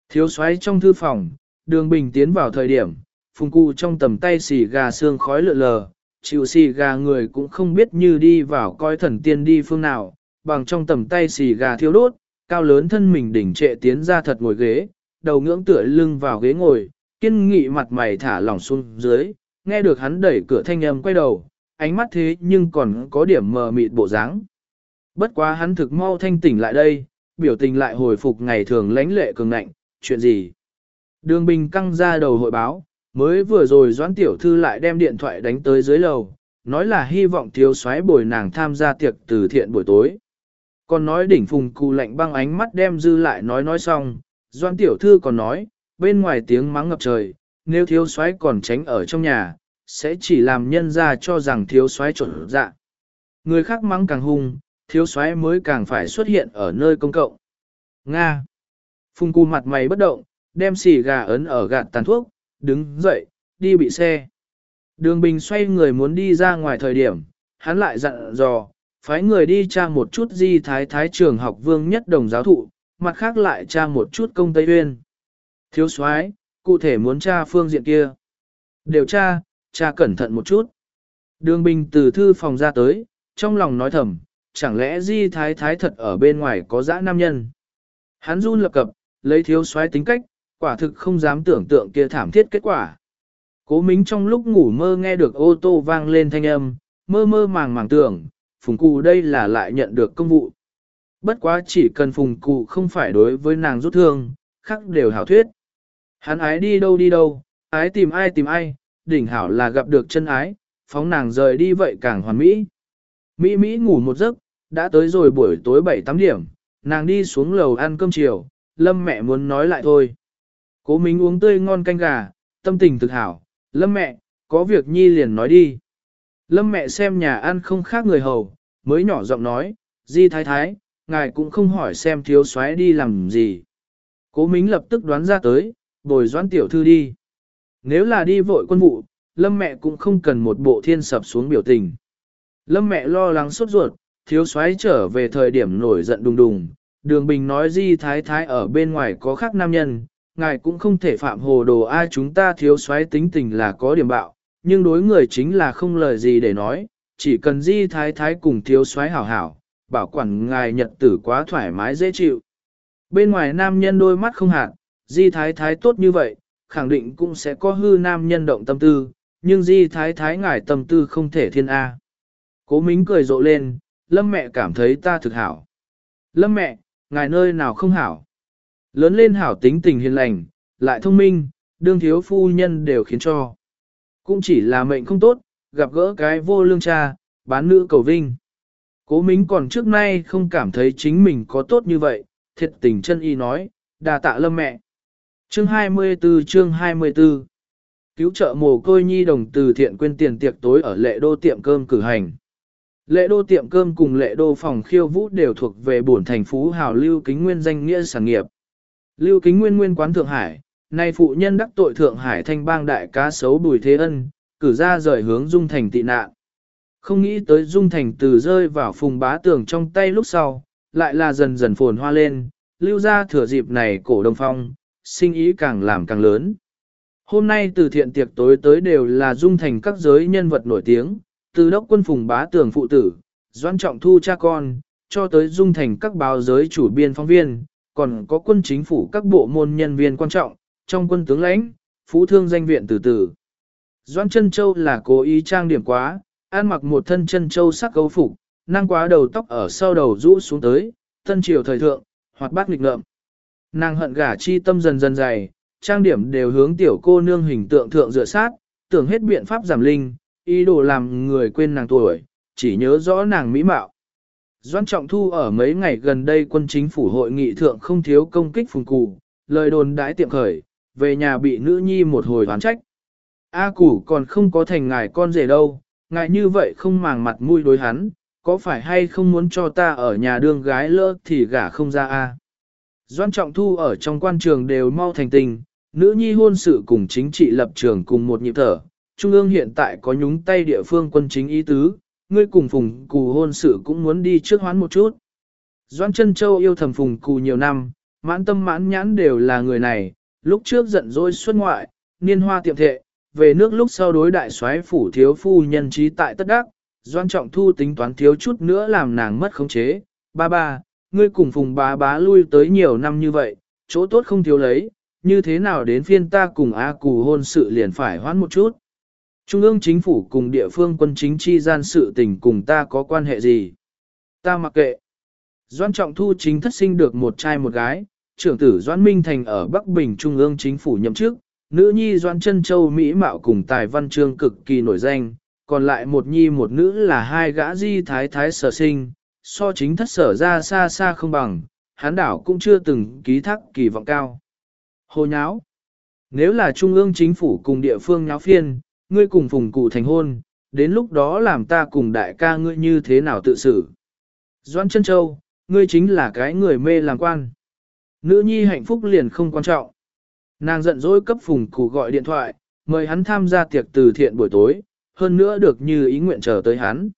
Thiếu soái trong thư phòng, đường bình tiến vào thời điểm, phùng cụ trong tầm tay xì gà xương khói lượn lờ, chịu xì gà người cũng không biết như đi vào coi thần tiên đi phương nào, bằng trong tầm tay xì gà thiêu đốt, cao lớn thân mình đỉnh trệ tiến ra thật ngồi ghế, đầu ngưỡng tựa lưng vào ghế ngồi, kiên nghị mặt mày thả lỏng xuống dưới, nghe được hắn đẩy cửa thanh âm quay đầu, ánh mắt thế nhưng còn có điểm mờ mịt bộ dáng. Bất quá hắn thực mau thanh tỉnh lại đây, biểu tình lại hồi phục ngày thường lãnh lệ cường nạnh. chuyện gì? Đường Bình căng ra đầu hội báo, mới vừa rồi Doãn Tiểu Thư lại đem điện thoại đánh tới dưới lầu, nói là hy vọng thiếu soái bồi nàng tham gia tiệc từ thiện buổi tối. Còn nói đỉnh phùng cụ lạnh băng ánh mắt đem dư lại nói nói xong, Doãn Tiểu Thư còn nói, bên ngoài tiếng mắng ngập trời, nếu thiếu soái còn tránh ở trong nhà, sẽ chỉ làm nhân ra cho rằng thiếu soái trộn dạ. Người khác mắng càng hung, thiếu soái mới càng phải xuất hiện ở nơi công cộng. Nga. Phùng cù mặt mày bất động, đem xì gà ấn ở gạt tàn thuốc, đứng dậy, đi bị xe. Đường Bình xoay người muốn đi ra ngoài thời điểm, hắn lại dặn dò, phái người đi tra một chút di thái thái trường học vương nhất đồng giáo thụ, mặt khác lại tra một chút công Tây Uyên. Thiếu soái, cụ thể muốn tra phương diện kia. điều tra, tra cẩn thận một chút. Đường Bình từ thư phòng ra tới, trong lòng nói thầm, chẳng lẽ di thái thái thật ở bên ngoài có dã nam nhân. Hắn run lập cập, lấy thiếu soái tính cách, quả thực không dám tưởng tượng kia thảm thiết kết quả. Cố Mính trong lúc ngủ mơ nghe được ô tô vang lên thanh âm, mơ mơ màng màng tưởng, phùng cụ đây là lại nhận được công vụ. Bất quá chỉ cần phùng cụ không phải đối với nàng rút thương, khác đều hảo thuyết. Hắn ái đi đâu đi đâu, ái tìm ai tìm ai, đỉnh hảo là gặp được chân ái, phóng nàng rời đi vậy càng hoàn mỹ. Mỹ Mỹ ngủ một giấc, đã tới rồi buổi tối 7-8 điểm, nàng đi xuống lầu ăn cơm chiều, lâm mẹ muốn nói lại thôi. Cố Minh uống tươi ngon canh gà, tâm tình thực hảo, lâm mẹ, có việc nhi liền nói đi. Lâm mẹ xem nhà ăn không khác người hầu, mới nhỏ giọng nói, di thái thái, ngài cũng không hỏi xem thiếu soái đi làm gì. Cố Mính lập tức đoán ra tới, bồi doãn tiểu thư đi. Nếu là đi vội quân vụ, lâm mẹ cũng không cần một bộ thiên sập xuống biểu tình. Lâm mẹ lo lắng sốt ruột, thiếu soái trở về thời điểm nổi giận đùng đùng. Đường Bình nói di thái thái ở bên ngoài có khác nam nhân, ngài cũng không thể phạm hồ đồ ai chúng ta thiếu soái tính tình là có điểm bạo, nhưng đối người chính là không lời gì để nói, chỉ cần di thái thái cùng thiếu soái hảo hảo, bảo quản ngài nhật tử quá thoải mái dễ chịu. Bên ngoài nam nhân đôi mắt không hạn, di thái thái tốt như vậy, khẳng định cũng sẽ có hư nam nhân động tâm tư, nhưng di thái thái ngài tâm tư không thể thiên A. Cố Mính cười rộ lên, lâm mẹ cảm thấy ta thực hảo. Lâm mẹ, ngài nơi nào không hảo. Lớn lên hảo tính tình hiền lành, lại thông minh, đương thiếu phu nhân đều khiến cho. Cũng chỉ là mệnh không tốt, gặp gỡ cái vô lương cha, bán nữ cầu vinh. Cố Mính còn trước nay không cảm thấy chính mình có tốt như vậy, thiệt tình chân y nói, đà tạ lâm mẹ. Chương 24 chương 24 Cứu trợ mồ côi nhi đồng từ thiện quên tiền tiệc tối ở lệ đô tiệm cơm cử hành. Lệ đô tiệm cơm cùng lệ đô phòng khiêu vũ đều thuộc về bổn thành phú hào lưu kính nguyên danh nghĩa sản nghiệp. Lưu kính nguyên nguyên quán Thượng Hải, nay phụ nhân đắc tội Thượng Hải thanh bang đại cá sấu bùi thế ân, cử ra rời hướng Dung Thành tị nạn. Không nghĩ tới Dung Thành từ rơi vào phùng bá tường trong tay lúc sau, lại là dần dần phồn hoa lên, lưu ra thừa dịp này cổ đồng phong, sinh ý càng làm càng lớn. Hôm nay từ thiện tiệc tối tới đều là Dung Thành các giới nhân vật nổi tiếng, từ đốc quân phùng bá tường phụ tử, doan trọng thu cha con, cho tới dung thành các báo giới chủ biên phóng viên, còn có quân chính phủ các bộ môn nhân viên quan trọng, trong quân tướng lãnh, phú thương danh viện từ từ. Doan chân châu là cố ý trang điểm quá, ăn mặc một thân chân châu sắc gấu phục, năng quá đầu tóc ở sau đầu rũ xuống tới, tân triều thời thượng, hoặc bát nghịch ngợm. Nàng hận gả chi tâm dần dần dày, trang điểm đều hướng tiểu cô nương hình tượng thượng dựa sát, tưởng hết biện pháp giảm linh, ý đồ làm người quên nàng tuổi, chỉ nhớ rõ nàng mỹ mạo. Doan Trọng Thu ở mấy ngày gần đây quân chính phủ hội nghị thượng không thiếu công kích phùng cụ, lời đồn đãi tiệm khởi, về nhà bị nữ nhi một hồi oán trách. A củ còn không có thành ngài con rể đâu, ngài như vậy không màng mặt mũi đối hắn, có phải hay không muốn cho ta ở nhà đương gái lỡ thì gả không ra a. Doan Trọng Thu ở trong quan trường đều mau thành tình, nữ nhi hôn sự cùng chính trị lập trường cùng một nhịp thở. Trung ương hiện tại có nhúng tay địa phương quân chính ý tứ, ngươi cùng phùng cù hôn sự cũng muốn đi trước hoán một chút. Doan Trân châu yêu thầm phùng cù nhiều năm, mãn tâm mãn nhãn đều là người này, lúc trước giận dỗi xuất ngoại, niên hoa tiệm thệ, về nước lúc sau đối đại soái phủ thiếu phu nhân trí tại tất đắc, doan trọng thu tính toán thiếu chút nữa làm nàng mất khống chế. Ba ba, ngươi cùng phùng bá bá lui tới nhiều năm như vậy, chỗ tốt không thiếu lấy, như thế nào đến phiên ta cùng A cù hôn sự liền phải hoãn một chút. Trung ương chính phủ cùng địa phương quân chính chi gian sự tình cùng ta có quan hệ gì? Ta mặc kệ. Doan Trọng Thu chính thất sinh được một trai một gái, trưởng tử Doan Minh Thành ở Bắc Bình Trung ương chính phủ nhậm chức, nữ nhi Doan Trân Châu Mỹ Mạo cùng tài văn chương cực kỳ nổi danh, còn lại một nhi một nữ là hai gã di thái thái sở sinh, so chính thất sở ra xa xa không bằng, hán đảo cũng chưa từng ký thác kỳ vọng cao. Hồ nháo Nếu là Trung ương chính phủ cùng địa phương nháo phiên, ngươi cùng phùng cụ thành hôn, đến lúc đó làm ta cùng đại ca ngươi như thế nào tự xử. Doan chân châu, ngươi chính là cái người mê làm quan. Nữ nhi hạnh phúc liền không quan trọng. Nàng giận dỗi cấp phùng cụ gọi điện thoại, mời hắn tham gia tiệc từ thiện buổi tối, hơn nữa được như ý nguyện chờ tới hắn.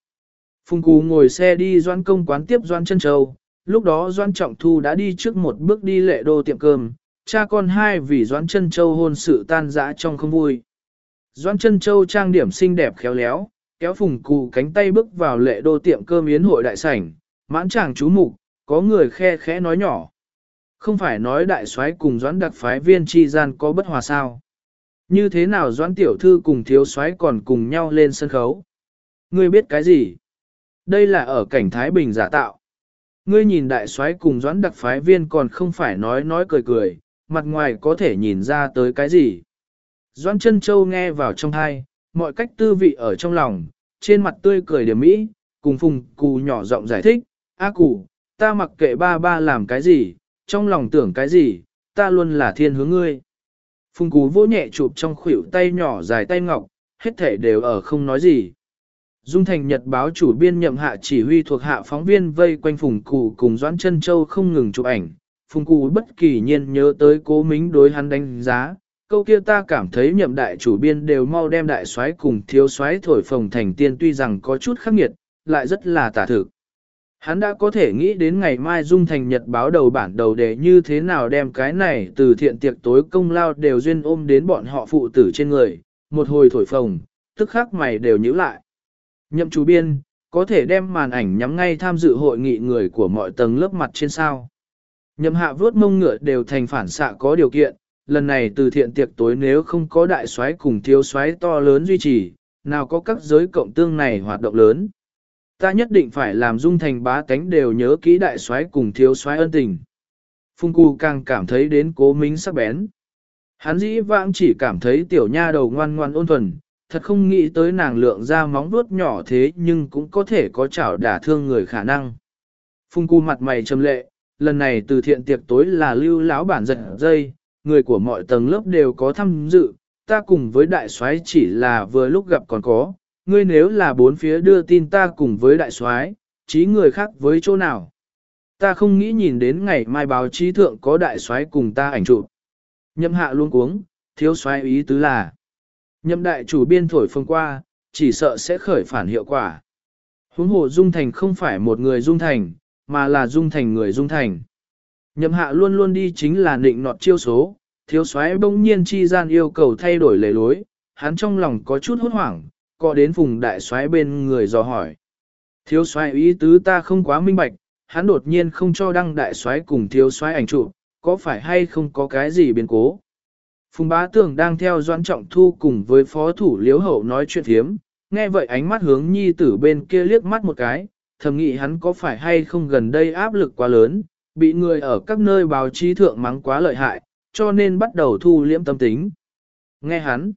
Phùng Cú ngồi xe đi doan công quán tiếp doan chân châu, lúc đó doan trọng thu đã đi trước một bước đi lệ đô tiệm cơm, cha con hai vì doan chân châu hôn sự tan dã trong không vui. Doan chân châu trang điểm xinh đẹp khéo léo, kéo phùng Cú cánh tay bước vào lệ đô tiệm cơm yến hội đại sảnh, mãn chàng chú mục, có người khe khẽ nói nhỏ. Không phải nói đại soái cùng doãn đặc phái viên chi gian có bất hòa sao. Như thế nào doãn tiểu thư cùng thiếu soái còn cùng nhau lên sân khấu? Ngươi biết cái gì? Đây là ở cảnh Thái Bình giả tạo. Ngươi nhìn đại soái cùng doãn đặc phái viên còn không phải nói nói cười cười, mặt ngoài có thể nhìn ra tới cái gì. Doãn chân châu nghe vào trong thai, mọi cách tư vị ở trong lòng, trên mặt tươi cười điểm mỹ, cùng phùng cù nhỏ giọng giải thích, A cụ, ta mặc kệ ba ba làm cái gì, trong lòng tưởng cái gì, ta luôn là thiên hướng ngươi. Phùng cú vỗ nhẹ chụp trong khuỷu tay nhỏ dài tay ngọc, hết thể đều ở không nói gì. Dung thành nhật báo chủ biên nhậm hạ chỉ huy thuộc hạ phóng viên vây quanh phùng cụ cùng Doãn chân Châu không ngừng chụp ảnh. Phùng cụ bất kỳ nhiên nhớ tới cố mính đối hắn đánh giá, câu kia ta cảm thấy nhậm đại chủ biên đều mau đem đại soái cùng thiếu soái thổi phồng thành tiên tuy rằng có chút khắc nghiệt, lại rất là tả thực. Hắn đã có thể nghĩ đến ngày mai Dung Thành Nhật báo đầu bản đầu để như thế nào đem cái này từ thiện tiệc tối công lao đều duyên ôm đến bọn họ phụ tử trên người, một hồi thổi phồng, tức khắc mày đều nhíu lại. Nhậm chủ biên, có thể đem màn ảnh nhắm ngay tham dự hội nghị người của mọi tầng lớp mặt trên sao. Nhậm hạ vớt mông ngựa đều thành phản xạ có điều kiện, lần này từ thiện tiệc tối nếu không có đại soái cùng thiếu soái to lớn duy trì, nào có các giới cộng tương này hoạt động lớn. Ta nhất định phải làm dung thành bá tánh đều nhớ kỹ đại soái cùng thiếu soái ân tình. Phung Cù càng cảm thấy đến cố mính sắc bén. Hắn dĩ vãng chỉ cảm thấy tiểu nha đầu ngoan ngoan ôn thuần, thật không nghĩ tới nàng lượng ra móng vuốt nhỏ thế nhưng cũng có thể có chảo đả thương người khả năng. Phung cu mặt mày trầm lệ, lần này từ thiện tiệc tối là lưu lão bản giật dây, người của mọi tầng lớp đều có tham dự, ta cùng với đại soái chỉ là vừa lúc gặp còn có, ngươi nếu là bốn phía đưa tin ta cùng với đại soái, trí người khác với chỗ nào. Ta không nghĩ nhìn đến ngày mai báo chí thượng có đại soái cùng ta ảnh chụp. Nhậm hạ luôn cuống, thiếu soái ý tứ là. Nhậm đại chủ biên thổi phương qua, chỉ sợ sẽ khởi phản hiệu quả. Huống hồ Dung Thành không phải một người Dung Thành, mà là Dung Thành người Dung Thành. Nhậm hạ luôn luôn đi chính là định nọt chiêu số, thiếu soái bỗng nhiên chi gian yêu cầu thay đổi lề lối, hắn trong lòng có chút hốt hoảng, có đến vùng đại soái bên người dò hỏi. Thiếu soái ý tứ ta không quá minh bạch, hắn đột nhiên không cho đăng đại soái cùng thiếu soái ảnh chụp, có phải hay không có cái gì biến cố? Phùng bá tưởng đang theo doãn trọng thu cùng với phó thủ liếu hậu nói chuyện thiếm, nghe vậy ánh mắt hướng nhi tử bên kia liếc mắt một cái, thầm nghĩ hắn có phải hay không gần đây áp lực quá lớn, bị người ở các nơi báo chí thượng mắng quá lợi hại, cho nên bắt đầu thu liễm tâm tính. Nghe hắn,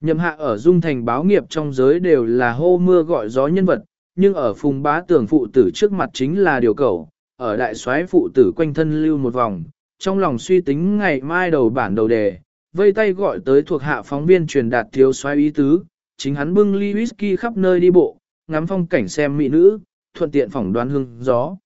nhậm hạ ở dung thành báo nghiệp trong giới đều là hô mưa gọi gió nhân vật, nhưng ở phùng bá tưởng phụ tử trước mặt chính là điều cầu, ở đại soái phụ tử quanh thân lưu một vòng, trong lòng suy tính ngày mai đầu bản đầu đề, vây tay gọi tới thuộc hạ phóng viên truyền đạt thiếu soái ý tứ, chính hắn bưng ly whisky khắp nơi đi bộ, ngắm phong cảnh xem mỹ nữ, thuận tiện phỏng đoán hương gió.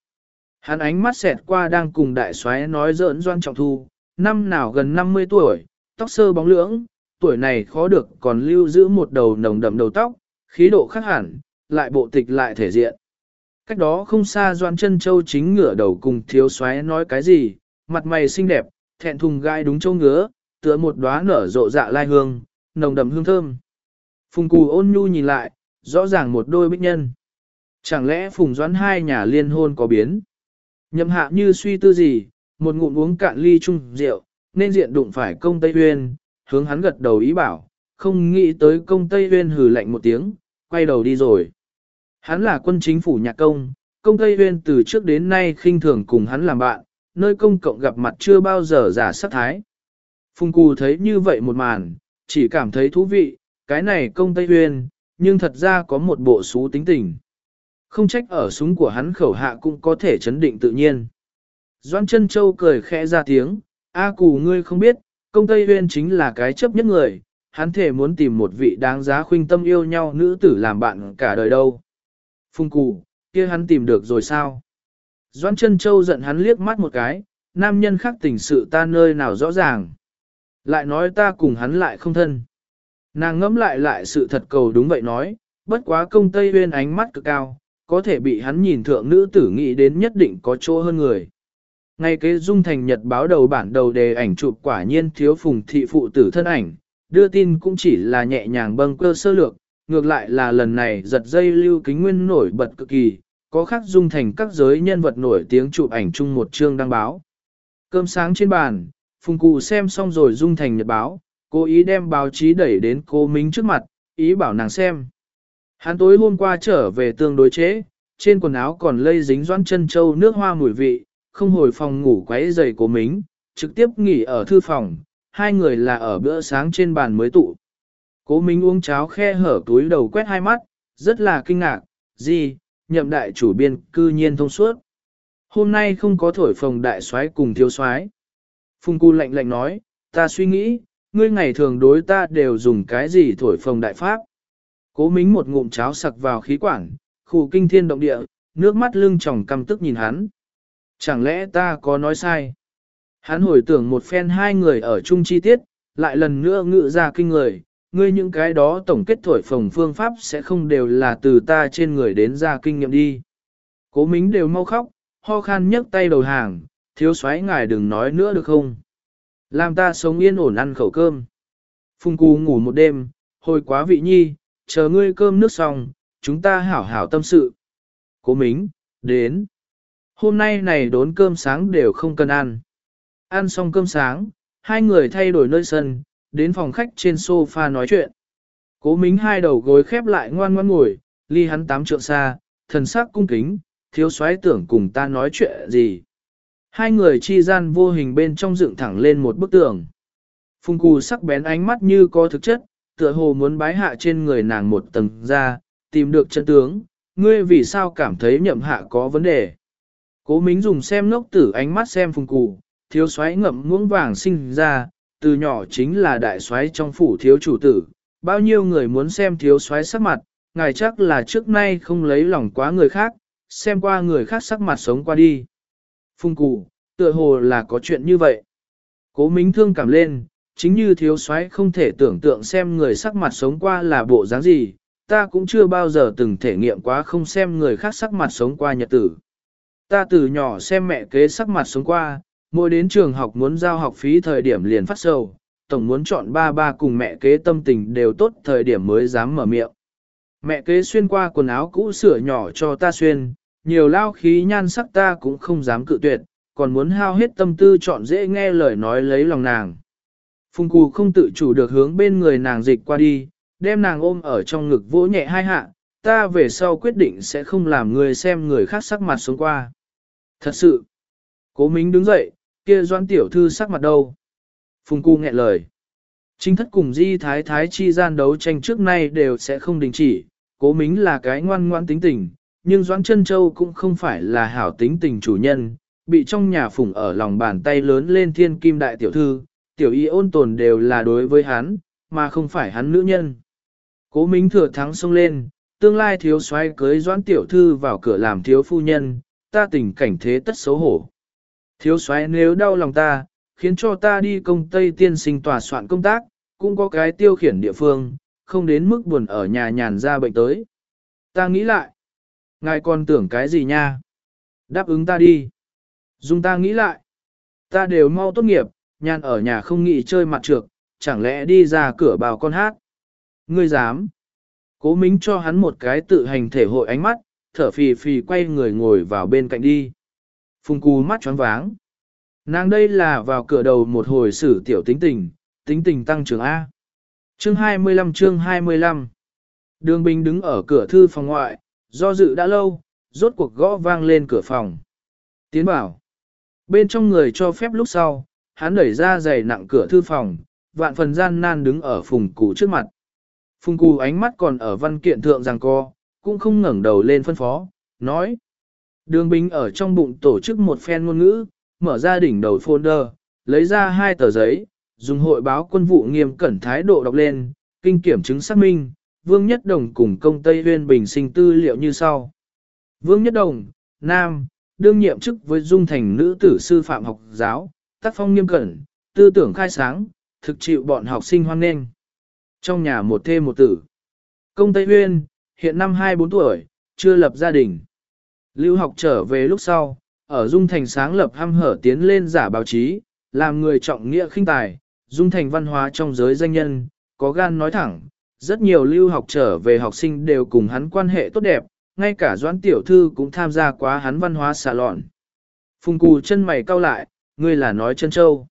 Hắn ánh mắt xẹt qua đang cùng đại soái nói giỡn doan trọng thu, năm nào gần 50 tuổi, tóc sơ bóng lưỡng, tuổi này khó được còn lưu giữ một đầu nồng đậm đầu tóc, khí độ khác hẳn, lại bộ tịch lại thể diện. Cách đó không xa Doan chân Châu chính ngửa đầu cùng thiếu soái nói cái gì, mặt mày xinh đẹp, thẹn thùng gai đúng châu ngứa, tựa một đóa nở rộ dạ lai hương, nồng đậm hương thơm. Phùng cù ôn nhu nhìn lại, rõ ràng một đôi bích nhân. Chẳng lẽ phùng doãn hai nhà liên hôn có biến? Nhậm hạ như suy tư gì, một ngụm uống cạn ly chung rượu, nên diện đụng phải công Tây Huyên, hướng hắn gật đầu ý bảo, không nghĩ tới công Tây Huyên hừ lạnh một tiếng, quay đầu đi rồi. Hắn là quân chính phủ nhạc công, công Tây Huyên từ trước đến nay khinh thường cùng hắn làm bạn, nơi công cộng gặp mặt chưa bao giờ giả sắc thái. Phùng Cù thấy như vậy một màn, chỉ cảm thấy thú vị, cái này công Tây Huyên, nhưng thật ra có một bộ xú tính tình. Không trách ở súng của hắn khẩu hạ cũng có thể chấn định tự nhiên. Doan chân châu cười khẽ ra tiếng, A cù ngươi không biết, công Tây Huyên chính là cái chấp nhất người, hắn thể muốn tìm một vị đáng giá khuynh tâm yêu nhau nữ tử làm bạn cả đời đâu. Phùng cù, kia hắn tìm được rồi sao? Doan chân châu giận hắn liếc mắt một cái, nam nhân khác tình sự ta nơi nào rõ ràng. Lại nói ta cùng hắn lại không thân. Nàng ngẫm lại lại sự thật cầu đúng vậy nói, bất quá công Tây Huyên ánh mắt cực cao, có thể bị hắn nhìn thượng nữ tử nghĩ đến nhất định có chỗ hơn người. Ngay kế dung thành nhật báo đầu bản đầu đề ảnh chụp quả nhiên thiếu phùng thị phụ tử thân ảnh, đưa tin cũng chỉ là nhẹ nhàng bâng cơ sơ lược, ngược lại là lần này giật dây lưu kính nguyên nổi bật cực kỳ, có khắc dung thành các giới nhân vật nổi tiếng chụp ảnh chung một chương đăng báo. Cơm sáng trên bàn, phùng cụ xem xong rồi dung thành nhật báo, cố ý đem báo chí đẩy đến cô Minh trước mặt, ý bảo nàng xem. Hắn tối hôm qua trở về tương đối chế, trên quần áo còn lây dính doãn chân châu nước hoa mùi vị, không hồi phòng ngủ quấy giày của minh, trực tiếp nghỉ ở thư phòng, hai người là ở bữa sáng trên bàn mới tụ. Cố Minh uống cháo khe hở túi đầu quét hai mắt, rất là kinh ngạc, gì, nhậm đại chủ biên cư nhiên thông suốt. Hôm nay không có thổi phồng đại soái cùng thiếu soái. Phùng Cu lạnh lạnh nói, ta suy nghĩ, ngươi ngày thường đối ta đều dùng cái gì thổi phồng đại pháp. Cố mính một ngụm cháo sặc vào khí quản, khu kinh thiên động địa, nước mắt lưng tròng căm tức nhìn hắn. Chẳng lẽ ta có nói sai? Hắn hồi tưởng một phen hai người ở chung chi tiết, lại lần nữa ngự ra kinh người, ngươi những cái đó tổng kết thổi phồng phương pháp sẽ không đều là từ ta trên người đến ra kinh nghiệm đi. Cố mính đều mau khóc, ho khan nhấc tay đầu hàng, thiếu soái ngài đừng nói nữa được không? Làm ta sống yên ổn ăn khẩu cơm. Phùng cù ngủ một đêm, hồi quá vị nhi, chờ ngươi cơm nước xong, chúng ta hảo hảo tâm sự. Cố mính, đến. Hôm nay này đốn cơm sáng đều không cần ăn. Ăn xong cơm sáng, hai người thay đổi nơi sân, đến phòng khách trên sofa nói chuyện. Cố mính hai đầu gối khép lại ngoan ngoan ngồi, ly hắn tám trượng xa, thần sắc cung kính, thiếu soái tưởng cùng ta nói chuyện gì. Hai người chi gian vô hình bên trong dựng thẳng lên một bức tường. Phùng cù sắc bén ánh mắt như có thực chất, tựa hồ muốn bái hạ trên người nàng một tầng ra, tìm được chân tướng, ngươi vì sao cảm thấy nhậm hạ có vấn đề. Cố Mính dùng xem ngốc tử ánh mắt xem phùng cụ, thiếu soái ngậm muỗng vàng sinh ra, từ nhỏ chính là đại soái trong phủ thiếu chủ tử, bao nhiêu người muốn xem thiếu soái sắc mặt, ngài chắc là trước nay không lấy lòng quá người khác, xem qua người khác sắc mặt sống qua đi phung cụ, tựa hồ là có chuyện như vậy. Cố Mính thương cảm lên, chính như thiếu soái không thể tưởng tượng xem người sắc mặt sống qua là bộ dáng gì, ta cũng chưa bao giờ từng thể nghiệm quá không xem người khác sắc mặt sống qua nhật tử. Ta từ nhỏ xem mẹ kế sắc mặt sống qua, mỗi đến trường học muốn giao học phí thời điểm liền phát sầu, tổng muốn chọn ba ba cùng mẹ kế tâm tình đều tốt thời điểm mới dám mở miệng. Mẹ kế xuyên qua quần áo cũ sửa nhỏ cho ta xuyên, nhiều lao khí nhan sắc ta cũng không dám cự tuyệt, còn muốn hao hết tâm tư chọn dễ nghe lời nói lấy lòng nàng. Phùng cù không tự chủ được hướng bên người nàng dịch qua đi, đem nàng ôm ở trong ngực vỗ nhẹ hai hạ, ta về sau quyết định sẽ không làm người xem người khác sắc mặt xuống qua. Thật sự, Cố Mính đứng dậy, kia doan tiểu thư sắc mặt đâu. Phùng cù nghẹn lời. Chính thất cùng di thái thái chi gian đấu tranh trước nay đều sẽ không đình chỉ, cố mính là cái ngoan ngoan tính tình, nhưng Doãn chân Châu cũng không phải là hảo tính tình chủ nhân, bị trong nhà phủng ở lòng bàn tay lớn lên thiên kim đại tiểu thư, tiểu y ôn tồn đều là đối với hắn, mà không phải hắn nữ nhân. Cố mính thừa thắng xông lên, tương lai thiếu soái cưới Doãn tiểu thư vào cửa làm thiếu phu nhân, ta tình cảnh thế tất xấu hổ. Thiếu soái nếu đau lòng ta, khiến cho ta đi công Tây tiên sinh tòa soạn công tác, cũng có cái tiêu khiển địa phương, không đến mức buồn ở nhà nhàn ra bệnh tới. Ta nghĩ lại, ngài còn tưởng cái gì nha? Đáp ứng ta đi. Dùng ta nghĩ lại, ta đều mau tốt nghiệp, nhàn ở nhà không nghĩ chơi mặt trược, chẳng lẽ đi ra cửa bào con hát? Ngươi dám? Cố Mính cho hắn một cái tự hành thể hội ánh mắt, thở phì phì quay người ngồi vào bên cạnh đi. Phùng cú mắt choáng váng. Nàng đây là vào cửa đầu một hồi xử tiểu tính tình, tính tình tăng trưởng A. Chương 25 chương 25 Đường Bình đứng ở cửa thư phòng ngoại, do dự đã lâu, rốt cuộc gõ vang lên cửa phòng. Tiến bảo. Bên trong người cho phép lúc sau, hắn đẩy ra giày nặng cửa thư phòng, vạn phần gian nan đứng ở phùng cụ trước mặt. Phùng cụ ánh mắt còn ở văn kiện thượng rằng co, cũng không ngẩng đầu lên phân phó, nói. Đường binh ở trong bụng tổ chức một phen ngôn ngữ, mở ra đỉnh đầu folder, lấy ra hai tờ giấy, dùng hội báo quân vụ nghiêm cẩn thái độ đọc lên, kinh kiểm chứng xác minh, Vương Nhất Đồng cùng công Tây Huyên Bình sinh tư liệu như sau. Vương Nhất Đồng, Nam, đương nhiệm chức với Dung Thành nữ tử sư phạm học giáo, tác phong nghiêm cẩn, tư tưởng khai sáng, thực chịu bọn học sinh hoan nghênh. Trong nhà một thê một tử. Công Tây Huyên, hiện năm 24 tuổi, chưa lập gia đình. Lưu học trở về lúc sau, ở Dung Thành sáng lập ham hở tiến lên giả báo chí, làm người trọng nghĩa khinh tài, Dung Thành văn hóa trong giới danh nhân, có gan nói thẳng, rất nhiều lưu học trở về học sinh đều cùng hắn quan hệ tốt đẹp, ngay cả Doãn Tiểu Thư cũng tham gia quá hắn văn hóa xà lọn. Phùng cù chân mày cau lại, ngươi là nói chân châu.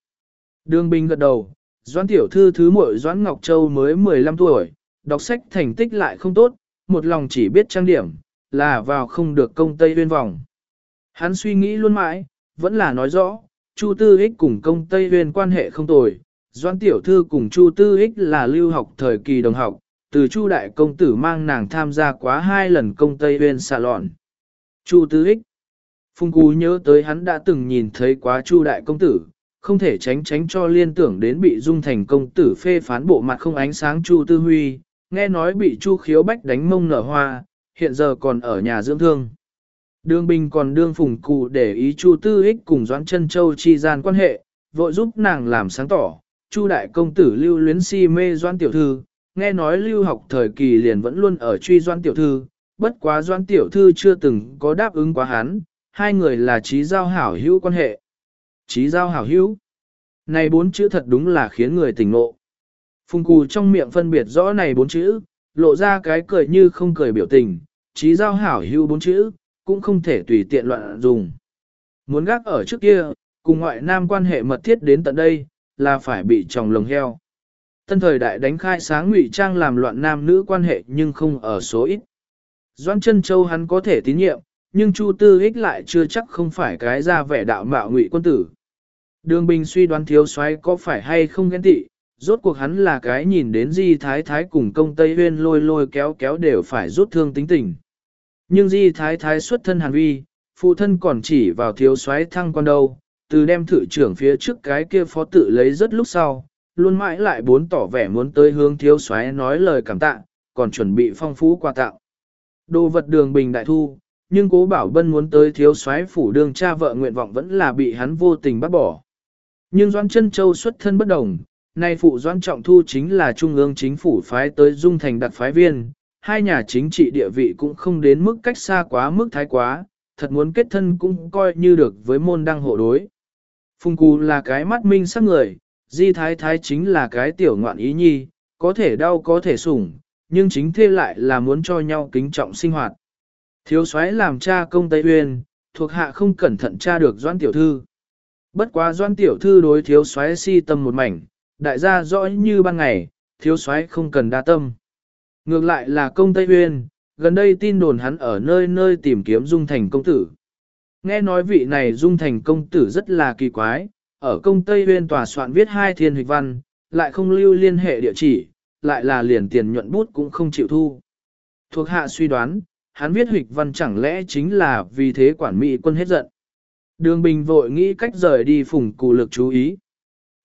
Đường Bình gật đầu, Doãn Tiểu Thư thứ muội Doãn Ngọc Châu mới 15 tuổi, đọc sách thành tích lại không tốt, một lòng chỉ biết trang điểm, là vào không được công Tây Uyên vòng. Hắn suy nghĩ luôn mãi, vẫn là nói rõ, Chu Tư Ích cùng công Tây Uyên quan hệ không tồi, Doan Tiểu Thư cùng Chu Tư Ích là lưu học thời kỳ đồng học, từ Chu Đại Công Tử mang nàng tham gia quá hai lần công Tây Uyên xà lọn. Chu Tư Ích Phùng Cú nhớ tới hắn đã từng nhìn thấy quá Chu Đại Công Tử, không thể tránh tránh cho liên tưởng đến bị dung thành công tử phê phán bộ mặt không ánh sáng Chu Tư Huy, nghe nói bị Chu Khiếu Bách đánh mông nở hoa, hiện giờ còn ở nhà dưỡng thương. Đường Bình còn đương phùng cụ để ý Chu Tư Ích cùng Doãn Chân Châu chi gian quan hệ, vội giúp nàng làm sáng tỏ, Chu đại công tử lưu luyến si mê doan tiểu thư, nghe nói lưu học thời kỳ liền vẫn luôn ở truy doan tiểu thư, bất quá doan tiểu thư chưa từng có đáp ứng quá hắn, hai người là trí giao hảo hữu quan hệ. Trí giao hảo hữu. Này bốn chữ thật đúng là khiến người tỉnh ngộ. Phùng cù trong miệng phân biệt rõ này bốn chữ, lộ ra cái cười như không cười biểu tình, trí giao hảo hữu bốn chữ, cũng không thể tùy tiện loạn dùng. Muốn gác ở trước kia, cùng ngoại nam quan hệ mật thiết đến tận đây, là phải bị tròng lồng heo. Tân thời đại đánh khai sáng ngụy trang làm loạn nam nữ quan hệ nhưng không ở số ít. Doan chân châu hắn có thể tín nhiệm, nhưng Chu Tư Hích lại chưa chắc không phải cái ra vẻ đạo mạo ngụy quân tử. Đường Bình suy đoán thiếu soái có phải hay không ghen tị, rốt cuộc hắn là cái nhìn đến Di Thái Thái cùng công Tây Huyên lôi lôi kéo kéo đều phải rút thương tính tình. Nhưng Di Thái Thái xuất thân hàn vi, phụ thân còn chỉ vào thiếu soái thăng quan đâu, từ đem thự trưởng phía trước cái kia phó tự lấy rất lúc sau, luôn mãi lại bốn tỏ vẻ muốn tới hướng thiếu soái nói lời cảm tạ, còn chuẩn bị phong phú quà tặng. Đồ vật đường bình đại thu, nhưng cố bảo bân muốn tới thiếu soái phủ đường cha vợ nguyện vọng vẫn là bị hắn vô tình bắt bỏ. Nhưng Doan chân Châu xuất thân bất đồng, nay phụ Doan Trọng Thu chính là trung ương chính phủ phái tới dung thành đặc phái viên, hai nhà chính trị địa vị cũng không đến mức cách xa quá mức thái quá, thật muốn kết thân cũng coi như được với môn đăng hộ đối. Phùng Cù là cái mắt minh sắc người, Di Thái Thái chính là cái tiểu ngoạn ý nhi, có thể đau có thể sủng, nhưng chính thế lại là muốn cho nhau kính trọng sinh hoạt. Thiếu soái làm cha công Tây Uyên, thuộc hạ không cẩn thận tra được Doan Tiểu Thư. Bất quá Doan Tiểu Thư đối thiếu soái si tâm một mảnh, đại gia rõ như ban ngày, thiếu soái không cần đa tâm. Ngược lại là công Tây Uyên, gần đây tin đồn hắn ở nơi nơi tìm kiếm dung thành công tử. Nghe nói vị này dung thành công tử rất là kỳ quái, ở công Tây Huyên tòa soạn viết hai thiên hịch văn, lại không lưu liên hệ địa chỉ, lại là liền tiền nhuận bút cũng không chịu thu. Thuộc hạ suy đoán, hắn viết hịch văn chẳng lẽ chính là vì thế quản mỹ quân hết giận. Đường Bình vội nghĩ cách rời đi phùng cù lực chú ý.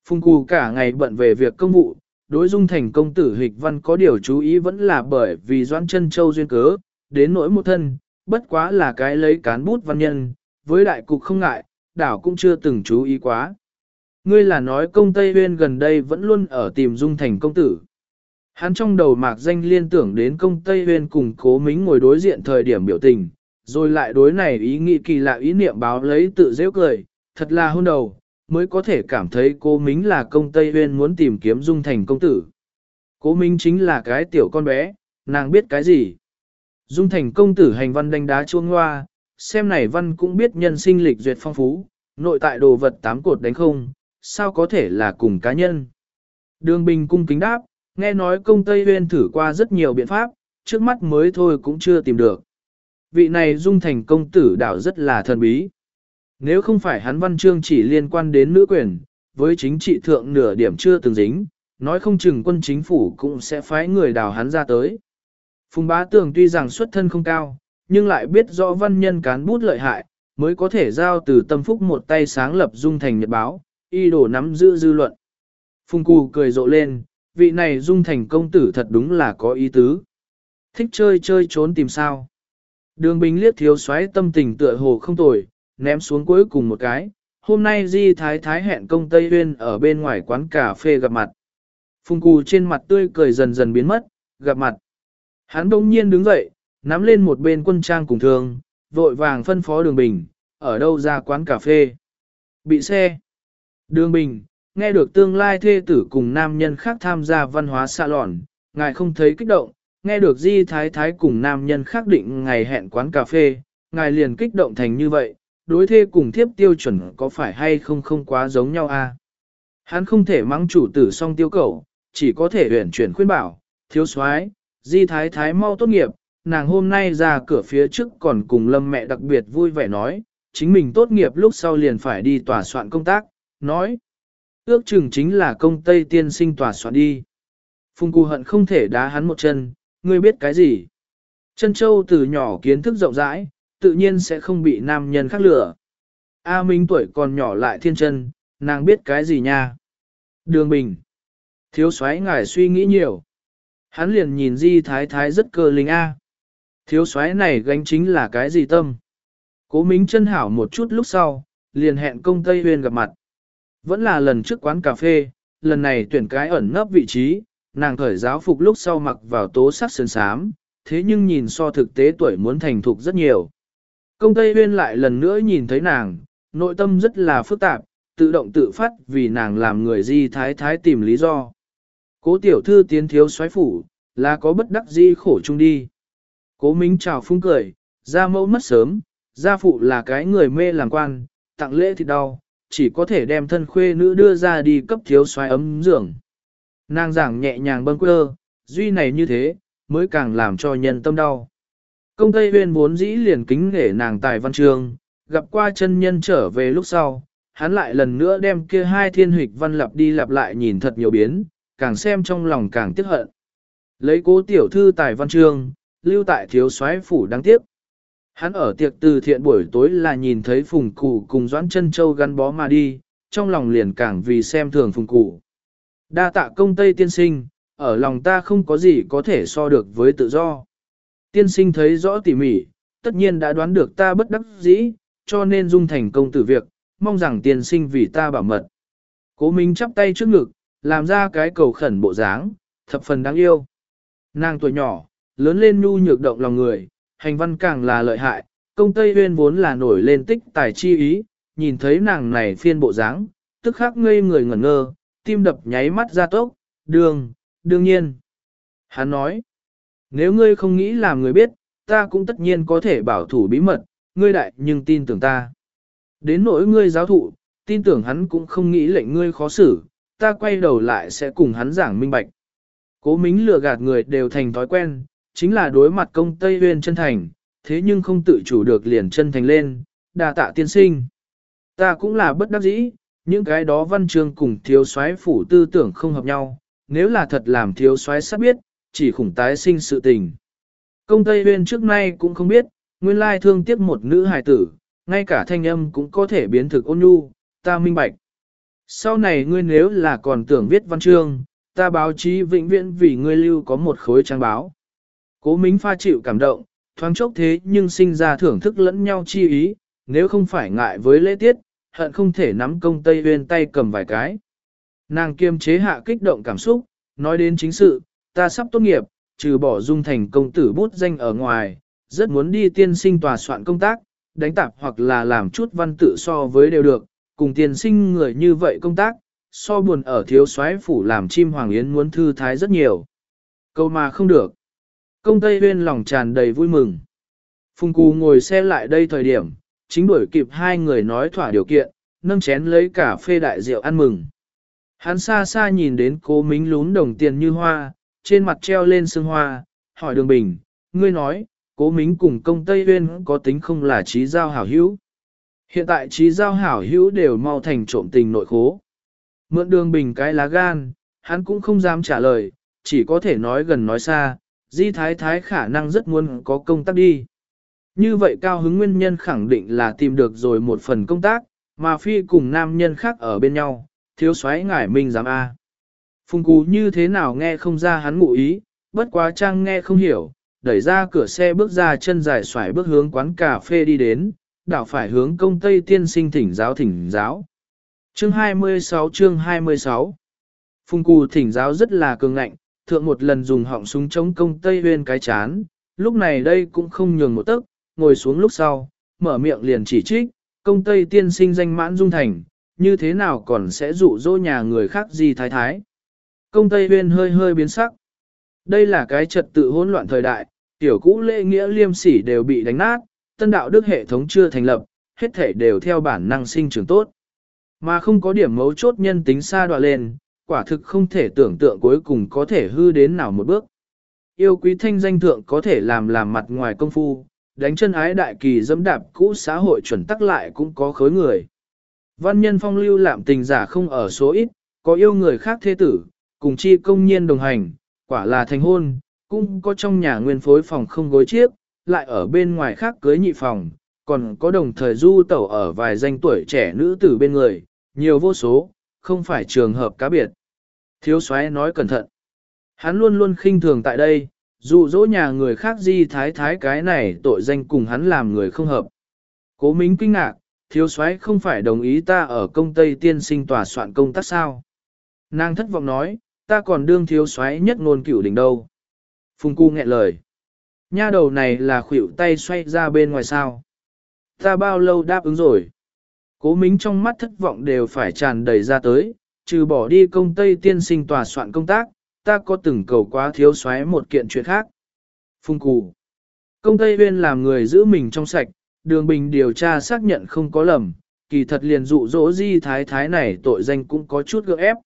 Phùng cù cả ngày bận về việc công vụ, đối dung thành công tử hịch văn có điều chú ý vẫn là bởi vì doãn chân châu duyên cớ, đến nỗi một thân, bất quá là cái lấy cán bút văn nhân, với đại cục không ngại, đảo cũng chưa từng chú ý quá. Ngươi là nói công Tây Huyên gần đây vẫn luôn ở tìm dung thành công tử. Hắn trong đầu mạc danh liên tưởng đến công Tây Huyên cùng cố mính ngồi đối diện thời điểm biểu tình, rồi lại đối này ý nghĩ kỳ lạ ý niệm báo lấy tự dễ cười, thật là hôn đầu, mới có thể cảm thấy cố mính là công Tây Huyên muốn tìm kiếm dung thành công tử. Cố mính chính là cái tiểu con bé, nàng biết cái gì. Dung thành công tử hành văn đánh đá chuông hoa, xem này văn cũng biết nhân sinh lịch duyệt phong phú, nội tại đồ vật tám cột đánh không, sao có thể là cùng cá nhân. Đường Bình cung kính đáp, nghe nói công Tây Huyên thử qua rất nhiều biện pháp, trước mắt mới thôi cũng chưa tìm được. Vị này dung thành công tử đảo rất là thần bí. Nếu không phải hắn văn chương chỉ liên quan đến nữ quyền, với chính trị thượng nửa điểm chưa từng dính, nói không chừng quân chính phủ cũng sẽ phái người đào hắn ra tới. Phùng bá tường tuy rằng xuất thân không cao, nhưng lại biết rõ văn nhân cán bút lợi hại, mới có thể giao từ tâm phúc một tay sáng lập dung thành nhật báo, y đổ nắm giữ dư luận. Phùng cù cười rộ lên, vị này dung thành công tử thật đúng là có ý tứ. Thích chơi chơi trốn tìm sao. Đường bình liếc thiếu xoáy tâm tình tựa hồ không tồi, ném xuống cuối cùng một cái. Hôm nay Di Thái Thái hẹn công Tây Huyên ở bên ngoài quán cà phê gặp mặt. Phùng cù trên mặt tươi cười dần dần biến mất, gặp mặt. Hắn đông nhiên đứng dậy, nắm lên một bên quân trang cùng thương, vội vàng phân phó đường bình, ở đâu ra quán cà phê. Bị xe. Đường bình, nghe được tương lai thê tử cùng nam nhân khác tham gia văn hóa xa lòn, ngài không thấy kích động, nghe được di thái thái cùng nam nhân khác định ngày hẹn quán cà phê, ngài liền kích động thành như vậy, đối thê cùng thiếp tiêu chuẩn có phải hay không không quá giống nhau a? À? Hắn không thể mắng chủ tử song tiêu cầu, chỉ có thể huyển chuyển khuyên bảo, thiếu soái di thái thái mau tốt nghiệp, nàng hôm nay ra cửa phía trước còn cùng lâm mẹ đặc biệt vui vẻ nói, chính mình tốt nghiệp lúc sau liền phải đi tòa soạn công tác, nói. Ước chừng chính là công Tây tiên sinh tòa soạn đi. Phùng Cù hận không thể đá hắn một chân, ngươi biết cái gì? Chân châu từ nhỏ kiến thức rộng rãi, tự nhiên sẽ không bị nam nhân khác lửa. A Minh tuổi còn nhỏ lại thiên chân, nàng biết cái gì nha? Đường Bình. Thiếu soái ngài suy nghĩ nhiều. Hắn liền nhìn Di Thái Thái rất cơ linh A. Thiếu soái này gánh chính là cái gì tâm? Cố Mính chân hảo một chút lúc sau, liền hẹn công Tây Huyên gặp mặt. Vẫn là lần trước quán cà phê, lần này tuyển cái ẩn nấp vị trí, nàng khởi giáo phục lúc sau mặc vào tố sắc sơn sám, thế nhưng nhìn so thực tế tuổi muốn thành thục rất nhiều. Công Tây Huyên lại lần nữa nhìn thấy nàng, nội tâm rất là phức tạp, tự động tự phát vì nàng làm người di thái thái tìm lý do. Cố tiểu thư tiến thiếu xoáy phủ, là có bất đắc di khổ chung đi. Cố Minh chào phung cười, gia mẫu mất sớm, gia phụ là cái người mê làm quan, tặng lễ thì đau, chỉ có thể đem thân khuê nữ đưa ra đi cấp thiếu xoáy ấm dưỡng. Nàng giảng nhẹ nhàng bâng quơ, duy này như thế, mới càng làm cho nhân tâm đau. Công Tây Huyên vốn dĩ liền kính nể nàng tài văn trường, gặp qua chân nhân trở về lúc sau, hắn lại lần nữa đem kia hai thiên hịch văn lặp đi lặp lại nhìn thật nhiều biến, càng xem trong lòng càng tiếc hận. Lấy cố tiểu thư tài văn trường, lưu tại thiếu soái phủ đáng tiếc. Hắn ở tiệc từ thiện buổi tối là nhìn thấy phùng cụ cùng doãn chân châu gắn bó mà đi, trong lòng liền càng vì xem thường phùng cụ. Đa tạ công tây tiên sinh, ở lòng ta không có gì có thể so được với tự do. Tiên sinh thấy rõ tỉ mỉ, tất nhiên đã đoán được ta bất đắc dĩ, cho nên dung thành công tử việc, mong rằng tiên sinh vì ta bảo mật. Cố Minh chắp tay trước ngực, làm ra cái cầu khẩn bộ dáng, thập phần đáng yêu. Nàng tuổi nhỏ, lớn lên nhu nhược động lòng người, hành văn càng là lợi hại, công Tây Uyên vốn là nổi lên tích tài chi ý, nhìn thấy nàng này phiên bộ dáng, tức khắc ngây người ngẩn ngơ, tim đập nháy mắt ra tốc, đường, đương nhiên. Hắn nói, nếu ngươi không nghĩ làm người biết, ta cũng tất nhiên có thể bảo thủ bí mật, ngươi đại nhưng tin tưởng ta. Đến nỗi ngươi giáo thụ, tin tưởng hắn cũng không nghĩ lệnh ngươi khó xử, ta quay đầu lại sẽ cùng hắn giảng minh bạch. Cố mính lừa gạt người đều thành thói quen, chính là đối mặt công Tây Huyên chân thành, thế nhưng không tự chủ được liền chân thành lên, đà tạ tiên sinh. Ta cũng là bất đắc dĩ, những cái đó văn chương cùng thiếu soái phủ tư tưởng không hợp nhau, nếu là thật làm thiếu soái sắp biết, chỉ khủng tái sinh sự tình. Công Tây Huyên trước nay cũng không biết, nguyên lai thương tiếc một nữ hài tử, ngay cả thanh âm cũng có thể biến thực ôn nhu, ta minh bạch. Sau này ngươi nếu là còn tưởng viết văn chương, ta báo chí vĩnh viễn vì ngươi lưu có một khối trang báo. Cố Mính pha chịu cảm động, thoáng chốc thế nhưng sinh ra thưởng thức lẫn nhau chi ý, nếu không phải ngại với lễ tiết, hận không thể nắm công Tây Uyên tay cầm vài cái. Nàng kiềm chế hạ kích động cảm xúc, nói đến chính sự, ta sắp tốt nghiệp, trừ bỏ dung thành công tử bút danh ở ngoài, rất muốn đi tiên sinh tòa soạn công tác, đánh tạp hoặc là làm chút văn tự so với đều được, cùng tiên sinh người như vậy công tác, so buồn ở thiếu soái phủ làm chim hoàng yến muốn thư thái rất nhiều. Câu mà không được. Công Tây Huyên lòng tràn đầy vui mừng. Phùng Cù ngồi xe lại đây thời điểm, chính đuổi kịp hai người nói thỏa điều kiện, nâng chén lấy cả phê đại rượu ăn mừng. Hắn xa xa nhìn đến cố mính lún đồng tiền như hoa, trên mặt treo lên sương hoa, hỏi đường bình, ngươi nói, cố mính cùng công Tây Huyên có tính không là trí giao hảo hữu. Hiện tại trí giao hảo hữu đều mau thành trộm tình nội khố. Mượn đường bình cái lá gan, hắn cũng không dám trả lời, chỉ có thể nói gần nói xa, di thái thái khả năng rất muốn có công tác đi. Như vậy cao hứng nguyên nhân khẳng định là tìm được rồi một phần công tác, mà phi cùng nam nhân khác ở bên nhau, thiếu soái ngải minh dám A. Phùng cú như thế nào nghe không ra hắn ngụ ý, bất quá trang nghe không hiểu, đẩy ra cửa xe bước ra chân dài xoải bước hướng quán cà phê đi đến, đảo phải hướng công tây tiên sinh thỉnh giáo thỉnh giáo. Chương 26 chương 26 Phùng cù thỉnh giáo rất là cường ngạnh, thượng một lần dùng họng súng chống công tây huyên cái chán, lúc này đây cũng không nhường một tấc, ngồi xuống lúc sau, mở miệng liền chỉ trích, công tây tiên sinh danh mãn dung thành, như thế nào còn sẽ dụ dỗ nhà người khác gì thái thái. Công tây huyên hơi hơi biến sắc. Đây là cái trật tự hỗn loạn thời đại, tiểu cũ lễ nghĩa liêm sỉ đều bị đánh nát, tân đạo đức hệ thống chưa thành lập, hết thể đều theo bản năng sinh trưởng tốt. Mà không có điểm mấu chốt nhân tính xa đoạn lên, quả thực không thể tưởng tượng cuối cùng có thể hư đến nào một bước. Yêu quý thanh danh thượng có thể làm làm mặt ngoài công phu, đánh chân ái đại kỳ dẫm đạp cũ xã hội chuẩn tắc lại cũng có khối người. Văn nhân phong lưu lạm tình giả không ở số ít, có yêu người khác thế tử, cùng chi công nhiên đồng hành, quả là thành hôn, cũng có trong nhà nguyên phối phòng không gối chiếc, lại ở bên ngoài khác cưới nhị phòng, còn có đồng thời du tẩu ở vài danh tuổi trẻ nữ tử bên người, nhiều vô số, không phải trường hợp cá biệt. Thiếu soái nói cẩn thận. Hắn luôn luôn khinh thường tại đây, dụ dỗ nhà người khác di thái thái cái này tội danh cùng hắn làm người không hợp. Cố Mính kinh ngạc, thiếu soái không phải đồng ý ta ở công Tây tiên sinh tòa soạn công tác sao. Nàng thất vọng nói, ta còn đương thiếu soái nhất ngôn cửu đỉnh đâu. Phùng cu nghẹn lời. Nha đầu này là khuỷu tay xoay ra bên ngoài sao. Ta bao lâu đáp ứng rồi. Cố Mính trong mắt thất vọng đều phải tràn đầy ra tới, trừ bỏ đi công Tây tiên sinh tòa soạn công tác, ta có từng cầu quá thiếu xoáy một kiện chuyện khác. Phung cù. Công Tây viên làm người giữ mình trong sạch, đường bình điều tra xác nhận không có lầm, kỳ thật liền dụ dỗ di thái thái này tội danh cũng có chút gượng ép.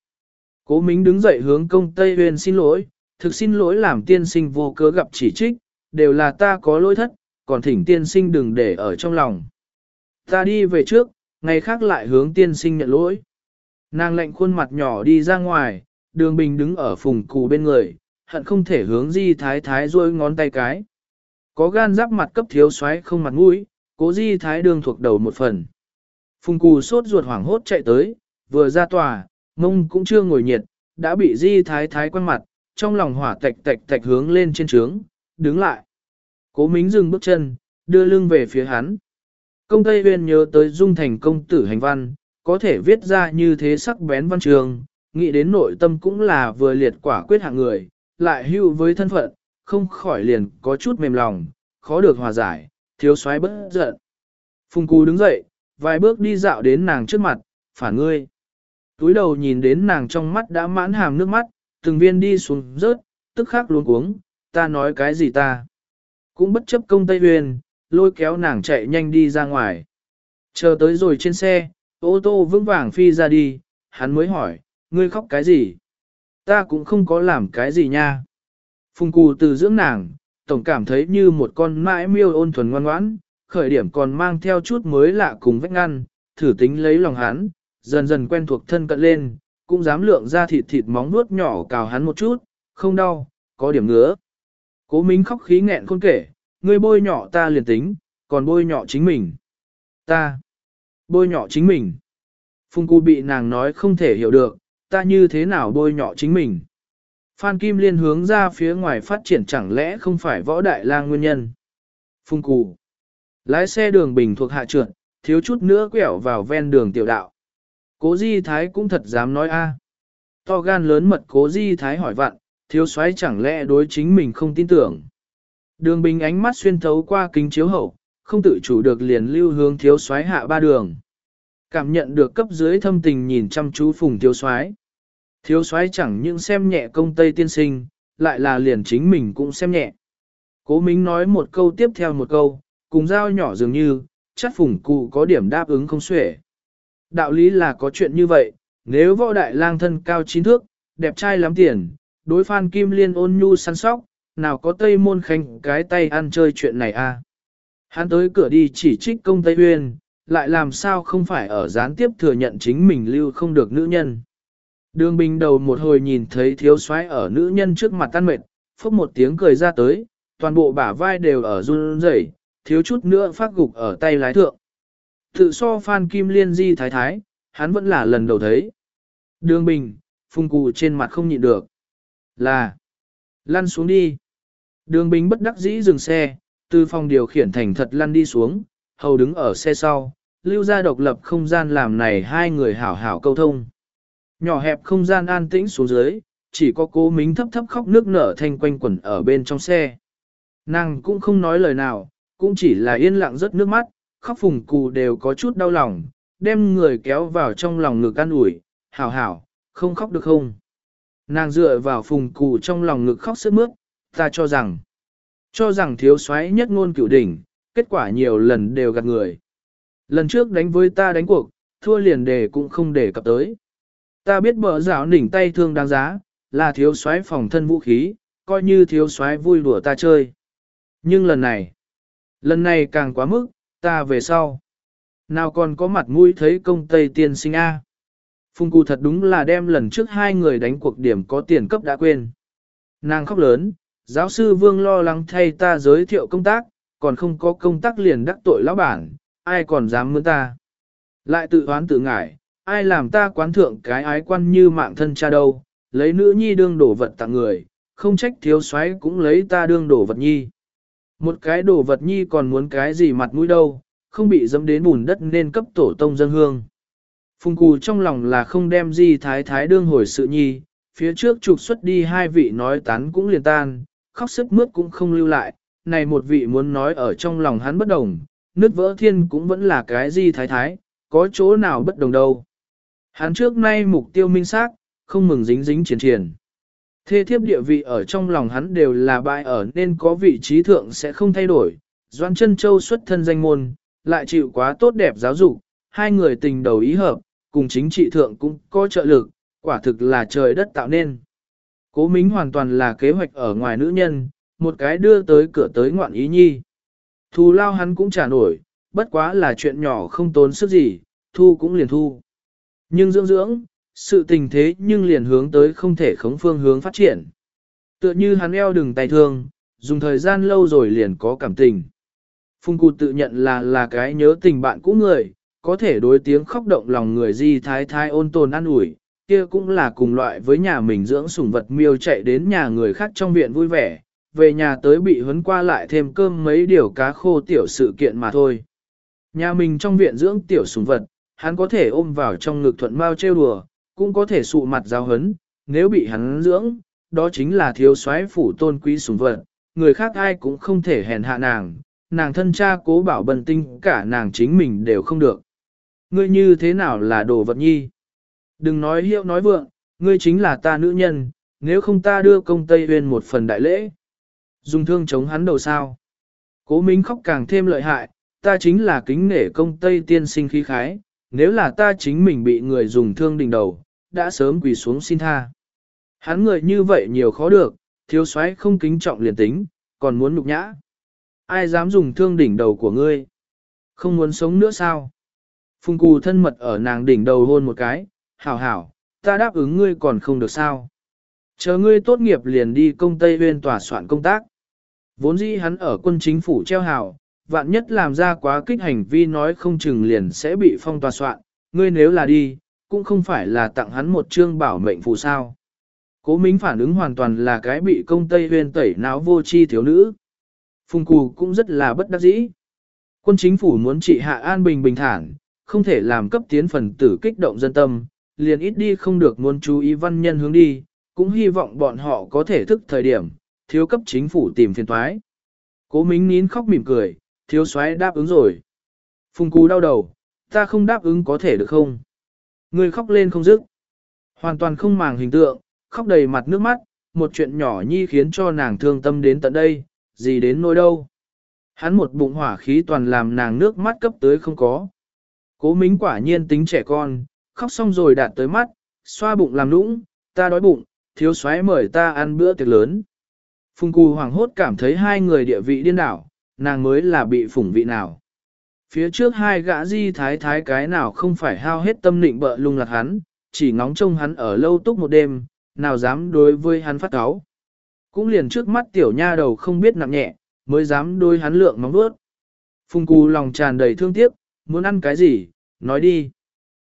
Cố Mính đứng dậy hướng công Tây viên xin lỗi, thực xin lỗi làm tiên sinh vô cớ gặp chỉ trích, đều là ta có lỗi thất, còn thỉnh tiên sinh đừng để ở trong lòng. Ta đi về trước, ngày khác lại hướng tiên sinh nhận lỗi. Nàng lệnh khuôn mặt nhỏ đi ra ngoài, đường bình đứng ở phùng cù bên người, hận không thể hướng di thái thái rôi ngón tay cái. Có gan giáp mặt cấp thiếu xoáy không mặt mũi, cố di thái đường thuộc đầu một phần. Phùng cù sốt ruột hoảng hốt chạy tới, vừa ra tòa, mông cũng chưa ngồi nhiệt, đã bị di thái thái quăng mặt, trong lòng hỏa tạch tạch tạch hướng lên trên trướng, đứng lại. Cố mính dừng bước chân, đưa lưng về phía hắn. Công Tây Huyên nhớ tới dung thành công tử hành văn, có thể viết ra như thế sắc bén văn trường, nghĩ đến nội tâm cũng là vừa liệt quả quyết hạng người, lại hưu với thân phận, không khỏi liền có chút mềm lòng, khó được hòa giải, thiếu soái bất giận. Phùng Cú đứng dậy, vài bước đi dạo đến nàng trước mặt, phản ngươi. Túi đầu nhìn đến nàng trong mắt đã mãn hàm nước mắt, từng viên đi xuống rớt, tức khắc luống cuống, ta nói cái gì ta. Cũng bất chấp công Tây Huyền, lôi kéo nàng chạy nhanh đi ra ngoài. Chờ tới rồi trên xe, ô tô vững vàng phi ra đi, hắn mới hỏi, ngươi khóc cái gì? Ta cũng không có làm cái gì nha. Phùng cù từ dưỡng nàng, tổng cảm thấy như một con mãi miêu ôn thuần ngoan ngoãn, khởi điểm còn mang theo chút mới lạ cùng vách ngăn, thử tính lấy lòng hắn, dần dần quen thuộc thân cận lên, cũng dám lượng ra thịt thịt móng nuốt nhỏ cào hắn một chút, không đau, có điểm ngứa. Cố Minh khóc khí nghẹn khôn kể, ngươi bôi nhỏ ta liền tính, còn bôi nhỏ chính mình. Ta, bôi nhỏ chính mình. Phung Cú bị nàng nói không thể hiểu được, ta như thế nào bôi nhỏ chính mình. Phan Kim Liên hướng ra phía ngoài phát triển chẳng lẽ không phải võ đại lang nguyên nhân. Phung Cú, lái xe đường bình thuộc hạ trượt, thiếu chút nữa quẹo vào ven đường tiểu đạo. Cố Di Thái cũng thật dám nói a. To gan lớn mật Cố Di Thái hỏi vặn, thiếu soái chẳng lẽ đối chính mình không tin tưởng. Đường bình ánh mắt xuyên thấu qua kính chiếu hậu, không tự chủ được liền lưu hướng thiếu soái hạ ba đường. Cảm nhận được cấp dưới thâm tình nhìn chăm chú phùng thiếu soái. Thiếu soái chẳng những xem nhẹ công tây tiên sinh, lại là liền chính mình cũng xem nhẹ. Cố Mính nói một câu tiếp theo một câu, cùng dao nhỏ dường như, chắc phùng cụ có điểm đáp ứng không xuể. Đạo lý là có chuyện như vậy, nếu võ đại lang thân cao chín thước, đẹp trai lắm tiền, đối phan kim liên ôn nhu săn sóc, nào có tây môn khanh cái tay ăn chơi chuyện này a à? Hắn tới cửa đi chỉ trích công Tây Uyên, lại làm sao không phải ở gián tiếp thừa nhận chính mình lưu không được nữ nhân. Đường bình đầu một hồi nhìn thấy thiếu soái ở nữ nhân trước mặt tan mệt, phốc một tiếng cười ra tới, toàn bộ bả vai đều ở run rẩy, thiếu chút nữa phát gục ở tay lái thượng. Tự so Phan Kim Liên di thái thái, hắn vẫn là lần đầu thấy. Đường bình, phung cụ trên mặt không nhịn được. Là, lăn xuống đi. Đường bình bất đắc dĩ dừng xe, từ phòng điều khiển thành thật lăn đi xuống, hầu đứng ở xe sau, lưu ra độc lập không gian làm này hai người hảo hảo câu thông. Nhỏ hẹp không gian an tĩnh xuống dưới, chỉ có cố mính thấp thấp khóc nước nở thanh quanh quẩn ở bên trong xe. Nàng cũng không nói lời nào, cũng chỉ là yên lặng rất nước mắt, khóc phùng cù đều có chút đau lòng, đem người kéo vào trong lòng ngực an ủi, hảo hảo, không khóc được không? Nàng dựa vào phùng cù trong lòng ngực khóc sướt mướt, ta cho rằng, cho rằng thiếu soái nhất ngôn cửu đỉnh, kết quả nhiều lần đều gạt người. Lần trước đánh với ta đánh cuộc, thua liền đề cũng không để cập tới. Ta biết bờ rào đỉnh tay thương đáng giá, là thiếu soái phòng thân vũ khí, coi như thiếu soái vui đùa ta chơi. Nhưng lần này, lần này càng quá mức, ta về sau. Nào còn có mặt mũi thấy công tây tiên sinh A. Phung Cù thật đúng là đem lần trước hai người đánh cuộc điểm có tiền cấp đã quên. Nàng khóc lớn, giáo sư vương lo lắng thay ta giới thiệu công tác, còn không có công tác liền đắc tội lão bản, ai còn dám mướn ta. Lại tự oán tự ngại, ai làm ta quán thượng cái ái quan như mạng thân cha đâu, lấy nữ nhi đương đổ vật tặng người, không trách thiếu soái cũng lấy ta đương đổ vật nhi. Một cái đổ vật nhi còn muốn cái gì mặt mũi đâu, không bị dẫm đến bùn đất nên cấp tổ tông dân hương. Phùng cù trong lòng là không đem gì thái thái đương hồi sự nhi, phía trước trục xuất đi hai vị nói tán cũng liền tan, khóc sức mướt cũng không lưu lại, này một vị muốn nói ở trong lòng hắn bất đồng, nước vỡ thiên cũng vẫn là cái gì thái thái, có chỗ nào bất đồng đâu. Hắn trước nay mục tiêu minh xác, không mừng dính dính triển triển. Thê thiếp địa vị ở trong lòng hắn đều là bại ở nên có vị trí thượng sẽ không thay đổi. Doan chân châu xuất thân danh môn, lại chịu quá tốt đẹp giáo dục, hai người tình đầu ý hợp, cùng chính trị thượng cũng có trợ lực, quả thực là trời đất tạo nên. Cố Mính hoàn toàn là kế hoạch ở ngoài nữ nhân, một cái đưa tới cửa tới ngoạn ý nhi. Thù lao hắn cũng trả nổi, bất quá là chuyện nhỏ không tốn sức gì, thu cũng liền thu. Nhưng dưỡng dưỡng, sự tình thế nhưng liền hướng tới không thể khống phương hướng phát triển. Tựa như hắn eo đừng tay thương, dùng thời gian lâu rồi liền có cảm tình. Phung Cụ tự nhận là là cái nhớ tình bạn cũ người, có thể đối tiếng khóc động lòng người di thái thái ôn tồn an ủi, kia cũng là cùng loại với nhà mình dưỡng sủng vật miêu chạy đến nhà người khác trong viện vui vẻ, về nhà tới bị huấn qua lại thêm cơm mấy điều cá khô tiểu sự kiện mà thôi. Nhà mình trong viện dưỡng tiểu sủng vật, hắn có thể ôm vào trong ngực thuận mau trêu đùa, cũng có thể sụ mặt giáo hấn, nếu bị hắn dưỡng, đó chính là thiếu soái phủ tôn quý sủng vật, người khác ai cũng không thể hèn hạ nàng, nàng thân cha cố bảo bần tinh cả nàng chính mình đều không được. Ngươi như thế nào là đồ vật nhi? Đừng nói hiệu nói vượng, ngươi chính là ta nữ nhân, nếu không ta đưa công Tây uyên một phần đại lễ. Dùng thương chống hắn đầu sao. Cố Minh khóc càng thêm lợi hại, ta chính là kính nể công Tây tiên sinh khí khái, nếu là ta chính mình bị người dùng thương đỉnh đầu, đã sớm quỳ xuống xin tha. Hắn người như vậy nhiều khó được, thiếu soái không kính trọng liền tính, còn muốn nhục nhã. Ai dám dùng thương đỉnh đầu của ngươi, Không muốn sống nữa sao? Phùng cù thân mật ở nàng đỉnh đầu hôn một cái, hảo hảo, ta đáp ứng ngươi còn không được sao. Chờ ngươi tốt nghiệp liền đi công Tây Huyên tòa soạn công tác. Vốn dĩ hắn ở quân chính phủ treo hảo, vạn nhất làm ra quá kích hành vi nói không chừng liền sẽ bị phong tòa soạn, ngươi nếu là đi, cũng không phải là tặng hắn một chương bảo mệnh phù sao. Cố Mính phản ứng hoàn toàn là cái bị công Tây Huyên tẩy não vô chi thiếu nữ. Phùng Cù cũng rất là bất đắc dĩ. Quân chính phủ muốn trị hạ an bình bình thản, không thể làm cấp tiến phần tử kích động dân tâm, liền ít đi không được muốn chú ý văn nhân hướng đi, cũng hy vọng bọn họ có thể thức thời điểm, thiếu cấp chính phủ tìm phiền thoái. Cố Mính nín khóc mỉm cười, thiếu soái đáp ứng rồi. Phùng Cú đau đầu, ta không đáp ứng có thể được không? Người khóc lên không dứt. Hoàn toàn không màng hình tượng, khóc đầy mặt nước mắt, một chuyện nhỏ nhi khiến cho nàng thương tâm đến tận đây, gì đến nỗi đâu. Hắn một bụng hỏa khí toàn làm nàng nước mắt cấp tới không có. Cố Mính quả nhiên tính trẻ con, khóc xong rồi đạt tới mắt, xoa bụng làm nũng, ta đói bụng, thiếu soái mời ta ăn bữa tiệc lớn. Phùng Cù hoàng hốt cảm thấy hai người địa vị điên đảo, nàng mới là bị phủng vị nào. Phía trước hai gã di thái thái cái nào không phải hao hết tâm định bợ lung lạc hắn, chỉ ngóng trông hắn ở lâu túc một đêm, nào dám đối với hắn phát cáo. Cũng liền trước mắt tiểu nha đầu không biết nặng nhẹ, mới dám đối hắn lượng móng vuốt. Phùng Cù lòng tràn đầy thương tiếc, muốn ăn cái gì, nói đi.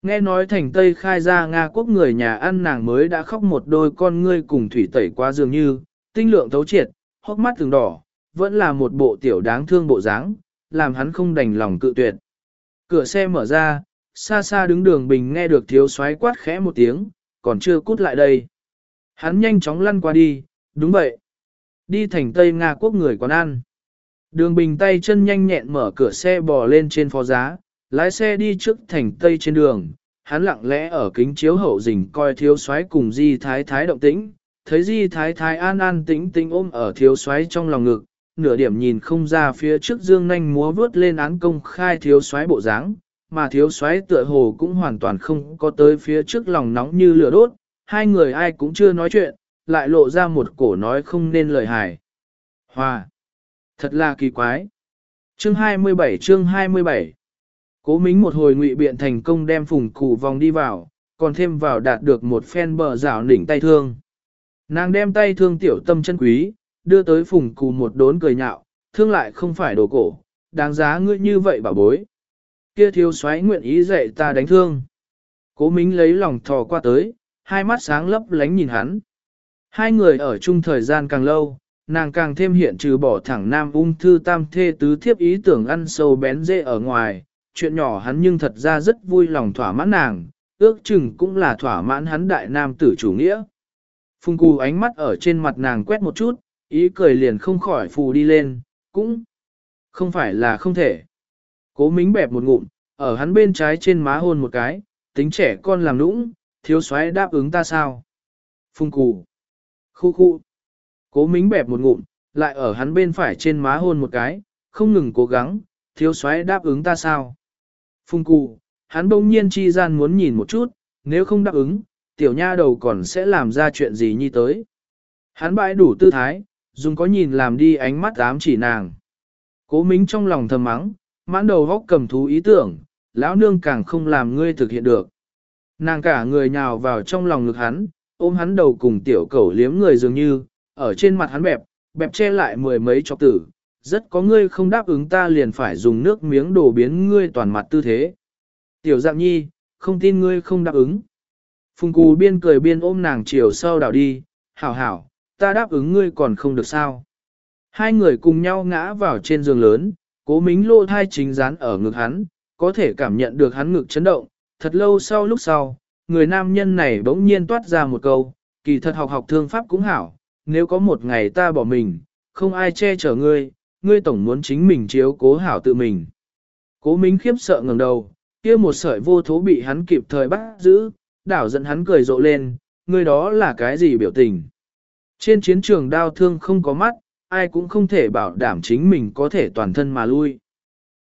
Nghe nói thành Tây khai ra Nga quốc người nhà ăn nàng mới đã khóc một đôi con ngươi cùng thủy tẩy qua dường như, tinh lượng thấu triệt, hốc mắt từng đỏ, vẫn là một bộ tiểu đáng thương bộ dáng, làm hắn không đành lòng cự tuyệt. Cửa xe mở ra, xa xa đứng đường bình nghe được thiếu soái quát khẽ một tiếng, còn chưa cút lại đây. Hắn nhanh chóng lăn qua đi, đúng vậy. Đi thành Tây Nga quốc người quán ăn. Đường bình tay chân nhanh nhẹn mở cửa xe bò lên trên phó giá, lái xe đi trước thành Tây trên đường. Hắn lặng lẽ ở kính chiếu hậu rình coi thiếu soái cùng di thái thái động tĩnh, thấy di thái thái an an tĩnh tĩnh ôm ở thiếu soái trong lòng ngực, nửa điểm nhìn không ra phía trước dương nanh múa vướt lên án công khai thiếu soái bộ dáng, mà thiếu soái tựa hồ cũng hoàn toàn không có tới phía trước lòng nóng như lửa đốt, hai người ai cũng chưa nói chuyện, lại lộ ra một cổ nói không nên lời hài. Hòa! Thật là kỳ quái! Chương 27 chương 27 Cố mính một hồi ngụy biện thành công đem phùng cụ vòng đi vào, còn thêm vào đạt được một phen bờ rào đỉnh tay thương. Nàng đem tay thương tiểu tâm chân quý, đưa tới phùng cụ một đốn cười nhạo, thương lại không phải đồ cổ, đáng giá ngươi như vậy bảo bối. Kia thiếu soái nguyện ý dạy ta đánh thương. Cố mính lấy lòng thò qua tới, hai mắt sáng lấp lánh nhìn hắn. Hai người ở chung thời gian càng lâu, nàng càng thêm hiện trừ bỏ thẳng nam ung thư tam thê tứ thiếp ý tưởng ăn sâu bén dễ ở ngoài, chuyện nhỏ hắn nhưng thật ra rất vui lòng thỏa mãn nàng, ước chừng cũng là thỏa mãn hắn đại nam tử chủ nghĩa. Phùng cù ánh mắt ở trên mặt nàng quét một chút, ý cười liền không khỏi phù đi lên, cũng không phải là không thể. Cố mính bẹp một ngụm, ở hắn bên trái trên má hôn một cái, tính trẻ con làm nũng, thiếu soái đáp ứng ta sao. Phùng cù. Khu khu. Cố mính bẹp một ngụm, lại ở hắn bên phải trên má hôn một cái, không ngừng cố gắng, thiếu soái đáp ứng ta sao. Phung cù, hắn bỗng nhiên chi gian muốn nhìn một chút, nếu không đáp ứng, tiểu nha đầu còn sẽ làm ra chuyện gì như tới. Hắn bãi đủ tư thái, dùng có nhìn làm đi ánh mắt ám chỉ nàng. Cố mính trong lòng thầm mắng, mãn đầu góc cầm thú ý tưởng, lão nương càng không làm ngươi thực hiện được. Nàng cả người nhào vào trong lòng ngực hắn, ôm hắn đầu cùng tiểu cẩu liếm người dường như, ở trên mặt hắn bẹp, bẹp che lại mười mấy chọc tử, rất có ngươi không đáp ứng ta liền phải dùng nước miếng đổ biến ngươi toàn mặt tư thế. Tiểu dạng nhi, không tin ngươi không đáp ứng. Phùng cù biên cười biên ôm nàng chiều sau đảo đi, hảo hảo, ta đáp ứng ngươi còn không được sao. Hai người cùng nhau ngã vào trên giường lớn, cố mính lô thai chính dán ở ngực hắn, có thể cảm nhận được hắn ngực chấn động. Thật lâu sau lúc sau, người nam nhân này bỗng nhiên toát ra một câu, kỳ thật học học thương pháp cũng hảo, nếu có một ngày ta bỏ mình, không ai che chở ngươi, ngươi tổng muốn chính mình chiếu cố hảo tự mình. Cố Minh khiếp sợ ngẩng đầu, kia một sợi vô thố bị hắn kịp thời bắt giữ, đảo dẫn hắn cười rộ lên, ngươi đó là cái gì biểu tình. Trên chiến trường đao thương không có mắt, ai cũng không thể bảo đảm chính mình có thể toàn thân mà lui.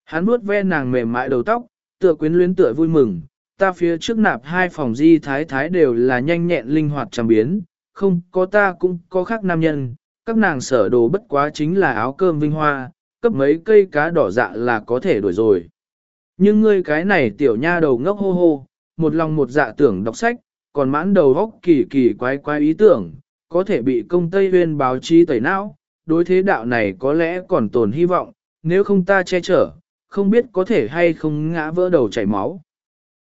Hắn vuốt ve nàng mềm mại đầu tóc, tựa quyến luyến tựa vui mừng, ta phía trước nạp hai phòng di thái thái đều là nhanh nhẹn linh hoạt trăm biến, không có ta cũng có khác nam nhân, các nàng sở đồ bất quá chính là áo cơm vinh hoa, cấp mấy cây cá đỏ dạ là có thể đổi rồi. Nhưng ngươi cái này tiểu nha đầu ngốc hô hô, một lòng một dạ tưởng đọc sách, còn mãn đầu góc kỳ kỳ quái quái ý tưởng, có thể bị công Tây Huyên báo chí tẩy não, đối thế đạo này có lẽ còn tồn hy vọng, nếu không ta che chở, không biết có thể hay không ngã vỡ đầu chảy máu.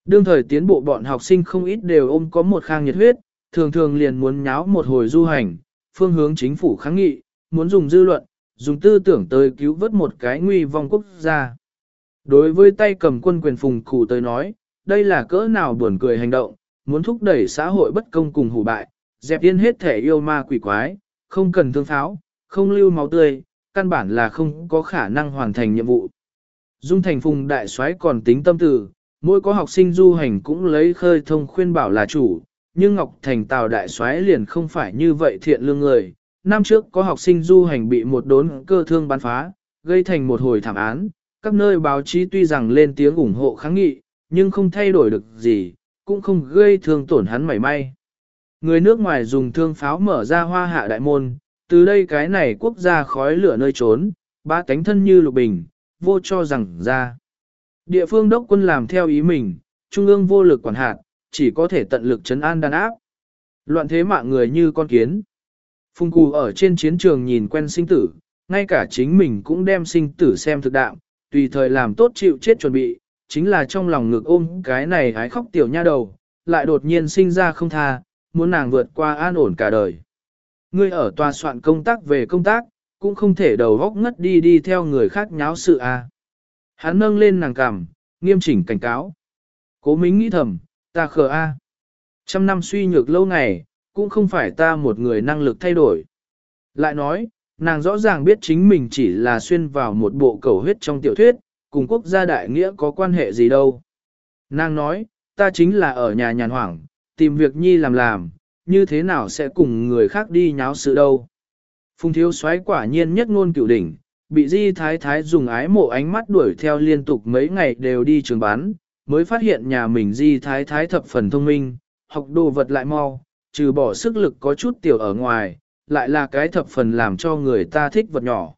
Đương thời tiến bộ bọn học sinh không ít đều ôm có một khang nhiệt huyết, thường thường liền muốn nháo một hồi du hành, phương hướng chính phủ kháng nghị, muốn dùng dư luận, dùng tư tưởng tới cứu vớt một cái nguy vong quốc gia. Đối với tay cầm quân quyền phùng cụ tới nói, đây là cỡ nào buồn cười hành động, muốn thúc đẩy xã hội bất công cùng hủ bại, dẹp yên hết thể yêu ma quỷ quái, không cần thương pháo, không lưu máu tươi, căn bản là không có khả năng hoàn thành nhiệm vụ. Dung thành phùng đại soái còn tính tâm tử mỗi có học sinh du hành cũng lấy khơi thông khuyên bảo là chủ, nhưng Ngọc Thành Tào đại soái liền không phải như vậy thiện lương người. Năm trước có học sinh du hành bị một đốn cơ thương bắn phá, gây thành một hồi thảm án, các nơi báo chí tuy rằng lên tiếng ủng hộ kháng nghị, nhưng không thay đổi được gì, cũng không gây thương tổn hắn mảy may. Người nước ngoài dùng thương pháo mở ra hoa hạ đại môn, từ đây cái này quốc gia khói lửa nơi trốn, ba cánh thân như lục bình, vô cho rằng ra. Địa phương đốc quân làm theo ý mình, trung ương vô lực quản hạt, chỉ có thể tận lực chấn an đàn áp. Loạn thế mạng người như con kiến. phung cù ở trên chiến trường nhìn quen sinh tử, ngay cả chính mình cũng đem sinh tử xem thực đạo, tùy thời làm tốt chịu chết chuẩn bị, chính là trong lòng ngực ôm cái này hái khóc tiểu nha đầu, lại đột nhiên sinh ra không tha, muốn nàng vượt qua an ổn cả đời. Ngươi ở tòa soạn công tác về công tác, cũng không thể đầu góc ngất đi đi theo người khác nháo sự a. À. Hắn nâng lên nàng cằm, nghiêm chỉnh cảnh cáo. Cố mính nghĩ thầm, ta khờ a. Trăm năm suy nhược lâu ngày, cũng không phải ta một người năng lực thay đổi. Lại nói, nàng rõ ràng biết chính mình chỉ là xuyên vào một bộ cầu huyết trong tiểu thuyết, cùng quốc gia đại nghĩa có quan hệ gì đâu. Nàng nói, ta chính là ở nhà nhàn hoảng, tìm việc nhi làm làm, như thế nào sẽ cùng người khác đi nháo sự đâu. Phùng thiếu soái quả nhiên nhất ngôn cửu đỉnh, bị di thái thái dùng ái mộ ánh mắt đuổi theo liên tục mấy ngày đều đi trường bán, mới phát hiện nhà mình di thái thái thập phần thông minh, học đồ vật lại mau, trừ bỏ sức lực có chút tiểu ở ngoài, lại là cái thập phần làm cho người ta thích vật nhỏ.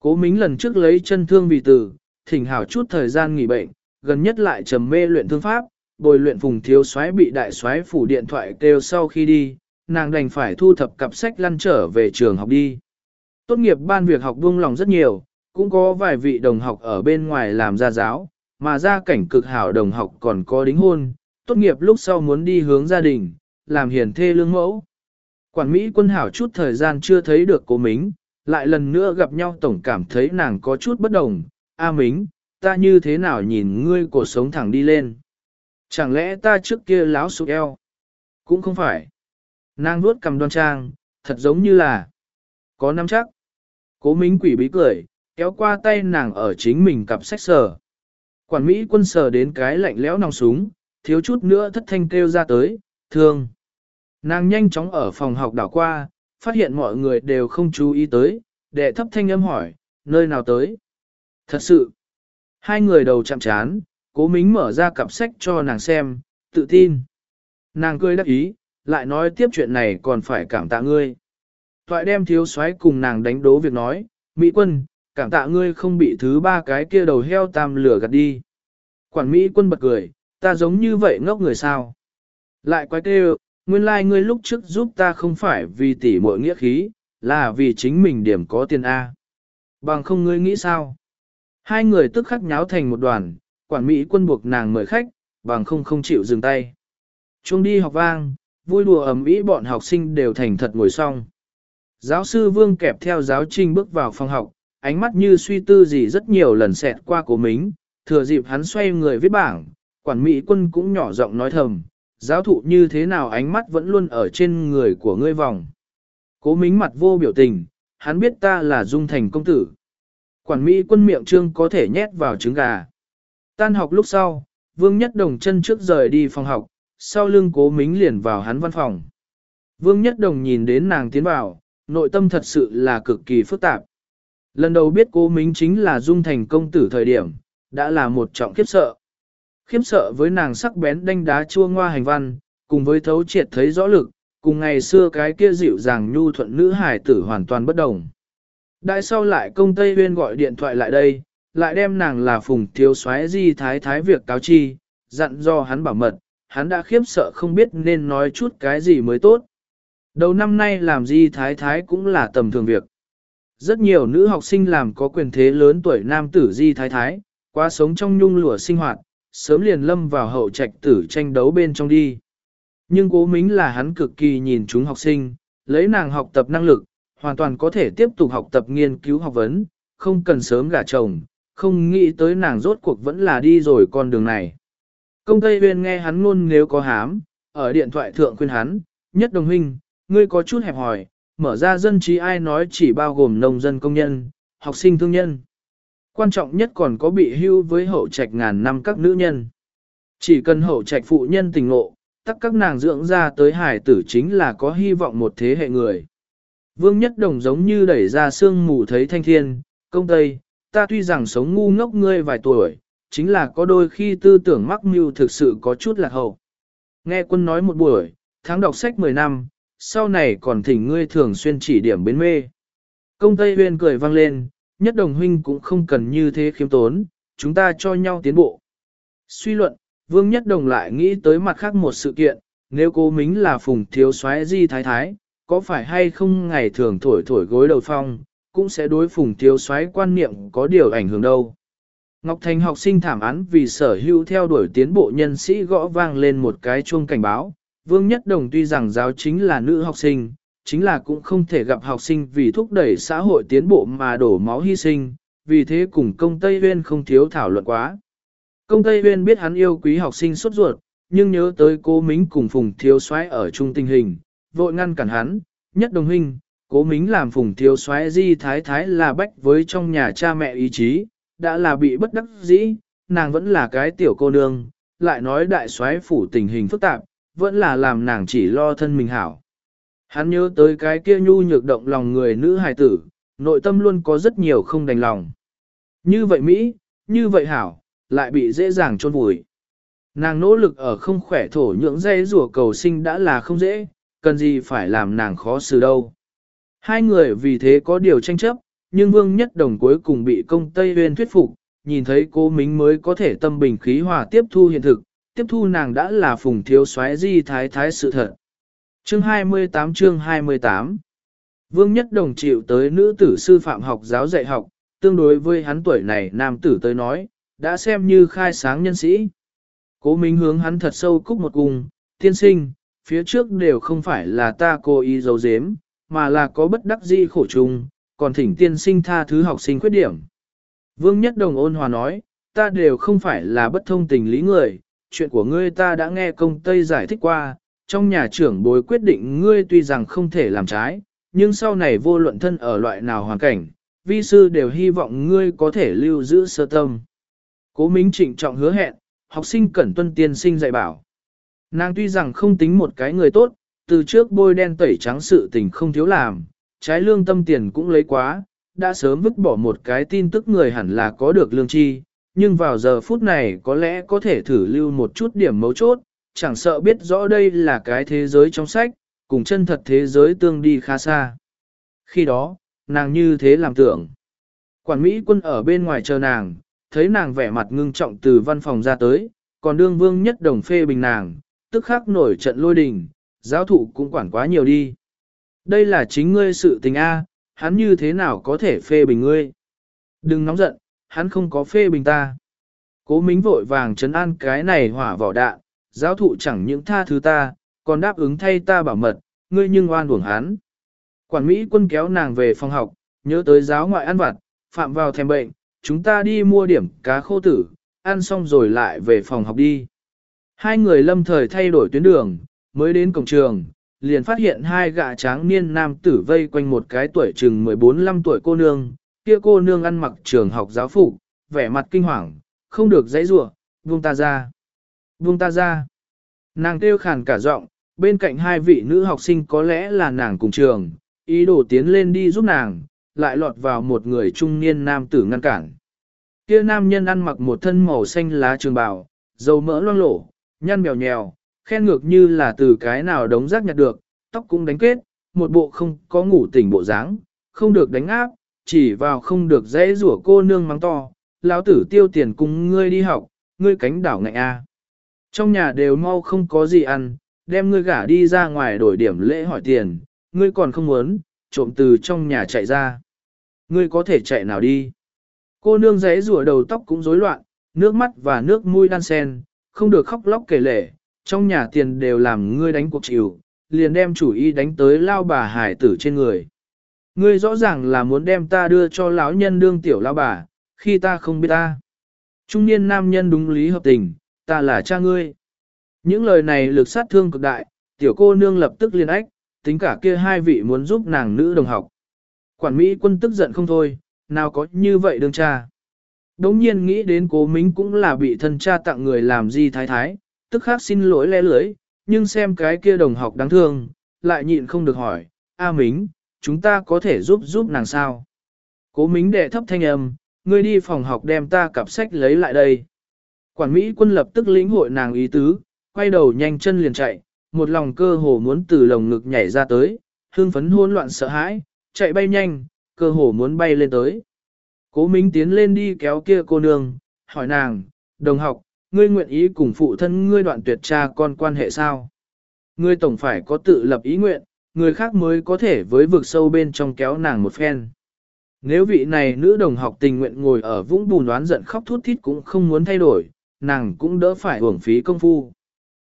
Cố Mính lần trước lấy chân thương vì tử, thỉnh hảo chút thời gian nghỉ bệnh, gần nhất lại trầm mê luyện thương pháp, bồi luyện phùng thiếu soái bị đại soái phủ điện thoại kêu sau khi đi, nàng đành phải thu thập cặp sách lăn trở về trường học đi. Tốt nghiệp ban việc học buông lòng rất nhiều, cũng có vài vị đồng học ở bên ngoài làm gia giáo, mà gia cảnh cực hảo đồng học còn có đính hôn, tốt nghiệp lúc sau muốn đi hướng gia đình, làm hiền thê lương mẫu. Quản Mỹ quân hảo chút thời gian chưa thấy được cô Mính, lại lần nữa gặp nhau tổng cảm thấy nàng có chút bất đồng. A Mính, ta như thế nào nhìn ngươi cuộc sống thẳng đi lên? Chẳng lẽ ta trước kia láo sụp eo? Cũng không phải. Nàng nuốt cầm đoan trang, thật giống như là có nắm chắc. Cố Mính quỷ bí cười, kéo qua tay nàng ở chính mình cặp sách sở Quản Mỹ quân sờ đến cái lạnh lẽo nòng súng, thiếu chút nữa thất thanh kêu ra tới, thương. Nàng nhanh chóng ở phòng học đảo qua, phát hiện mọi người đều không chú ý tới, đệ thấp thanh âm hỏi, nơi nào tới? Thật sự, hai người đầu chạm chán, cố mính mở ra cặp sách cho nàng xem, tự tin. Nàng cười đắc ý, lại nói tiếp chuyện này còn phải cảm tạ ngươi. Thoại đem thiếu soái cùng nàng đánh đố việc nói, Mỹ quân, cảm tạ ngươi không bị thứ ba cái kia đầu heo tam lửa gạt đi. Quản Mỹ quân bật cười, ta giống như vậy ngốc người sao. Lại quái kêu, nguyên lai like ngươi lúc trước giúp ta không phải vì tỉ muội nghĩa khí, là vì chính mình điểm có tiền A. Bằng không ngươi nghĩ sao? Hai người tức khắc nháo thành một đoàn, quản Mỹ quân buộc nàng mời khách, bằng không không chịu dừng tay. Trung đi học vang, vui đùa ầm ĩ bọn học sinh đều thành thật ngồi xong. Giáo sư Vương kẹp theo giáo trình bước vào phòng học, ánh mắt như suy tư gì rất nhiều lần xẹt qua của mình, thừa dịp hắn xoay người viết bảng, quản Mỹ quân cũng nhỏ giọng nói thầm, giáo thụ như thế nào ánh mắt vẫn luôn ở trên người của ngươi vòng. Cố mính mặt vô biểu tình, hắn biết ta là dung thành công tử. Quản Mỹ quân miệng trương có thể nhét vào trứng gà. Tan học lúc sau, Vương Nhất Đồng chân trước rời đi phòng học, sau lưng cố mính liền vào hắn văn phòng. Vương Nhất Đồng nhìn đến nàng tiến vào, nội tâm thật sự là cực kỳ phức tạp. Lần đầu biết cố mính chính là dung thành công tử thời điểm, đã là một trọng khiếp sợ. Khiếp sợ với nàng sắc bén đanh đá chua ngoa hành văn, cùng với thấu triệt thấy rõ lực, cùng ngày xưa cái kia dịu dàng nhu thuận nữ hải tử hoàn toàn bất đồng. Đại sau lại công Tây Huyên gọi điện thoại lại đây, lại đem nàng là phùng thiếu soái di thái thái việc cáo chi, dặn do hắn bảo mật, hắn đã khiếp sợ không biết nên nói chút cái gì mới tốt. Đầu năm nay làm di thái thái cũng là tầm thường việc. Rất nhiều nữ học sinh làm có quyền thế lớn tuổi nam tử di thái thái, qua sống trong nhung lụa sinh hoạt, sớm liền lâm vào hậu trạch tử tranh đấu bên trong đi. Nhưng cố mính là hắn cực kỳ nhìn chúng học sinh, lấy nàng học tập năng lực, hoàn toàn có thể tiếp tục học tập nghiên cứu học vấn, không cần sớm gả chồng, không nghĩ tới nàng rốt cuộc vẫn là đi rồi con đường này. Công Tây uyên nghe hắn luôn nếu có hám, ở điện thoại thượng khuyên hắn, nhất đồng huynh, ngươi có chút hẹp hỏi, mở ra dân trí ai nói chỉ bao gồm nông dân công nhân, học sinh thương nhân. Quan trọng nhất còn có bị hưu với hậu trạch ngàn năm các nữ nhân. Chỉ cần hậu trạch phụ nhân tình ngộ, tắc các nàng dưỡng ra tới hải tử chính là có hy vọng một thế hệ người. Vương Nhất Đồng giống như đẩy ra sương mù thấy thanh thiên, công tây, ta tuy rằng sống ngu ngốc ngươi vài tuổi, chính là có đôi khi tư tưởng mắc mưu thực sự có chút lạc hậu. Nghe quân nói một buổi, tháng đọc sách 10 năm, sau này còn thỉnh ngươi thường xuyên chỉ điểm bến mê. Công Tây Huyên cười vang lên, nhất đồng huynh cũng không cần như thế khiêm tốn, chúng ta cho nhau tiến bộ. Suy luận, Vương Nhất Đồng lại nghĩ tới mặt khác một sự kiện, nếu cô mính là phùng thiếu soái di thái thái, có phải hay không ngày thường thổi thổi gối đầu phong, cũng sẽ đối phùng thiếu soái quan niệm có điều ảnh hưởng đâu. Ngọc Thành học sinh thảm án vì sở hữu theo đuổi tiến bộ nhân sĩ gõ vang lên một cái chuông cảnh báo. Vương Nhất Đồng tuy rằng giáo chính là nữ học sinh, chính là cũng không thể gặp học sinh vì thúc đẩy xã hội tiến bộ mà đổ máu hy sinh, vì thế cùng công Tây Huyên không thiếu thảo luận quá. Công Tây Huyên biết hắn yêu quý học sinh sốt ruột, nhưng nhớ tới cô Mính cùng Phùng Thiếu Soái ở chung tình hình, vội ngăn cản hắn, nhất đồng huynh, cố Mính làm Phùng Thiếu Soái di thái thái là bách với trong nhà cha mẹ ý chí, đã là bị bất đắc dĩ, nàng vẫn là cái tiểu cô nương, lại nói đại soái phủ tình hình phức tạp, vẫn là làm nàng chỉ lo thân mình hảo. Hắn nhớ tới cái kia nhu nhược động lòng người nữ hài tử, nội tâm luôn có rất nhiều không đành lòng. Như vậy Mỹ, như vậy hảo, lại bị dễ dàng trôn vùi. Nàng nỗ lực ở không khỏe thổ nhưỡng dây rùa cầu sinh đã là không dễ, cần gì phải làm nàng khó xử đâu. Hai người vì thế có điều tranh chấp, nhưng Vương Nhất Đồng cuối cùng bị công Tây uyên thuyết phục, nhìn thấy cô Mính mới có thể tâm bình khí hòa tiếp thu hiện thực, tiếp thu nàng đã là phùng thiếu soái di thái thái sự thật. Chương 28 chương 28 Vương Nhất Đồng chịu tới nữ tử sư phạm học giáo dạy học, tương đối với hắn tuổi này nam tử tới nói, đã xem như khai sáng nhân sĩ. Cố Minh hướng hắn thật sâu cúc một cung, tiên sinh, phía trước đều không phải là ta cố ý giấu giếm, mà là có bất đắc dĩ khổ trùng còn thỉnh tiên sinh tha thứ học sinh khuyết điểm. Vương Nhất Đồng ôn hòa nói, ta đều không phải là bất thông tình lý người, chuyện của ngươi ta đã nghe công Tây giải thích qua, trong nhà trưởng bối quyết định ngươi tuy rằng không thể làm trái, nhưng sau này vô luận thân ở loại nào hoàn cảnh, vi sư đều hy vọng ngươi có thể lưu giữ sơ tâm. Cố Minh trịnh trọng hứa hẹn, học sinh cẩn tuân tiên sinh dạy bảo. Nàng tuy rằng không tính một cái người tốt, từ trước bôi đen tẩy trắng sự tình không thiếu làm, trái lương tâm tiền cũng lấy quá, đã sớm vứt bỏ một cái tin tức người hẳn là có được lương chi, nhưng vào giờ phút này có lẽ có thể thử lưu một chút điểm mấu chốt, chẳng sợ biết rõ đây là cái thế giới trong sách, cùng chân thật thế giới tương đi khá xa. Khi đó, nàng như thế làm tưởng. Quản Mỹ quân ở bên ngoài chờ nàng, thấy nàng vẻ mặt ngưng trọng từ văn phòng ra tới, còn đương vương nhất đồng phê bình nàng, tức khắc nổi trận lôi đình, giáo thụ cũng quản quá nhiều đi. Đây là chính ngươi sự tình A, hắn như thế nào có thể phê bình ngươi? Đừng nóng giận, hắn không có phê bình ta. Cố mính vội vàng chấn an cái này hỏa vỏ đạn, giáo thụ chẳng những tha thứ ta, còn đáp ứng thay ta bảo mật, ngươi nhưng oan uổng hắn. Quản Mỹ quân kéo nàng về phòng học, nhớ tới giáo ngoại ăn vặt, phạm vào thèm bệnh, chúng ta đi mua điểm cá khô tử, ăn xong rồi lại về phòng học đi. Hai người lâm thời thay đổi tuyến đường, mới đến cổng trường, liền phát hiện hai gạ tráng niên nam tử vây quanh một cái tuổi chừng 14-15 tuổi cô nương, kia cô nương ăn mặc trường học giáo phục, vẻ mặt kinh hoàng, không được dãy rủa, buông ta ra, buông ta ra. Nàng kêu khàn cả giọng, bên cạnh hai vị nữ học sinh có lẽ là nàng cùng trường, ý đồ tiến lên đi giúp nàng, lại lọt vào một người trung niên nam tử ngăn cản. Kia nam nhân ăn mặc một thân màu xanh lá trường bào, dầu mỡ loang lổ, nhăn mèo nhèo, khen ngược như là từ cái nào đống rác nhặt được, tóc cũng đánh kết, một bộ không có ngủ tỉnh bộ dáng, không được đánh áp, chỉ vào không được dễ rủa cô nương mắng to, lão tử tiêu tiền cùng ngươi đi học, ngươi cánh đảo ngạnh a. Trong nhà đều mau không có gì ăn, đem ngươi gả đi ra ngoài đổi điểm lễ hỏi tiền, ngươi còn không muốn, trộm từ trong nhà chạy ra. Ngươi có thể chạy nào đi. Cô nương giấy rủa đầu tóc cũng rối loạn, nước mắt và nước mũi đan sen, không được khóc lóc kể lể, trong nhà tiền đều làm ngươi đánh cuộc chịu, liền đem chủ ý đánh tới lao bà hải tử trên người. Ngươi rõ ràng là muốn đem ta đưa cho lão nhân đương tiểu lão bà, khi ta không biết ta. Trung niên nam nhân đúng lý hợp tình, ta là cha ngươi. Những lời này lực sát thương cực đại, tiểu cô nương lập tức liên ách, tính cả kia hai vị muốn giúp nàng nữ đồng học. Quản Mỹ quân tức giận không thôi, nào có như vậy đương cha. Đống nhiên nghĩ đến cố mính cũng là bị thân cha tặng người làm gì thái thái, tức khác xin lỗi lẽ lưới, nhưng xem cái kia đồng học đáng thương, lại nhịn không được hỏi, A Mính, chúng ta có thể giúp giúp nàng sao? Cố mính đệ thấp thanh âm, ngươi đi phòng học đem ta cặp sách lấy lại đây. Quản Mỹ quân lập tức lĩnh hội nàng ý tứ, quay đầu nhanh chân liền chạy, một lòng cơ hồ muốn từ lồng ngực nhảy ra tới, hương phấn hỗn loạn sợ hãi, chạy bay nhanh, cơ hồ muốn bay lên tới. Cố Minh tiến lên đi kéo kia cô nương, hỏi nàng, đồng học, ngươi nguyện ý cùng phụ thân ngươi đoạn tuyệt cha con quan hệ sao? Ngươi tổng phải có tự lập ý nguyện, người khác mới có thể với vực sâu bên trong kéo nàng một phen. Nếu vị này nữ đồng học tình nguyện ngồi ở vũng bùn đoán giận khóc thút thít cũng không muốn thay đổi, nàng cũng đỡ phải hưởng phí công phu.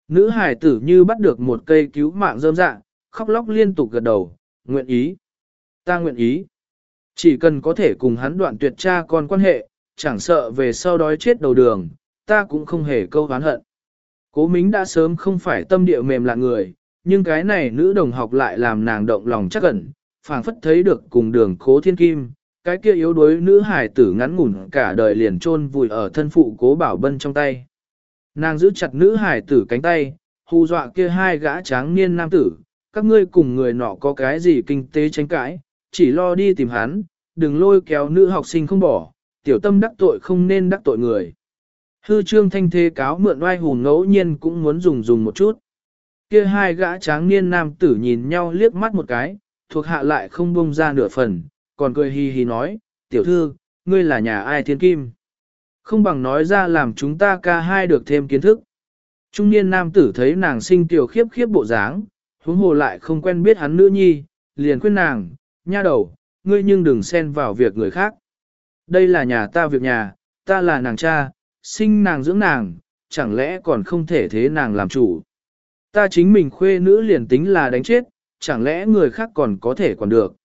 Nữ hải tử như bắt được một cây cứu mạng rơm dạ, khóc lóc liên tục gật đầu, nguyện ý. Ta nguyện ý. Chỉ cần có thể cùng hắn đoạn tuyệt cha con quan hệ, chẳng sợ về sau đói chết đầu đường, ta cũng không hề câu hán hận. Cố Mính đã sớm không phải tâm địa mềm lạ người, nhưng cái này nữ đồng học lại làm nàng động lòng chắc ẩn, phảng phất thấy được cùng đường cố thiên kim, cái kia yếu đuối nữ hải tử ngắn ngủn cả đời liền chôn vùi ở thân phụ cố bảo bân trong tay. Nàng giữ chặt nữ hải tử cánh tay, hù dọa kia hai gã tráng niên nam tử, các ngươi cùng người nọ có cái gì kinh tế tranh cãi, chỉ lo đi tìm hắn, đừng lôi kéo nữ học sinh không bỏ, tiểu tâm đắc tội không nên đắc tội người. Hư trương thanh thế cáo mượn oai hùng ngẫu nhiên cũng muốn dùng dùng một chút. Kia hai gã tráng niên nam tử nhìn nhau liếc mắt một cái, thuộc hạ lại không bông ra nửa phần, còn cười hi hi nói, tiểu thư, ngươi là nhà ai thiên kim. Không bằng nói ra làm chúng ta ca hai được thêm kiến thức. Trung niên nam tử thấy nàng sinh tiểu khiếp khiếp bộ dáng, huống hồ lại không quen biết hắn nữ nhi, liền khuyên nàng, nha đầu, ngươi nhưng đừng xen vào việc người khác. Đây là nhà ta việc nhà, ta là nàng cha, sinh nàng dưỡng nàng, chẳng lẽ còn không thể thế nàng làm chủ. Ta chính mình khuê nữ liền tính là đánh chết, chẳng lẽ người khác còn có thể còn được.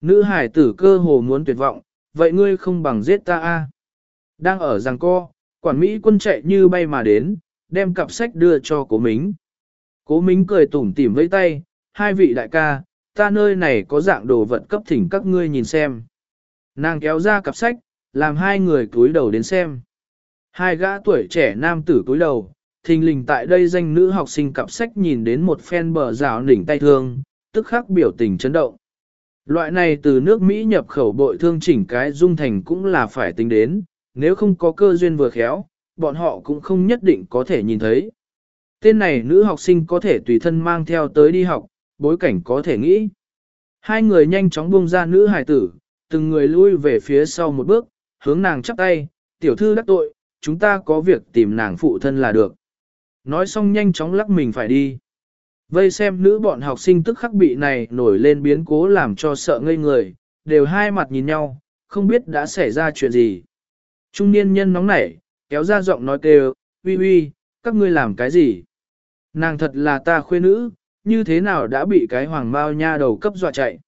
Nữ hải tử cơ hồ muốn tuyệt vọng, vậy ngươi không bằng giết ta a? Đang ở giằng co, quản Mỹ quân chạy như bay mà đến, đem cặp sách đưa cho cố mính. Cố mính cười tủm tỉm với tay, hai vị đại ca, ta nơi này có dạng đồ vật cấp thỉnh các ngươi nhìn xem. Nàng kéo ra cặp sách, làm hai người cúi đầu đến xem. Hai gã tuổi trẻ nam tử cúi đầu, thình lình tại đây danh nữ học sinh cặp sách nhìn đến một phen bờ rào đỉnh tay thương, tức khắc biểu tình chấn động. Loại này từ nước Mỹ nhập khẩu bội thương chỉnh cái dung thành cũng là phải tính đến, nếu không có cơ duyên vừa khéo, bọn họ cũng không nhất định có thể nhìn thấy. Tên này nữ học sinh có thể tùy thân mang theo tới đi học, bối cảnh có thể nghĩ. Hai người nhanh chóng buông ra nữ hài tử, từng người lui về phía sau một bước, hướng nàng chắp tay, tiểu thư đắc tội, chúng ta có việc tìm nàng phụ thân là được. Nói xong nhanh chóng lắc mình phải đi. Vây xem nữ bọn học sinh tức khắc bị này nổi lên biến cố làm cho sợ ngây người, đều hai mặt nhìn nhau, không biết đã xảy ra chuyện gì. Trung niên nhân nóng nảy, kéo ra giọng nói kêu, uy uy, các ngươi làm cái gì? Nàng thật là ta khuê nữ, như thế nào đã bị cái hoàng bao nha đầu cấp dọa chạy?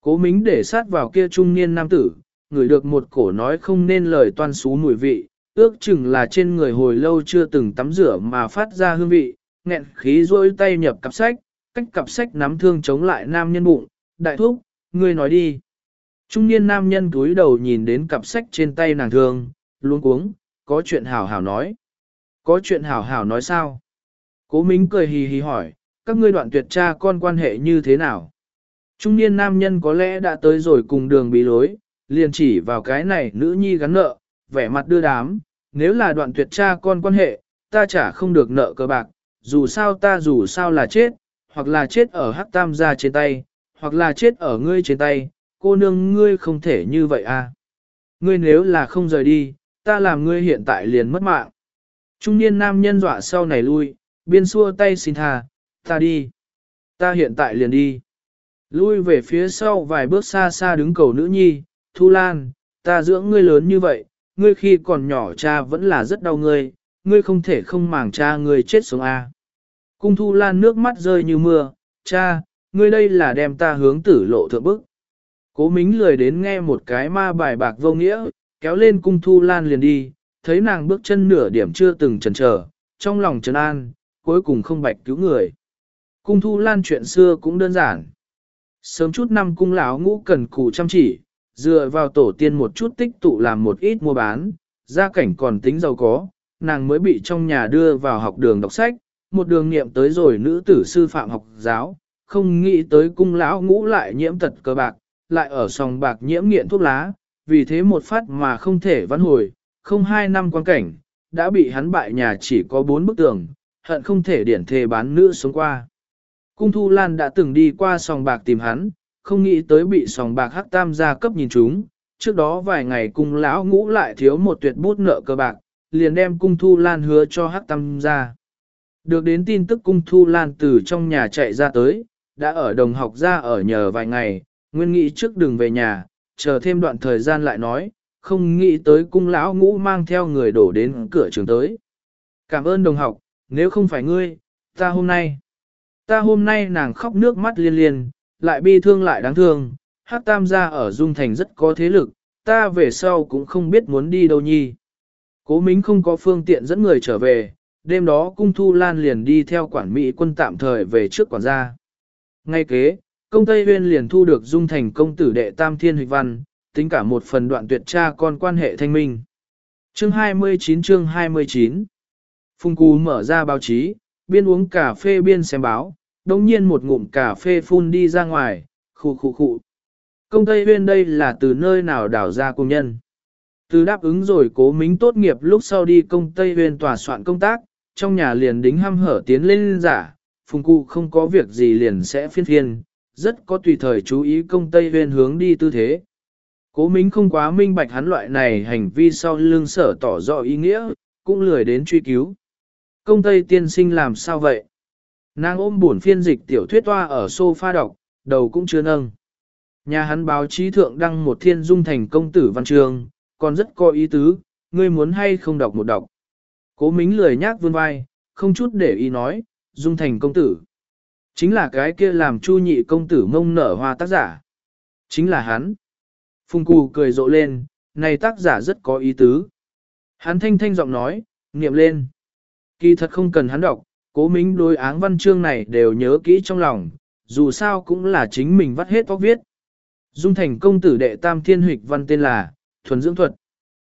Cố mính để sát vào kia trung niên nam tử, người được một cổ nói không nên lời toan xú mùi vị, ước chừng là trên người hồi lâu chưa từng tắm rửa mà phát ra hương vị, nghẹn khí rôi tay nhập cặp sách, cách cặp sách nắm thương chống lại nam nhân bụng, đại thúc, ngươi nói đi. Trung niên nam nhân túi đầu nhìn đến cặp sách trên tay nàng thương, luôn cuống, có chuyện hảo hảo nói. Có chuyện hảo hảo nói sao? Cố Mính cười hì hì hỏi, các ngươi đoạn tuyệt cha con quan hệ như thế nào? Trung niên nam nhân có lẽ đã tới rồi cùng đường bị lối, liền chỉ vào cái này nữ nhi gắn nợ, vẻ mặt đưa đám, nếu là đoạn tuyệt cha con quan hệ, ta chả không được nợ cơ bạc, dù sao ta dù sao là chết, hoặc là chết ở hắc tam gia trên tay, hoặc là chết ở ngươi trên tay, cô nương ngươi không thể như vậy à. Ngươi nếu là không rời đi, ta làm ngươi hiện tại liền mất mạng. Trung niên nam nhân dọa sau này lui, biên xua tay xin tha, ta đi. Ta hiện tại liền đi. Lui về phía sau vài bước xa xa đứng cầu nữ nhi, Thu Lan, ta dưỡng ngươi lớn như vậy, ngươi khi còn nhỏ cha vẫn là rất đau ngươi, ngươi không thể không màng cha ngươi chết sống A. Cung Thu Lan nước mắt rơi như mưa, cha, ngươi đây là đem ta hướng tử lộ thượng bức. Cố mính lười đến nghe một cái ma bài bạc vô nghĩa, kéo lên cung Thu Lan liền đi, thấy nàng bước chân nửa điểm chưa từng chần chờ, trong lòng trấn an, cuối cùng không bạch cứu người. Cung Thu Lan chuyện xưa cũng đơn giản. Sớm chút năm cung lão ngũ cần cù chăm chỉ, dựa vào tổ tiên một chút tích tụ làm một ít mua bán, gia cảnh còn tính giàu có, nàng mới bị trong nhà đưa vào học đường đọc sách, một đường niệm tới rồi nữ tử sư phạm học giáo, không nghĩ tới cung lão ngũ lại nhiễm tật cơ bạc, lại ở sòng bạc nhiễm nghiện thuốc lá, vì thế một phát mà không thể vãn hồi, không hai năm quan cảnh, đã bị hắn bại nhà chỉ có bốn bức tường, hận không thể điển thề bán nữ sống qua. Cung Thu Lan đã từng đi qua sòng bạc tìm hắn, không nghĩ tới bị sòng bạc hắc tam gia cấp nhìn chúng. Trước đó vài ngày cung lão ngũ lại thiếu một tuyệt bút nợ cơ bạc, liền đem cung Thu Lan hứa cho hắc tam gia. Được đến tin tức cung Thu Lan từ trong nhà chạy ra tới, đã ở đồng học ra ở nhờ vài ngày, nguyên nghĩ trước đừng về nhà, chờ thêm đoạn thời gian lại nói, không nghĩ tới cung lão ngũ mang theo người đổ đến cửa trường tới. Cảm ơn đồng học, nếu không phải ngươi, ta hôm nay. Ta hôm nay nàng khóc nước mắt liên liên, lại bi thương lại đáng thương, hát tam gia ở Dung Thành rất có thế lực, ta về sau cũng không biết muốn đi đâu nhi. Cố Mính không có phương tiện dẫn người trở về, đêm đó cung thu lan liền đi theo quản mỹ quân tạm thời về trước quản gia. Ngay kế, công Tây Huyên liền thu được Dung Thành công tử đệ Tam Thiên Huy Văn, tính cả một phần đoạn tuyệt tra con quan hệ thanh minh. Chương 29 chương 29 Phung Cú mở ra báo chí, biên uống cà phê biên xem báo, đồng nhiên một ngụm cà phê phun đi ra ngoài, khụ khụ khụ. Công Tây Huyên đây là từ nơi nào đảo ra công nhân. Từ đáp ứng rồi cố mính tốt nghiệp lúc sau đi công Tây Huyên tòa soạn công tác, trong nhà liền đính hăm hở tiến lên giả, phùng cụ không có việc gì liền sẽ phiên phiên, rất có tùy thời chú ý công Tây Huyên hướng đi tư thế. Cố mính không quá minh bạch hắn loại này hành vi sau lưng sở tỏ rõ ý nghĩa, cũng lười đến truy cứu. Công Tây tiên sinh làm sao vậy? Nàng ôm buồn phiên dịch tiểu thuyết toa ở sofa đọc, đầu cũng chưa nâng. Nhà hắn báo chí thượng đăng một thiên dung thành công tử văn trường, còn rất có ý tứ, ngươi muốn hay không đọc một đọc. Cố mính lười nhác vươn vai, không chút để ý nói, dung thành công tử. Chính là cái kia làm chu nhị công tử mông nở hoa tác giả. Chính là hắn. Phùng cù cười rộ lên, này tác giả rất có ý tứ. Hắn thanh thanh giọng nói, niệm lên. Kỳ thật không cần hắn đọc, cố mính đối áng văn chương này đều nhớ kỹ trong lòng, dù sao cũng là chính mình vắt hết tóc viết. Dung thành công tử đệ tam thiên huyệt văn tên là, thuần dưỡng thuật.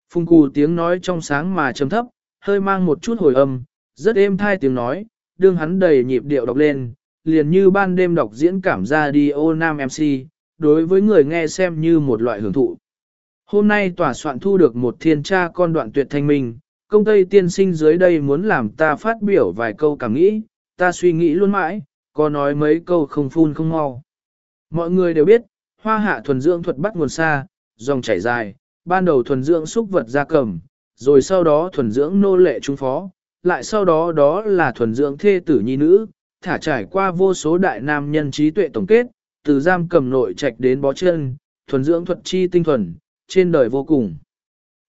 Phung cù tiếng nói trong sáng mà trầm thấp, hơi mang một chút hồi âm, rất êm thai tiếng nói, đương hắn đầy nhịp điệu đọc lên, liền như ban đêm đọc diễn cảm ra đi ô nam MC, đối với người nghe xem như một loại hưởng thụ. Hôm nay tòa soạn thu được một thiên tra con đoạn tuyệt thanh minh, công tây tiên sinh dưới đây muốn làm ta phát biểu vài câu cảm nghĩ, ta suy nghĩ luôn mãi, có nói mấy câu không phun không mau. Mọi người đều biết, hoa hạ thuần dưỡng thuật bắt nguồn xa, dòng chảy dài, ban đầu thuần dưỡng xúc vật gia cầm, rồi sau đó thuần dưỡng nô lệ trung phó, lại sau đó đó là thuần dưỡng thê tử nhi nữ, thả trải qua vô số đại nam nhân trí tuệ tổng kết, từ giam cầm nội trạch đến bó chân, thuần dưỡng thuật chi tinh thuần, trên đời vô cùng.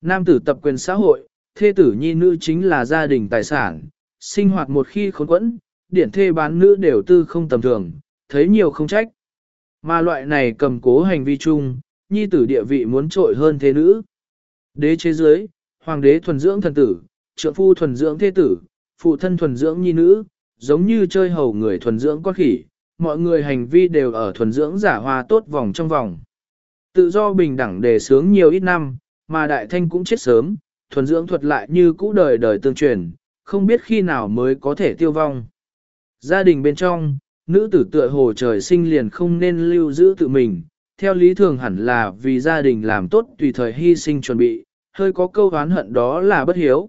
Nam tử tập quyền xã hội, thê tử nhi nữ chính là gia đình tài sản, sinh hoạt một khi khốn quẫn, điển thê bán nữ đều tư không tầm thường, thấy nhiều không trách. Mà loại này cầm cố hành vi chung, nhi tử địa vị muốn trội hơn thế nữ. Đế chế giới, hoàng đế thuần dưỡng thần tử, trượng phu thuần dưỡng thế tử, phụ thân thuần dưỡng nhi nữ, giống như chơi hầu người thuần dưỡng con khỉ, mọi người hành vi đều ở thuần dưỡng giả hoa tốt vòng trong vòng. Tự do bình đẳng đề sướng nhiều ít năm, mà đại thanh cũng chết sớm, thuần dưỡng thuật lại như cũ đời đời tương truyền, không biết khi nào mới có thể tiêu vong. Gia đình bên trong, nữ tử tựa hồ trời sinh liền không nên lưu giữ tự mình, theo lý thường hẳn là vì gia đình làm tốt tùy thời hy sinh chuẩn bị, hơi có câu oán hận đó là bất hiếu.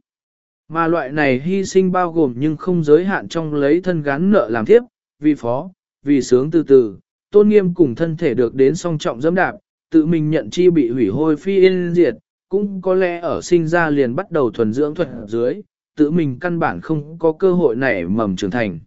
Mà loại này hy sinh bao gồm nhưng không giới hạn trong lấy thân gán nợ làm thiếp, vì phó, vì sướng từ từ, tôn nghiêm cùng thân thể được đến song trọng dẫm đạp, tự mình nhận chi bị hủy hôi phi yên diệt, cũng có lẽ ở sinh ra liền bắt đầu thuần dưỡng thuật dưới, tự mình căn bản không có cơ hội nảy mầm trưởng thành.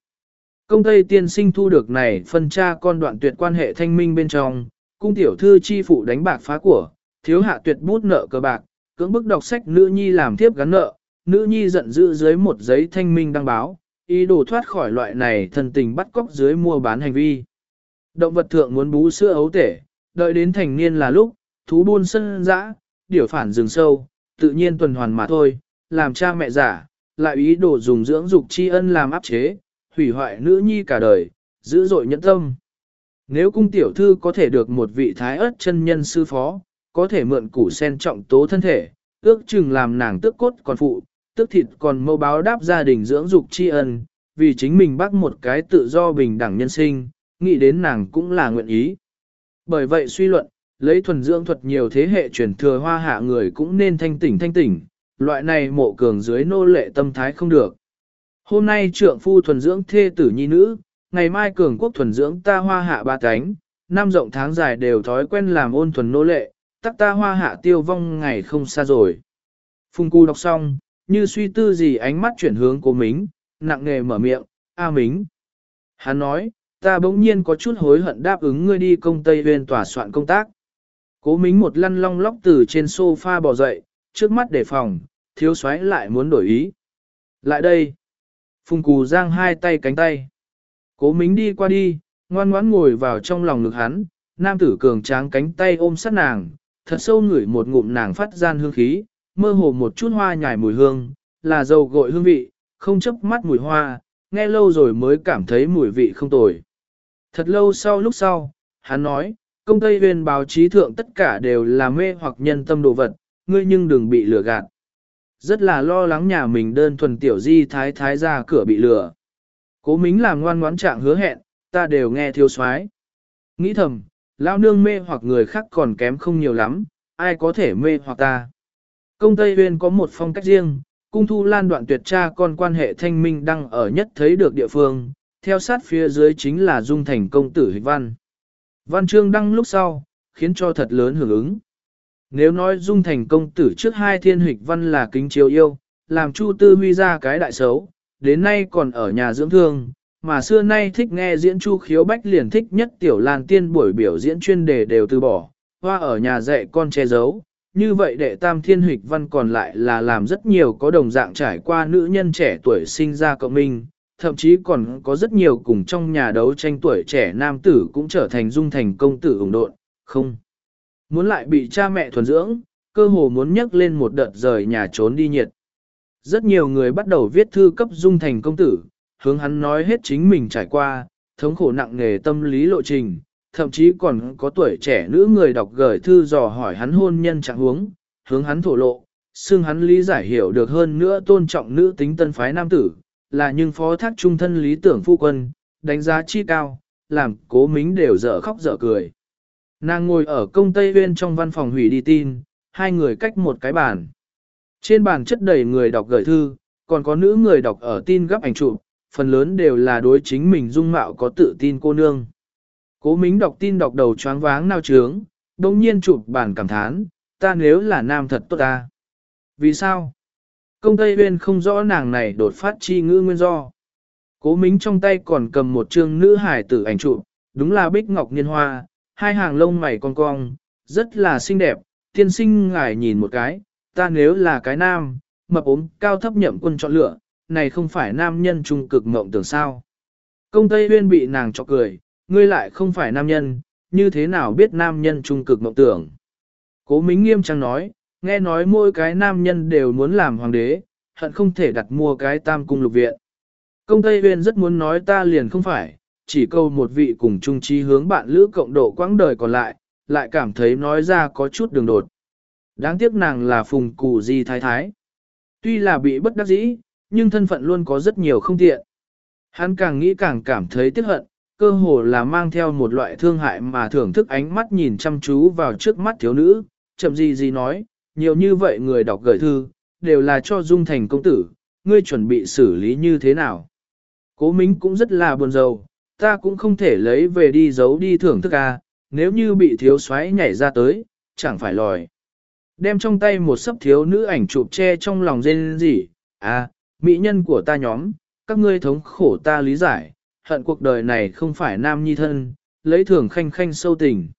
Công Tây tiên sinh thu được này phân cha con đoạn tuyệt quan hệ thanh minh bên trong, cung tiểu thư chi phụ đánh bạc phá của, thiếu hạ tuyệt bút nợ cờ bạc, cưỡng bức đọc sách nữ nhi làm tiếp gắn nợ, nữ nhi giận dữ dưới một giấy thanh minh đăng báo, ý đồ thoát khỏi loại này thần tình bắt cóc dưới mua bán hành vi. Động vật thượng muốn bú sữa ấu tể, đợi đến thành niên là lúc, thú buôn sân dã, điểu phản rừng sâu, tự nhiên tuần hoàn mà thôi, làm cha mẹ giả, lại ý đồ dùng dưỡng dục tri ân làm áp chế, hủy hoại nữ nhi cả đời, dữ dội nhẫn tâm. Nếu cung tiểu thư có thể được một vị thái ớt chân nhân sư phó, có thể mượn củ sen trọng tố thân thể, ước chừng làm nàng tức cốt còn phụ, tức thịt còn mâu báo đáp gia đình dưỡng dục tri ân, vì chính mình bắt một cái tự do bình đẳng nhân sinh, nghĩ đến nàng cũng là nguyện ý. Bởi vậy suy luận, lấy thuần dưỡng thuật nhiều thế hệ truyền thừa hoa hạ người cũng nên thanh tỉnh thanh tỉnh, loại này mộ cường dưới nô lệ tâm thái không được. Hôm nay trượng phu thuần dưỡng thê tử nhi nữ, ngày mai cường quốc thuần dưỡng ta hoa hạ ba cánh, năm rộng tháng dài đều thói quen làm ôn thuần nô lệ, tắc ta hoa hạ tiêu vong ngày không xa rồi. Phùng cu đọc xong, như suy tư gì ánh mắt chuyển hướng của Mính, nặng nghề mở miệng, A Mính. Hắn nói, ta bỗng nhiên có chút hối hận đáp ứng ngươi đi công Tây Huyên tòa soạn công tác. Cố Mính một lăn long lóc từ trên sofa bò dậy, trước mắt đề phòng, thiếu xoáy lại muốn đổi ý. Lại đây. Phùng cù giang hai tay cánh tay. Cố Mính đi qua đi, ngoan ngoãn ngồi vào trong lòng ngực hắn, nam tử cường tráng cánh tay ôm sát nàng, thật sâu ngửi một ngụm nàng phát gian hương khí, mơ hồ một chút hoa nhài mùi hương, là dầu gội hương vị, không chấp mắt mùi hoa, nghe lâu rồi mới cảm thấy mùi vị không tồi. Thật lâu sau lúc sau, hắn nói, công tây huyền báo chí thượng tất cả đều là mê hoặc nhân tâm đồ vật, ngươi nhưng đừng bị lừa gạt. Rất là lo lắng nhà mình đơn thuần tiểu di thái thái ra cửa bị lừa. Cố mính làm ngoan ngoãn trạng hứa hẹn, ta đều nghe thiếu soái Nghĩ thầm, lao nương mê hoặc người khác còn kém không nhiều lắm, ai có thể mê hoặc ta. Công Tây Huyên có một phong cách riêng, cung thu lan đoạn tuyệt tra con quan hệ thanh minh đăng ở nhất thấy được địa phương, theo sát phía dưới chính là dung thành công tử hịch văn. Văn chương đăng lúc sau, khiến cho thật lớn hưởng ứng. Nếu nói dung thành công tử trước hai thiên hịch văn là kính chiếu yêu, làm Chu Tư Huy ra cái đại xấu, đến nay còn ở nhà dưỡng thương, mà xưa nay thích nghe diễn Chu Khiếu Bách liền thích nhất tiểu lan tiên buổi biểu diễn chuyên đề đều từ bỏ, hoa ở nhà dạy con che giấu. Như vậy đệ tam thiên hịch văn còn lại là làm rất nhiều có đồng dạng trải qua nữ nhân trẻ tuổi sinh ra cộng minh, thậm chí còn có rất nhiều cùng trong nhà đấu tranh tuổi trẻ nam tử cũng trở thành dung thành công tử ủng độn, không. Muốn lại bị cha mẹ thuần dưỡng, cơ hồ muốn nhấc lên một đợt rời nhà trốn đi nhiệt. Rất nhiều người bắt đầu viết thư cấp dung thành công tử, hướng hắn nói hết chính mình trải qua, thống khổ nặng nghề tâm lý lộ trình, thậm chí còn có tuổi trẻ nữ người đọc gửi thư dò hỏi hắn hôn nhân trạng huống, hướng hắn thổ lộ, xương hắn lý giải hiểu được hơn nữa tôn trọng nữ tính tân phái nam tử, là nhưng phó thác trung thân lý tưởng phu quân, đánh giá chi cao, làm cố mính đều dở khóc dở cười. Nàng ngồi ở công Tây Huyên trong văn phòng hủy đi tin, hai người cách một cái bàn. Trên bàn chất đầy người đọc gửi thư, còn có nữ người đọc ở tin gấp ảnh chụp, phần lớn đều là đối chính mình dung mạo có tự tin cô nương. Cố Mính đọc tin đọc đầu choáng váng nao trướng, đồng nhiên chụp bản cảm thán, ta nếu là nam thật tốt ta. Vì sao? Công Tây Huyên không rõ nàng này đột phát chi ngữ nguyên do. Cố Mính trong tay còn cầm một chương nữ hải tử ảnh chụp, đúng là Bích Ngọc Niên Hoa, hai hàng lông mày cong cong, rất là xinh đẹp, tiên sinh ngài nhìn một cái, ta nếu là cái nam, mập ốm cao thấp nhậm quân chọn lựa, này không phải nam nhân trung cực mộng tưởng sao. Công Tây Huyên bị nàng chọc cười, ngươi lại không phải nam nhân, như thế nào biết nam nhân trung cực mộng tưởng. Cố Mính nghiêm trang nói, nghe nói mỗi cái nam nhân đều muốn làm hoàng đế, hận không thể đặt mua cái tam cung lục viện. Công Tây uyên rất muốn nói ta liền không phải, chỉ câu một vị cùng chung trí hướng bạn lữ cộng độ quãng đời còn lại, lại cảm thấy nói ra có chút đường đột. Đáng tiếc nàng là phùng cụ di thái thái. Tuy là bị bất đắc dĩ, nhưng thân phận luôn có rất nhiều không tiện. Hắn càng nghĩ càng cảm thấy tiếc hận, cơ hồ là mang theo một loại thương hại mà thưởng thức ánh mắt nhìn chăm chú vào trước mắt thiếu nữ, chậm gì gì nói, nhiều như vậy người đọc gửi thư, đều là cho dung thành công tử, ngươi chuẩn bị xử lý như thế nào. Cố Mính cũng rất là buồn rầu, ta cũng không thể lấy về đi giấu đi thưởng thức à, nếu như bị thiếu xoáy nhảy ra tới, chẳng phải lòi. đem trong tay một sấp thiếu nữ ảnh chụp che trong lòng rên rỉ, à, mỹ nhân của ta nhóm, các ngươi thống khổ ta lý giải, hận cuộc đời này không phải nam nhi thân, lấy thường khanh khanh sâu tình.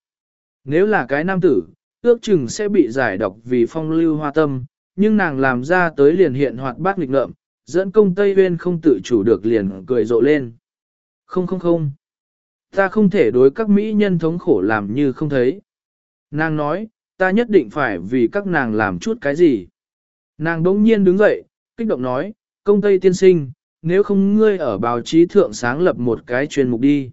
Nếu là cái nam tử, ước chừng sẽ bị giải độc vì phong lưu hoa tâm, nhưng nàng làm ra tới liền hiện hoạt bát nghịch ngợm, dẫn công Tây Uyên không tự chủ được liền cười rộ lên. Không không không. Ta không thể đối các mỹ nhân thống khổ làm như không thấy. Nàng nói, ta nhất định phải vì các nàng làm chút cái gì. Nàng đống nhiên đứng dậy, kích động nói, công Tây tiên sinh, nếu không ngươi ở báo chí thượng sáng lập một cái chuyên mục đi.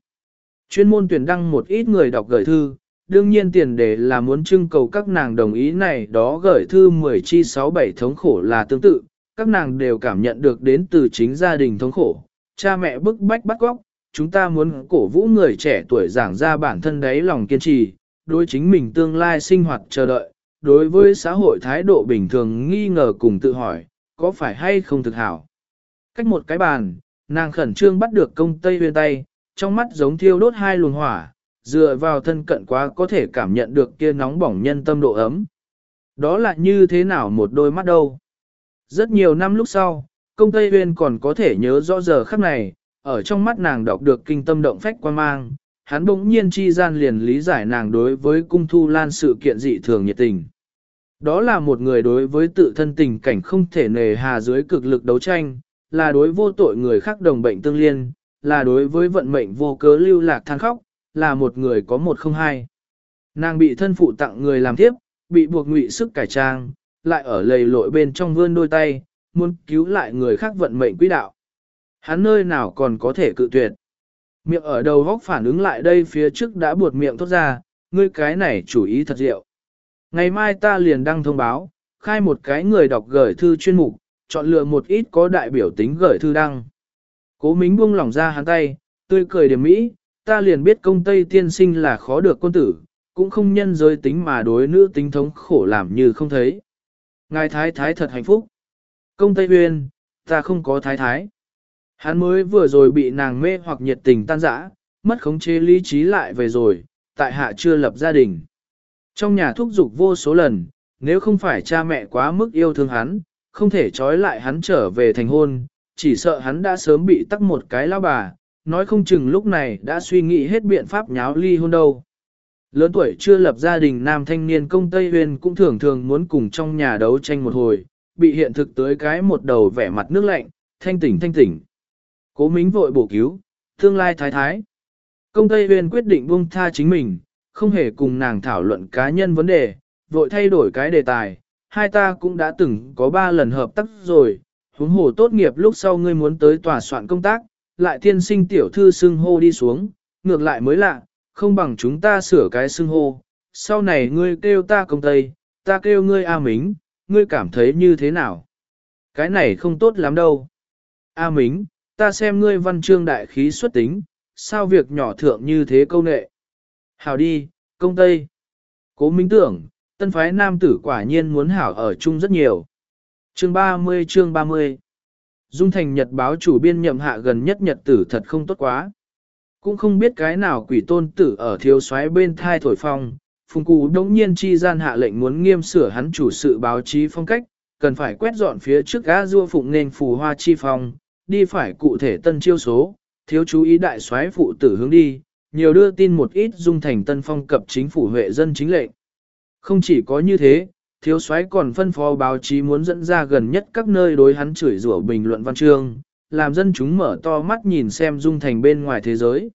Chuyên môn tuyển đăng một ít người đọc gửi thư, đương nhiên tiền đề là muốn trưng cầu các nàng đồng ý này đó gửi thư 10 chi 6 7 thống khổ là tương tự, các nàng đều cảm nhận được đến từ chính gia đình thống khổ, cha mẹ bức bách bắt góc, chúng ta muốn cổ vũ người trẻ tuổi giảng ra bản thân đấy lòng kiên trì, đối chính mình tương lai sinh hoạt chờ đợi, đối với xã hội thái độ bình thường nghi ngờ cùng tự hỏi, có phải hay không thực hảo. Cách một cái bàn, nàng khẩn trương bắt được công tây huyên tay, trong mắt giống thiêu đốt hai luồng hỏa, dựa vào thân cận quá có thể cảm nhận được kia nóng bỏng nhân tâm độ ấm. Đó là như thế nào một đôi mắt đâu. Rất nhiều năm lúc sau, công Tây Huyên còn có thể nhớ rõ giờ khắc này, ở trong mắt nàng đọc được kinh tâm động phách quan mang, hắn bỗng nhiên chi gian liền lý giải nàng đối với cung thu lan sự kiện dị thường nhiệt tình. Đó là một người đối với tự thân tình cảnh không thể nề hà dưới cực lực đấu tranh, là đối vô tội người khác đồng bệnh tương liên, là đối với vận mệnh vô cớ lưu lạc than khóc, là một người có một không hai. Nàng bị thân phụ tặng người làm tiếp, bị buộc ngụy sức cải trang, lại ở lầy lội bên trong vươn đôi tay, muốn cứu lại người khác vận mệnh quỹ đạo. Hắn nơi nào còn có thể cự tuyệt. Miệng ở đầu góc phản ứng lại đây phía trước đã buột miệng thốt ra, ngươi cái này chủ ý thật diệu. Ngày mai ta liền đăng thông báo, khai một cái người đọc gửi thư chuyên mục, chọn lựa một ít có đại biểu tính gửi thư đăng. Cố Mính buông lỏng ra hắn tay, tươi cười điểm mỹ, ta liền biết công Tây tiên sinh là khó được quân tử, cũng không nhân giới tính mà đối nữ tính thống khổ làm như không thấy. Ngài thái thái thật hạnh phúc. Công Tây Uyên, ta không có thái thái. Hắn mới vừa rồi bị nàng mê hoặc nhiệt tình tan rã, mất khống chế lý trí lại về rồi, tại hạ chưa lập gia đình. Trong nhà thúc giục vô số lần, nếu không phải cha mẹ quá mức yêu thương hắn, không thể trói lại hắn trở về thành hôn, chỉ sợ hắn đã sớm bị tắc một cái lao bà, nói không chừng lúc này đã suy nghĩ hết biện pháp nháo ly hôn đâu. Lớn tuổi chưa lập gia đình nam thanh niên công Tây Huyền cũng thường thường muốn cùng trong nhà đấu tranh một hồi, bị hiện thực tới cái một đầu vẻ mặt nước lạnh, thanh tỉnh thanh tỉnh. Cố Mính vội bổ cứu, tương lai thái thái. Công Tây Huyền quyết định buông tha chính mình, không hề cùng nàng thảo luận cá nhân vấn đề, vội thay đổi cái đề tài. Hai ta cũng đã từng có ba lần hợp tác rồi, huống hồ tốt nghiệp lúc sau ngươi muốn tới tòa soạn công tác, lại tiên sinh tiểu thư xưng hô đi xuống, ngược lại mới lạ, không bằng chúng ta sửa cái xưng hô. Sau này ngươi kêu ta công tây, ta kêu ngươi A Mính, ngươi cảm thấy như thế nào? Cái này không tốt lắm đâu. A Mính, ta xem ngươi văn chương đại khí xuất tính, sao việc nhỏ thượng như thế câu nệ. Hảo đi, công tây. Cố minh tưởng, tân phái nam tử quả nhiên muốn hảo ở chung rất nhiều. Chương 30 chương 30 Dung thành nhật báo chủ biên nhậm hạ gần nhất nhật tử thật không tốt quá. Cũng không biết cái nào quỷ tôn tử ở thiếu soái bên thai thổi phong, phùng cụ đống nhiên chi gian hạ lệnh muốn nghiêm sửa hắn chủ sự báo chí phong cách, cần phải quét dọn phía trước gã rua phụng nên phù hoa chi phong, đi phải cụ thể tân chiêu số, thiếu chú ý đại soái phụ tử hướng đi, nhiều đưa tin một ít dung thành tân phong cập chính phủ huệ dân chính lệnh. Không chỉ có như thế, thiếu soái còn phân phó báo chí muốn dẫn ra gần nhất các nơi đối hắn chửi rủa bình luận văn chương, làm dân chúng mở to mắt nhìn xem dung thành bên ngoài thế giới.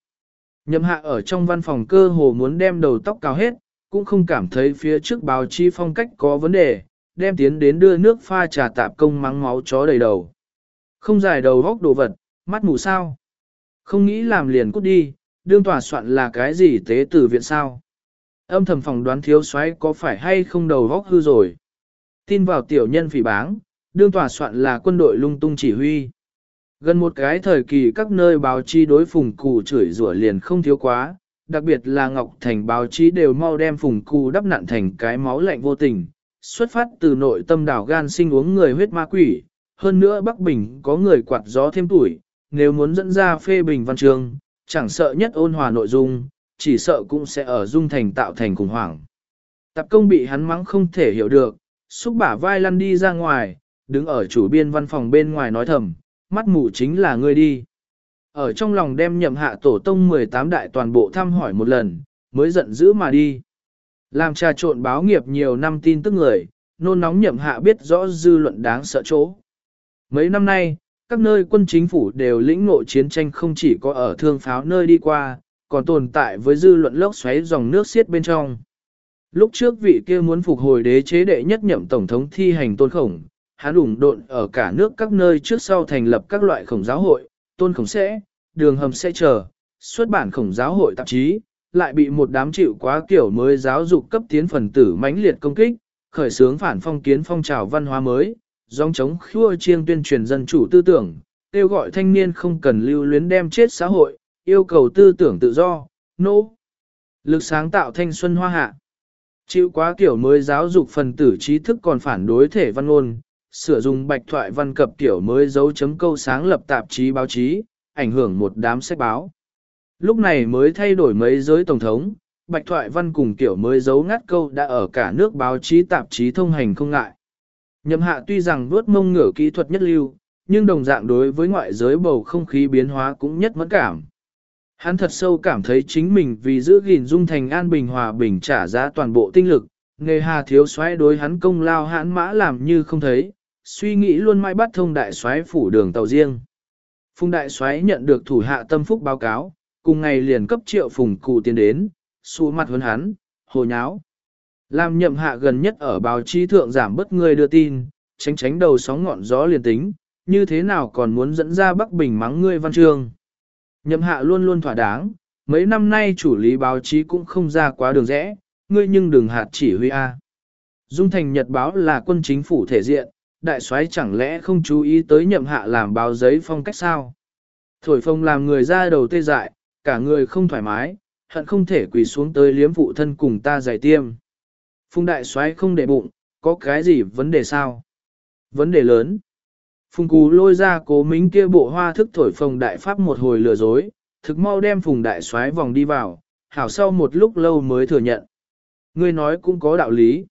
Nhậm hạ ở trong văn phòng cơ hồ muốn đem đầu tóc cao hết, cũng không cảm thấy phía trước báo chí phong cách có vấn đề, đem tiến đến đưa nước pha trà tạp công mắng máu chó đầy đầu. Không giải đầu góc đồ vật, mắt mù sao. Không nghĩ làm liền cút đi, đương tòa soạn là cái gì tế tử viện sao. Âm thầm phòng đoán thiếu soái có phải hay không đầu góc hư rồi. Tin vào tiểu nhân phỉ báng, đương tòa soạn là quân đội lung tung chỉ huy. Gần một cái thời kỳ các nơi báo chí đối phùng cụ chửi rủa liền không thiếu quá, đặc biệt là Ngọc Thành báo chí đều mau đem phùng cụ đắp nặn thành cái máu lạnh vô tình, xuất phát từ nội tâm đảo gan sinh uống người huyết ma quỷ. Hơn nữa Bắc Bình có người quạt gió thêm tuổi, nếu muốn dẫn ra phê bình văn trường chẳng sợ nhất ôn hòa nội dung, chỉ sợ cũng sẽ ở dung thành tạo thành khủng hoảng. Tập công bị hắn mắng không thể hiểu được, Xúc bả vai lăn đi ra ngoài, đứng ở chủ biên văn phòng bên ngoài nói thầm, mắt mù chính là ngươi đi. Ở trong lòng đem nhậm hạ tổ tông 18 đại toàn bộ thăm hỏi một lần, mới giận dữ mà đi. Làm trà trộn báo nghiệp nhiều năm tin tức người, nôn nóng nhậm hạ biết rõ dư luận đáng sợ chỗ. Mấy năm nay, các nơi quân chính phủ đều lĩnh ngộ chiến tranh không chỉ có ở thương pháo nơi đi qua, còn tồn tại với dư luận lốc xoáy dòng nước xiết bên trong. Lúc trước vị kia muốn phục hồi đế chế đệ nhất nhậm tổng thống thi hành tôn khổng, hắn ủng độn ở cả nước các nơi trước sau thành lập các loại khổng giáo hội, tôn khổng sẽ, đường hầm sẽ chờ, xuất bản khổng giáo hội tạp chí, lại bị một đám chịu quá kiểu mới giáo dục cấp tiến phần tử mãnh liệt công kích, khởi xướng phản phong kiến phong trào văn hóa mới, dòng chống khua chiêng tuyên truyền dân chủ tư tưởng, kêu gọi thanh niên không cần lưu luyến đem chết xã hội, yêu cầu tư tưởng tự do, nỗ. No. Lực sáng tạo thanh xuân hoa hạ. Chịu quá kiểu mới giáo dục phần tử trí thức còn phản đối thể văn ngôn, sửa dùng bạch thoại văn cập kiểu mới dấu chấm câu sáng lập tạp chí báo chí, ảnh hưởng một đám sách báo. Lúc này mới thay đổi mấy giới tổng thống, bạch thoại văn cùng kiểu mới dấu ngắt câu đã ở cả nước báo chí tạp chí thông hành không ngại. Nhậm hạ tuy rằng vuốt mông ngửa kỹ thuật nhất lưu, nhưng đồng dạng đối với ngoại giới bầu không khí biến hóa cũng nhất mẫn cảm. Hắn thật sâu cảm thấy chính mình vì giữ gìn dung thành an bình hòa bình trả giá toàn bộ tinh lực, nghề hà thiếu soái đối hắn công lao hãn mã làm như không thấy, suy nghĩ luôn mãi bắt thông đại soái phủ đường tàu riêng. Phùng đại soái nhận được thủ hạ tâm phúc báo cáo, cùng ngày liền cấp triệu phùng cụ tiến đến, xua mặt hơn hắn, hồ nháo. Làm nhậm hạ gần nhất ở báo chí thượng giảm bất người đưa tin, tránh tránh đầu sóng ngọn gió liền tính, như thế nào còn muốn dẫn ra Bắc Bình mắng ngươi văn chương. Nhậm hạ luôn luôn thỏa đáng, mấy năm nay chủ lý báo chí cũng không ra quá đường rẽ, ngươi nhưng đừng hạt chỉ huy A. Dung thành nhật báo là quân chính phủ thể diện, đại soái chẳng lẽ không chú ý tới nhậm hạ làm báo giấy phong cách sao? Thổi phồng làm người ra đầu tê dại, cả người không thoải mái, hận không thể quỳ xuống tới liếm phụ thân cùng ta giải tiêm. Phùng đại soái không để bụng, có cái gì vấn đề sao? Vấn đề lớn. Phùng cú lôi ra cố mính kia bộ hoa thức thổi phồng đại pháp một hồi lừa dối, thực mau đem phùng đại xoáy vòng đi vào, hảo sau một lúc lâu mới thừa nhận. Ngươi nói cũng có đạo lý.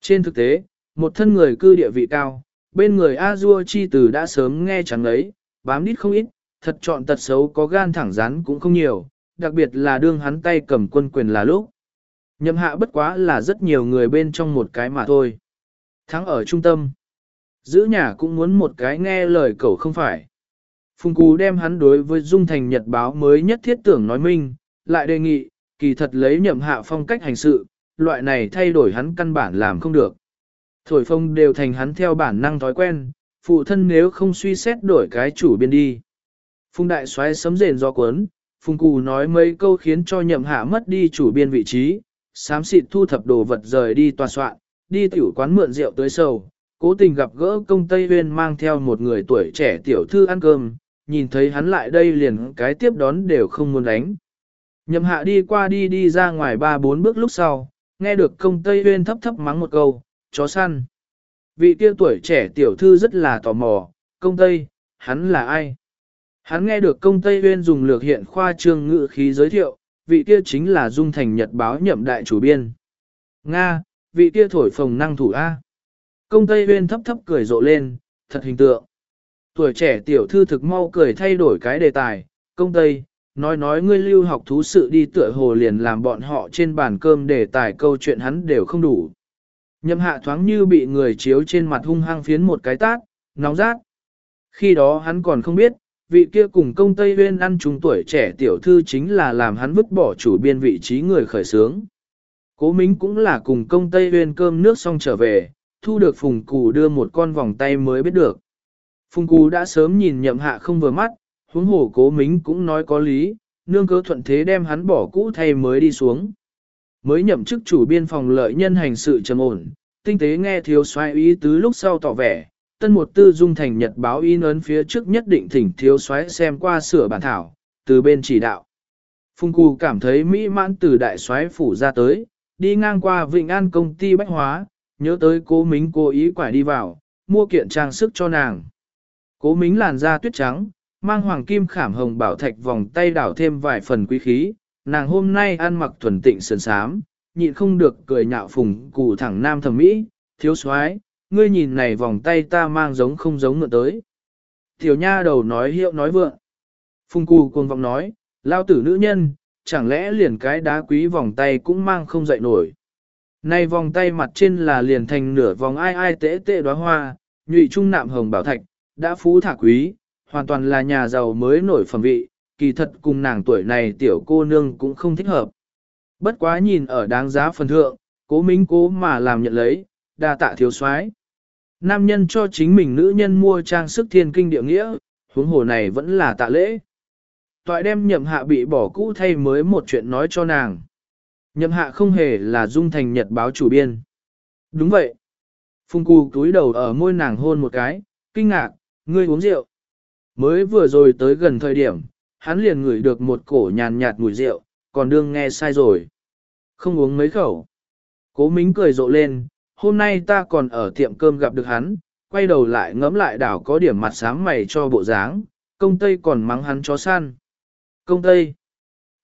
Trên thực tế, một thân người cư địa vị cao, bên người A-dua chi từ đã sớm nghe chẳng ấy, bám đít không ít, thật chọn tật xấu có gan thẳng rắn cũng không nhiều, đặc biệt là đương hắn tay cầm quân quyền là lúc. Nhậm hạ bất quá là rất nhiều người bên trong một cái mà thôi. Thắng ở trung tâm. Giữ nhà cũng muốn một cái nghe lời cậu không phải. Phùng Cú đem hắn đối với Dung Thành Nhật báo mới nhất thiết tưởng nói minh, lại đề nghị, kỳ thật lấy nhậm hạ phong cách hành sự, loại này thay đổi hắn căn bản làm không được. Thổi phong đều thành hắn theo bản năng thói quen, phụ thân nếu không suy xét đổi cái chủ biên đi. Phùng đại xoáy sấm rền do cuốn, Phùng Cù nói mấy câu khiến cho nhậm hạ mất đi chủ biên vị trí, sám xịt thu thập đồ vật rời đi tòa soạn, đi tiểu quán mượn rượu tới sầu, cố tình gặp gỡ công Tây Huyên mang theo một người tuổi trẻ tiểu thư ăn cơm, nhìn thấy hắn lại đây liền cái tiếp đón đều không muốn đánh. Nhậm hạ đi qua đi đi ra ngoài ba bốn bước lúc sau, nghe được công Tây Huyên thấp thấp mắng một câu, chó săn. Vị kia tuổi trẻ tiểu thư rất là tò mò, công Tây, hắn là ai? Hắn nghe được công Tây Huyên dùng lược hiện khoa trương ngữ khí giới thiệu, vị kia chính là Dung Thành Nhật báo nhậm đại chủ biên. Nga, vị kia thổi phồng năng thủ A. Công Tây Huyên thấp thấp cười rộ lên, thật hình tượng. Tuổi trẻ tiểu thư thực mau cười thay đổi cái đề tài, công Tây, nói nói ngươi lưu học thú sự đi tựa hồ liền làm bọn họ trên bàn cơm đề tài câu chuyện hắn đều không đủ. Nhậm hạ thoáng như bị người chiếu trên mặt hung hăng phiến một cái tát, nóng rát. Khi đó hắn còn không biết, vị kia cùng công Tây Huyên ăn chung tuổi trẻ tiểu thư chính là làm hắn vứt bỏ chủ biên vị trí người khởi sướng. Cố Mính cũng là cùng công Tây Huyên cơm nước xong trở về, thu được Phùng Cù đưa một con vòng tay mới biết được. Phùng Cù đã sớm nhìn nhậm hạ không vừa mắt, huống hổ cố Mính cũng nói có lý, nương cớ thuận thế đem hắn bỏ cũ thay mới đi xuống. Mới nhậm chức chủ biên phòng lợi nhân hành sự trầm ổn, tinh tế nghe thiếu soái ý tứ lúc sau tỏ vẻ, tân một tư dung thành nhật báo in ấn phía trước nhất định thỉnh thiếu soái xem qua sửa bản thảo, từ bên chỉ đạo. Phùng Cù cảm thấy mỹ mãn từ đại soái phủ ra tới, đi ngang qua Vịnh An công ty bách hóa, nhớ tới cố mính cố ý quải đi vào, mua kiện trang sức cho nàng. Cố mính làn da tuyết trắng, mang hoàng kim khảm hồng bảo thạch vòng tay đảo thêm vài phần quý khí, nàng hôm nay ăn mặc thuần tịnh sườn sám, nhịn không được cười nhạo phùng cù thẳng nam thẩm mỹ, thiếu soái ngươi nhìn này vòng tay ta mang giống không giống ngựa tới. Tiểu nha đầu nói hiệu nói vượng. Phùng cù cuồng vọng nói, lao tử nữ nhân, chẳng lẽ liền cái đá quý vòng tay cũng mang không dậy nổi nay vòng tay mặt trên là liền thành nửa vòng ai ai tế tệ đóa hoa, nhụy trung nạm hồng bảo thạch, đã phú thả quý, hoàn toàn là nhà giàu mới nổi phẩm vị, kỳ thật cùng nàng tuổi này tiểu cô nương cũng không thích hợp. Bất quá nhìn ở đáng giá phần thượng, cố minh cố mà làm nhận lấy, đa tạ thiếu soái. Nam nhân cho chính mình nữ nhân mua trang sức thiên kinh địa nghĩa, huống hồ này vẫn là tạ lễ. Toại đem nhậm hạ bị bỏ cũ thay mới một chuyện nói cho nàng. Nhậm hạ không hề là dung thành nhật báo chủ biên. Đúng vậy. Phùng cù túi đầu ở môi nàng hôn một cái, kinh ngạc, ngươi uống rượu. Mới vừa rồi tới gần thời điểm, hắn liền ngửi được một cổ nhàn nhạt mùi rượu, còn đương nghe sai rồi. Không uống mấy khẩu. Cố mính cười rộ lên, hôm nay ta còn ở tiệm cơm gặp được hắn, quay đầu lại ngẫm lại đảo có điểm mặt sáng mày cho bộ dáng, công tây còn mắng hắn chó săn. Công tây.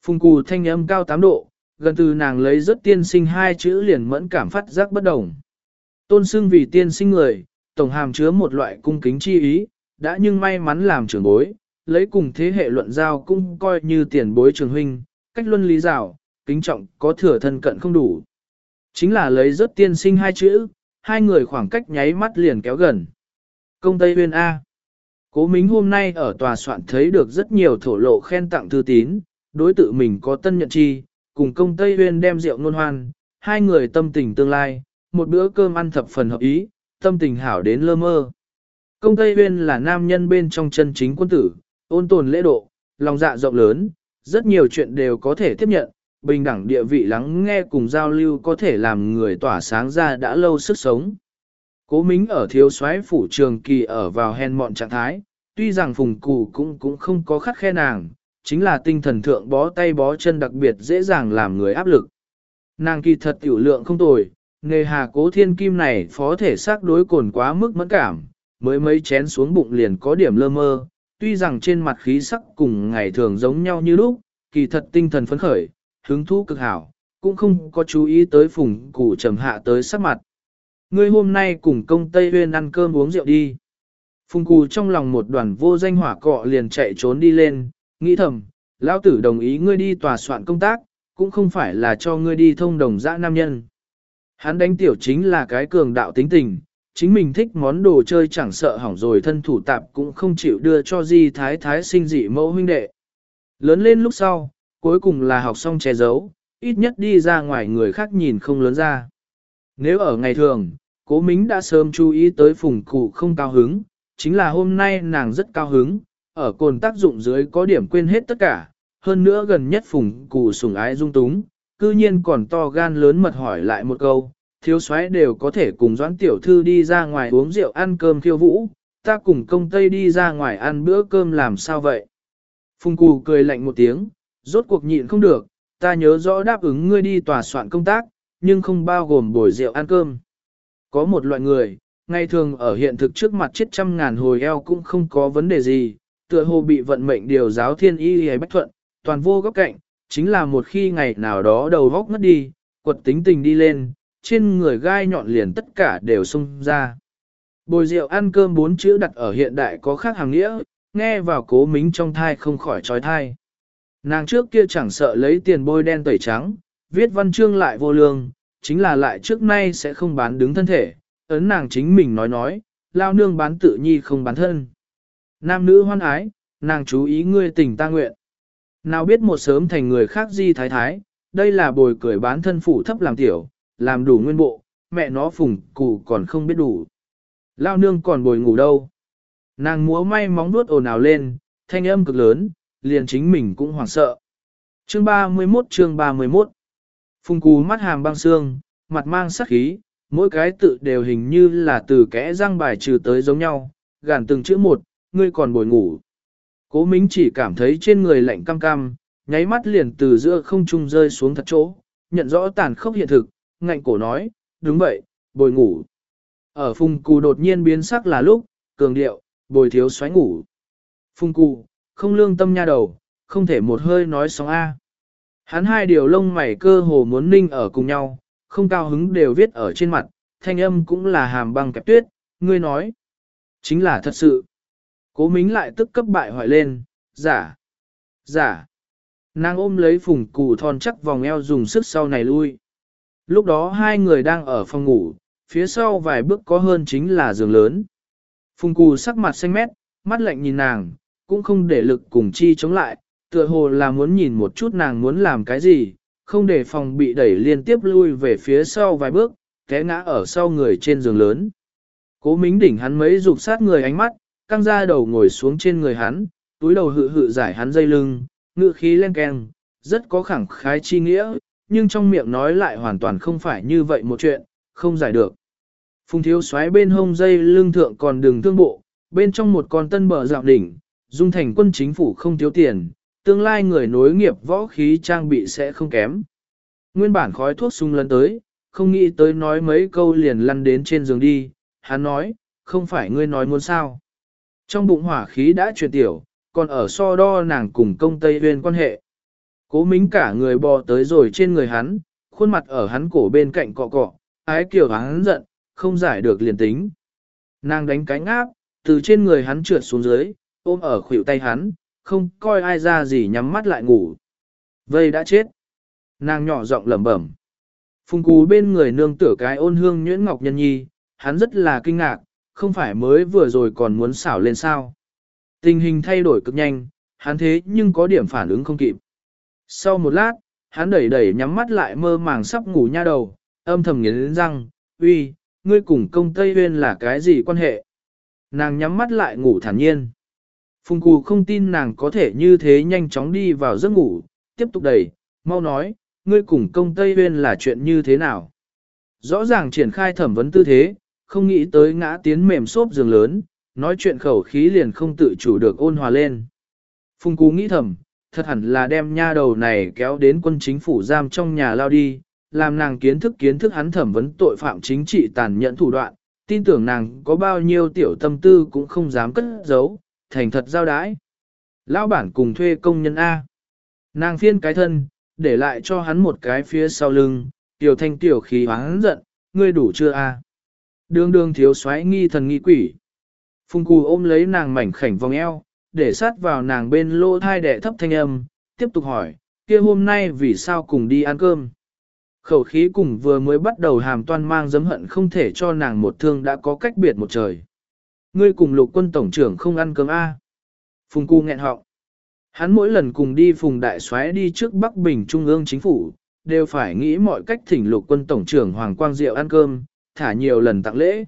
Phùng cù thanh âm cao 8 độ, gần từ nàng lấy rất tiên sinh hai chữ liền mẫn cảm phát giác bất đồng. Tôn xưng vì tiên sinh người, tổng hàm chứa một loại cung kính chi ý, đã nhưng may mắn làm trưởng bối, lấy cùng thế hệ luận giao cũng coi như tiền bối trường huynh, cách luân lý giảo, kính trọng có thừa thân cận không đủ. Chính là lấy rất tiên sinh hai chữ, hai người khoảng cách nháy mắt liền kéo gần. Công Tây Huyên A Cố Mính hôm nay ở tòa soạn thấy được rất nhiều thổ lộ khen tặng thư tín, đối tự mình có tân nhận chi, cùng công Tây Huyên đem rượu nôn hoan, hai người tâm tình tương lai, một bữa cơm ăn thập phần hợp ý, tâm tình hảo đến lơ mơ. Công Tây Huyên là nam nhân bên trong chân chính quân tử, ôn tồn lễ độ, lòng dạ rộng lớn, rất nhiều chuyện đều có thể tiếp nhận, bình đẳng địa vị lắng nghe cùng giao lưu có thể làm người tỏa sáng ra đã lâu sức sống. Cố Mính ở thiếu soái phủ trường kỳ ở vào hèn mọn trạng thái, tuy rằng phùng cụ cũng cũng không có khắc khe nàng, chính là tinh thần thượng bó tay bó chân đặc biệt dễ dàng làm người áp lực. Nàng kỳ thật tiểu lượng không tồi, nghề hà cố thiên kim này phó thể xác đối cồn quá mức mẫn cảm, mới mấy chén xuống bụng liền có điểm lơ mơ, tuy rằng trên mặt khí sắc cùng ngày thường giống nhau như lúc, kỳ thật tinh thần phấn khởi, hứng thú cực hảo, cũng không có chú ý tới phùng củ trầm hạ tới sắc mặt. Ngươi hôm nay cùng công Tây Huyên ăn cơm uống rượu đi. Phùng cù trong lòng một đoàn vô danh hỏa cọ liền chạy trốn đi lên, nghĩ thầm, lão tử đồng ý ngươi đi tòa soạn công tác, cũng không phải là cho ngươi đi thông đồng dã nam nhân. Hắn đánh tiểu chính là cái cường đạo tính tình, chính mình thích món đồ chơi chẳng sợ hỏng rồi thân thủ tạp cũng không chịu đưa cho di thái thái sinh dị mẫu huynh đệ. Lớn lên lúc sau, cuối cùng là học xong che giấu, ít nhất đi ra ngoài người khác nhìn không lớn ra. Nếu ở ngày thường, cố mính đã sớm chú ý tới phùng cụ không cao hứng, chính là hôm nay nàng rất cao hứng, ở cồn tác dụng dưới có điểm quên hết tất cả, hơn nữa gần nhất phùng cụ sùng ái dung túng, cư nhiên còn to gan lớn mật hỏi lại một câu, thiếu soái đều có thể cùng doãn tiểu thư đi ra ngoài uống rượu ăn cơm khiêu vũ, ta cùng công tây đi ra ngoài ăn bữa cơm làm sao vậy? Phùng cụ cười lạnh một tiếng, rốt cuộc nhịn không được, ta nhớ rõ đáp ứng ngươi đi tòa soạn công tác, nhưng không bao gồm bồi rượu ăn cơm. Có một loại người, ngày thường ở hiện thực trước mặt chết trăm ngàn hồi eo cũng không có vấn đề gì, tựa hồ bị vận mệnh điều giáo thiên y hay bách thuận, toàn vô góc cạnh, chính là một khi ngày nào đó đầu góc ngất đi, quật tính tình đi lên, trên người gai nhọn liền tất cả đều xông ra. Bồi rượu ăn cơm bốn chữ đặt ở hiện đại có khác hàng nghĩa, nghe vào cố mính trong thai không khỏi trói thai. Nàng trước kia chẳng sợ lấy tiền bôi đen tẩy trắng, viết văn chương lại vô lương, chính là lại trước nay sẽ không bán đứng thân thể, ấn nàng chính mình nói nói, lao nương bán tự nhi không bán thân. Nam nữ hoan ái, nàng chú ý ngươi tình ta nguyện. Nào biết một sớm thành người khác di thái thái, đây là bồi cười bán thân phủ thấp làm tiểu, làm đủ nguyên bộ, mẹ nó phùng cụ còn không biết đủ. Lao nương còn bồi ngủ đâu. Nàng múa may móng nuốt ồn ào lên, thanh âm cực lớn, liền chính mình cũng hoảng sợ. Chương 31 chương 31 Phùng cú mắt hàm băng xương, mặt mang sắc khí, mỗi cái tự đều hình như là từ kẽ răng bài trừ tới giống nhau, gàn từng chữ một, ngươi còn bồi ngủ. Cố Mính chỉ cảm thấy trên người lạnh cam cam, nháy mắt liền từ giữa không trung rơi xuống thật chỗ, nhận rõ tàn khốc hiện thực, ngạnh cổ nói, đúng vậy, bồi ngủ. Ở phùng cù đột nhiên biến sắc là lúc, cường điệu, bồi thiếu xoáy ngủ. Phùng cù, không lương tâm nha đầu, không thể một hơi nói sóng A. Hắn hai điều lông mày cơ hồ muốn ninh ở cùng nhau, không cao hứng đều viết ở trên mặt, thanh âm cũng là hàm băng kẹp tuyết, ngươi nói. Chính là thật sự. Cố mính lại tức cấp bại hoại lên, giả, giả. Nàng ôm lấy phùng cù thon chắc vòng eo dùng sức sau này lui. Lúc đó hai người đang ở phòng ngủ, phía sau vài bước có hơn chính là giường lớn. Phùng cù sắc mặt xanh mét, mắt lạnh nhìn nàng, cũng không để lực cùng chi chống lại, tựa hồ là muốn nhìn một chút nàng muốn làm cái gì, không để phòng bị đẩy liên tiếp lui về phía sau vài bước, té ngã ở sau người trên giường lớn. Cố mính đỉnh hắn mấy dục sát người ánh mắt, căng ra đầu ngồi xuống trên người hắn, túi đầu hự hự giải hắn dây lưng, ngựa khí len keng, rất có khẳng khái chi nghĩa, nhưng trong miệng nói lại hoàn toàn không phải như vậy một chuyện, không giải được. Phùng thiếu xoáy bên hông dây lưng thượng còn đường thương bộ, bên trong một con tân bờ dạo đỉnh, dung thành quân chính phủ không thiếu tiền, tương lai người nối nghiệp võ khí trang bị sẽ không kém. Nguyên bản khói thuốc sung lấn tới, không nghĩ tới nói mấy câu liền lăn đến trên giường đi, hắn nói, không phải ngươi nói muốn sao. Trong bụng hỏa khí đã chuyển tiểu, còn ở so đo nàng cùng công Tây Huyên quan hệ. Cố mính cả người bò tới rồi trên người hắn, khuôn mặt ở hắn cổ bên cạnh cọ cọ, ái kiểu hắn giận, không giải được liền tính. Nàng đánh cánh áp, từ trên người hắn trượt xuống dưới, ôm ở khuỷu tay hắn, không coi ai ra gì nhắm mắt lại ngủ. Vây đã chết. Nàng nhỏ giọng lẩm bẩm. Phùng cú bên người nương tử cái ôn hương nhuyễn ngọc nhân nhi, hắn rất là kinh ngạc, không phải mới vừa rồi còn muốn xảo lên sao. Tình hình thay đổi cực nhanh, hắn thế nhưng có điểm phản ứng không kịp. Sau một lát, hắn đẩy đẩy nhắm mắt lại mơ màng sắp ngủ nha đầu, âm thầm nghiến răng, uy, ngươi cùng công Tây Huyên là cái gì quan hệ? Nàng nhắm mắt lại ngủ thản nhiên. Phùng Cù không tin nàng có thể như thế nhanh chóng đi vào giấc ngủ, tiếp tục đẩy, mau nói, ngươi cùng công Tây Huyên là chuyện như thế nào? Rõ ràng triển khai thẩm vấn tư thế, không nghĩ tới ngã tiến mềm xốp giường lớn, nói chuyện khẩu khí liền không tự chủ được ôn hòa lên. Phùng Cú nghĩ thầm, thật hẳn là đem nha đầu này kéo đến quân chính phủ giam trong nhà lao đi, làm nàng kiến thức kiến thức hắn thẩm vấn tội phạm chính trị tàn nhẫn thủ đoạn, tin tưởng nàng có bao nhiêu tiểu tâm tư cũng không dám cất giấu, thành thật giao đái. Lão bản cùng thuê công nhân A. Nàng phiên cái thân, để lại cho hắn một cái phía sau lưng, tiểu thanh tiểu khí hoáng giận, ngươi đủ chưa A. Đường đường thiếu xoáy nghi thần nghi quỷ. Phùng cù ôm lấy nàng mảnh khảnh vòng eo, để sát vào nàng bên lô thai đẻ thấp thanh âm, tiếp tục hỏi, kia hôm nay vì sao cùng đi ăn cơm. Khẩu khí cùng vừa mới bắt đầu hàm toan mang dấm hận không thể cho nàng một thương đã có cách biệt một trời. Ngươi cùng lục quân tổng trưởng không ăn cơm A. Phùng cu nghẹn họng. Hắn mỗi lần cùng đi phùng đại soái đi trước Bắc Bình Trung ương chính phủ, đều phải nghĩ mọi cách thỉnh lục quân tổng trưởng Hoàng Quang Diệu ăn cơm, thả nhiều lần tặng lễ.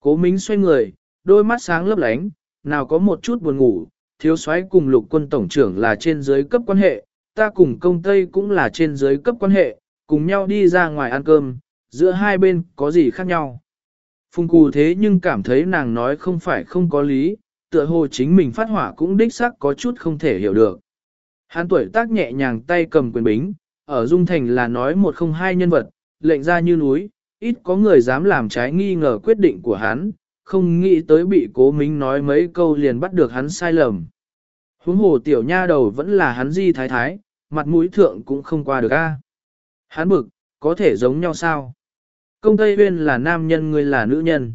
Cố Mính xoay người, đôi mắt sáng lấp lánh, nào có một chút buồn ngủ, thiếu soái cùng lục quân tổng trưởng là trên dưới cấp quan hệ, ta cùng công tây cũng là trên dưới cấp quan hệ, cùng nhau đi ra ngoài ăn cơm, giữa hai bên có gì khác nhau. Phùng cù thế nhưng cảm thấy nàng nói không phải không có lý, tựa hồ chính mình phát hỏa cũng đích xác có chút không thể hiểu được. Hán tuổi tác nhẹ nhàng tay cầm quyền bính, ở Dung Thành là nói một không hai nhân vật, lệnh ra như núi, ít có người dám làm trái nghi ngờ quyết định của hắn, không nghĩ tới bị cố mính nói mấy câu liền bắt được hắn sai lầm. Huống hồ tiểu nha đầu vẫn là hắn di thái thái, mặt mũi thượng cũng không qua được a. Hắn bực, có thể giống nhau sao? Công Tây Uyên là nam nhân người là nữ nhân.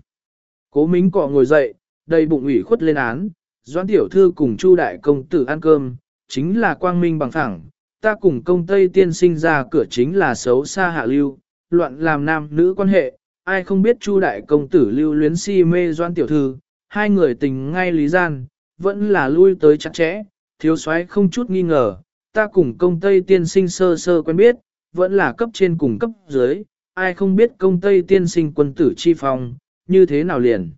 Cố mính cọ ngồi dậy, đầy bụng ủy khuất lên án, doãn tiểu thư cùng chu đại công tử ăn cơm, chính là quang minh bằng thẳng, ta cùng công Tây tiên sinh ra cửa chính là xấu xa hạ lưu, loạn làm nam nữ quan hệ, ai không biết Chu đại công tử lưu luyến si mê doan tiểu thư, hai người tình ngay lý gian, vẫn là lui tới chặt chẽ, thiếu soái không chút nghi ngờ, ta cùng công Tây tiên sinh sơ sơ quen biết, vẫn là cấp trên cùng cấp dưới, ai không biết công Tây tiên sinh quân tử chi phong, như thế nào liền.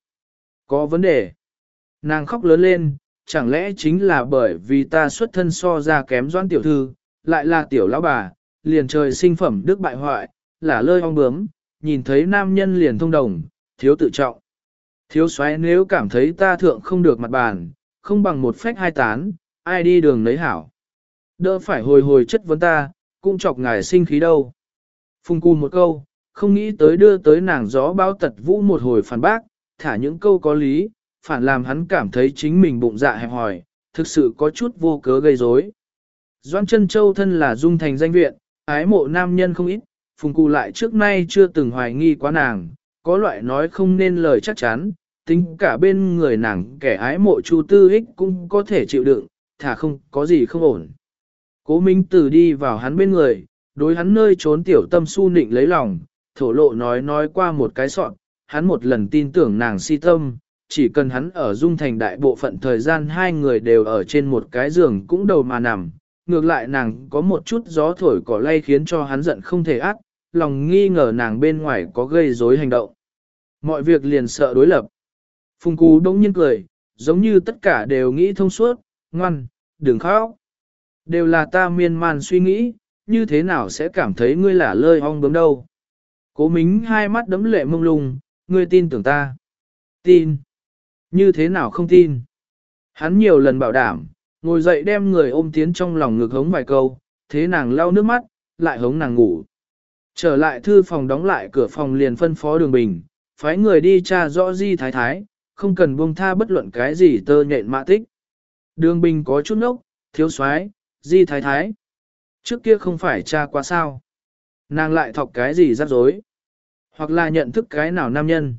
Có vấn đề. Nàng khóc lớn lên, chẳng lẽ chính là bởi vì ta xuất thân so ra kém doan tiểu thư, lại là tiểu lão bà, liền trời sinh phẩm đức bại hoại, là lơi ong bướm, nhìn thấy nam nhân liền thông đồng, thiếu tự trọng. Thiếu xoáy nếu cảm thấy ta thượng không được mặt bàn, không bằng một phách hai tán, ai đi đường nấy hảo. Đỡ phải hồi hồi chất vấn ta, cũng chọc ngài sinh khí đâu. Phùng cù một câu, không nghĩ tới đưa tới nàng gió bao tật vũ một hồi phản bác, thả những câu có lý, phản làm hắn cảm thấy chính mình bụng dạ hẹp hòi, thực sự có chút vô cớ gây rối. Doan chân châu thân là dung thành danh viện, ái mộ nam nhân không ít, phùng cụ lại trước nay chưa từng hoài nghi quá nàng, có loại nói không nên lời chắc chắn, tính cả bên người nàng kẻ ái mộ Chu Tư Ích cũng có thể chịu đựng, thả không có gì không ổn. Cố Minh Tử đi vào hắn bên người, đối hắn nơi trốn tiểu tâm su nịnh lấy lòng, thổ lộ nói nói qua một cái sọn, hắn một lần tin tưởng nàng si tâm, chỉ cần hắn ở dung thành đại bộ phận thời gian hai người đều ở trên một cái giường cũng đầu mà nằm, ngược lại nàng có một chút gió thổi cỏ lay khiến cho hắn giận không thể ác, lòng nghi ngờ nàng bên ngoài có gây rối hành động. Mọi việc liền sợ đối lập. Phùng Cú đông nhiên cười, giống như tất cả đều nghĩ thông suốt, ngoan, đừng khóc. Đều là ta miên man suy nghĩ, như thế nào sẽ cảm thấy ngươi là lơi ong bướm đâu. Cố mính hai mắt đấm lệ mông lung, ngươi tin tưởng ta. Tin. Như thế nào không tin. Hắn nhiều lần bảo đảm, ngồi dậy đem người ôm tiến trong lòng ngực hống vài câu, thế nàng lau nước mắt, lại hống nàng ngủ. Trở lại thư phòng đóng lại cửa phòng liền phân phó đường bình, phái người đi tra rõ di thái thái, không cần buông tha bất luận cái gì tơ nhện mã tích. Đường bình có chút nốc, thiếu soái di thái thái. Trước kia không phải cha quá sao. Nàng lại thọc cái gì rắc rối. Hoặc là nhận thức cái nào nam nhân.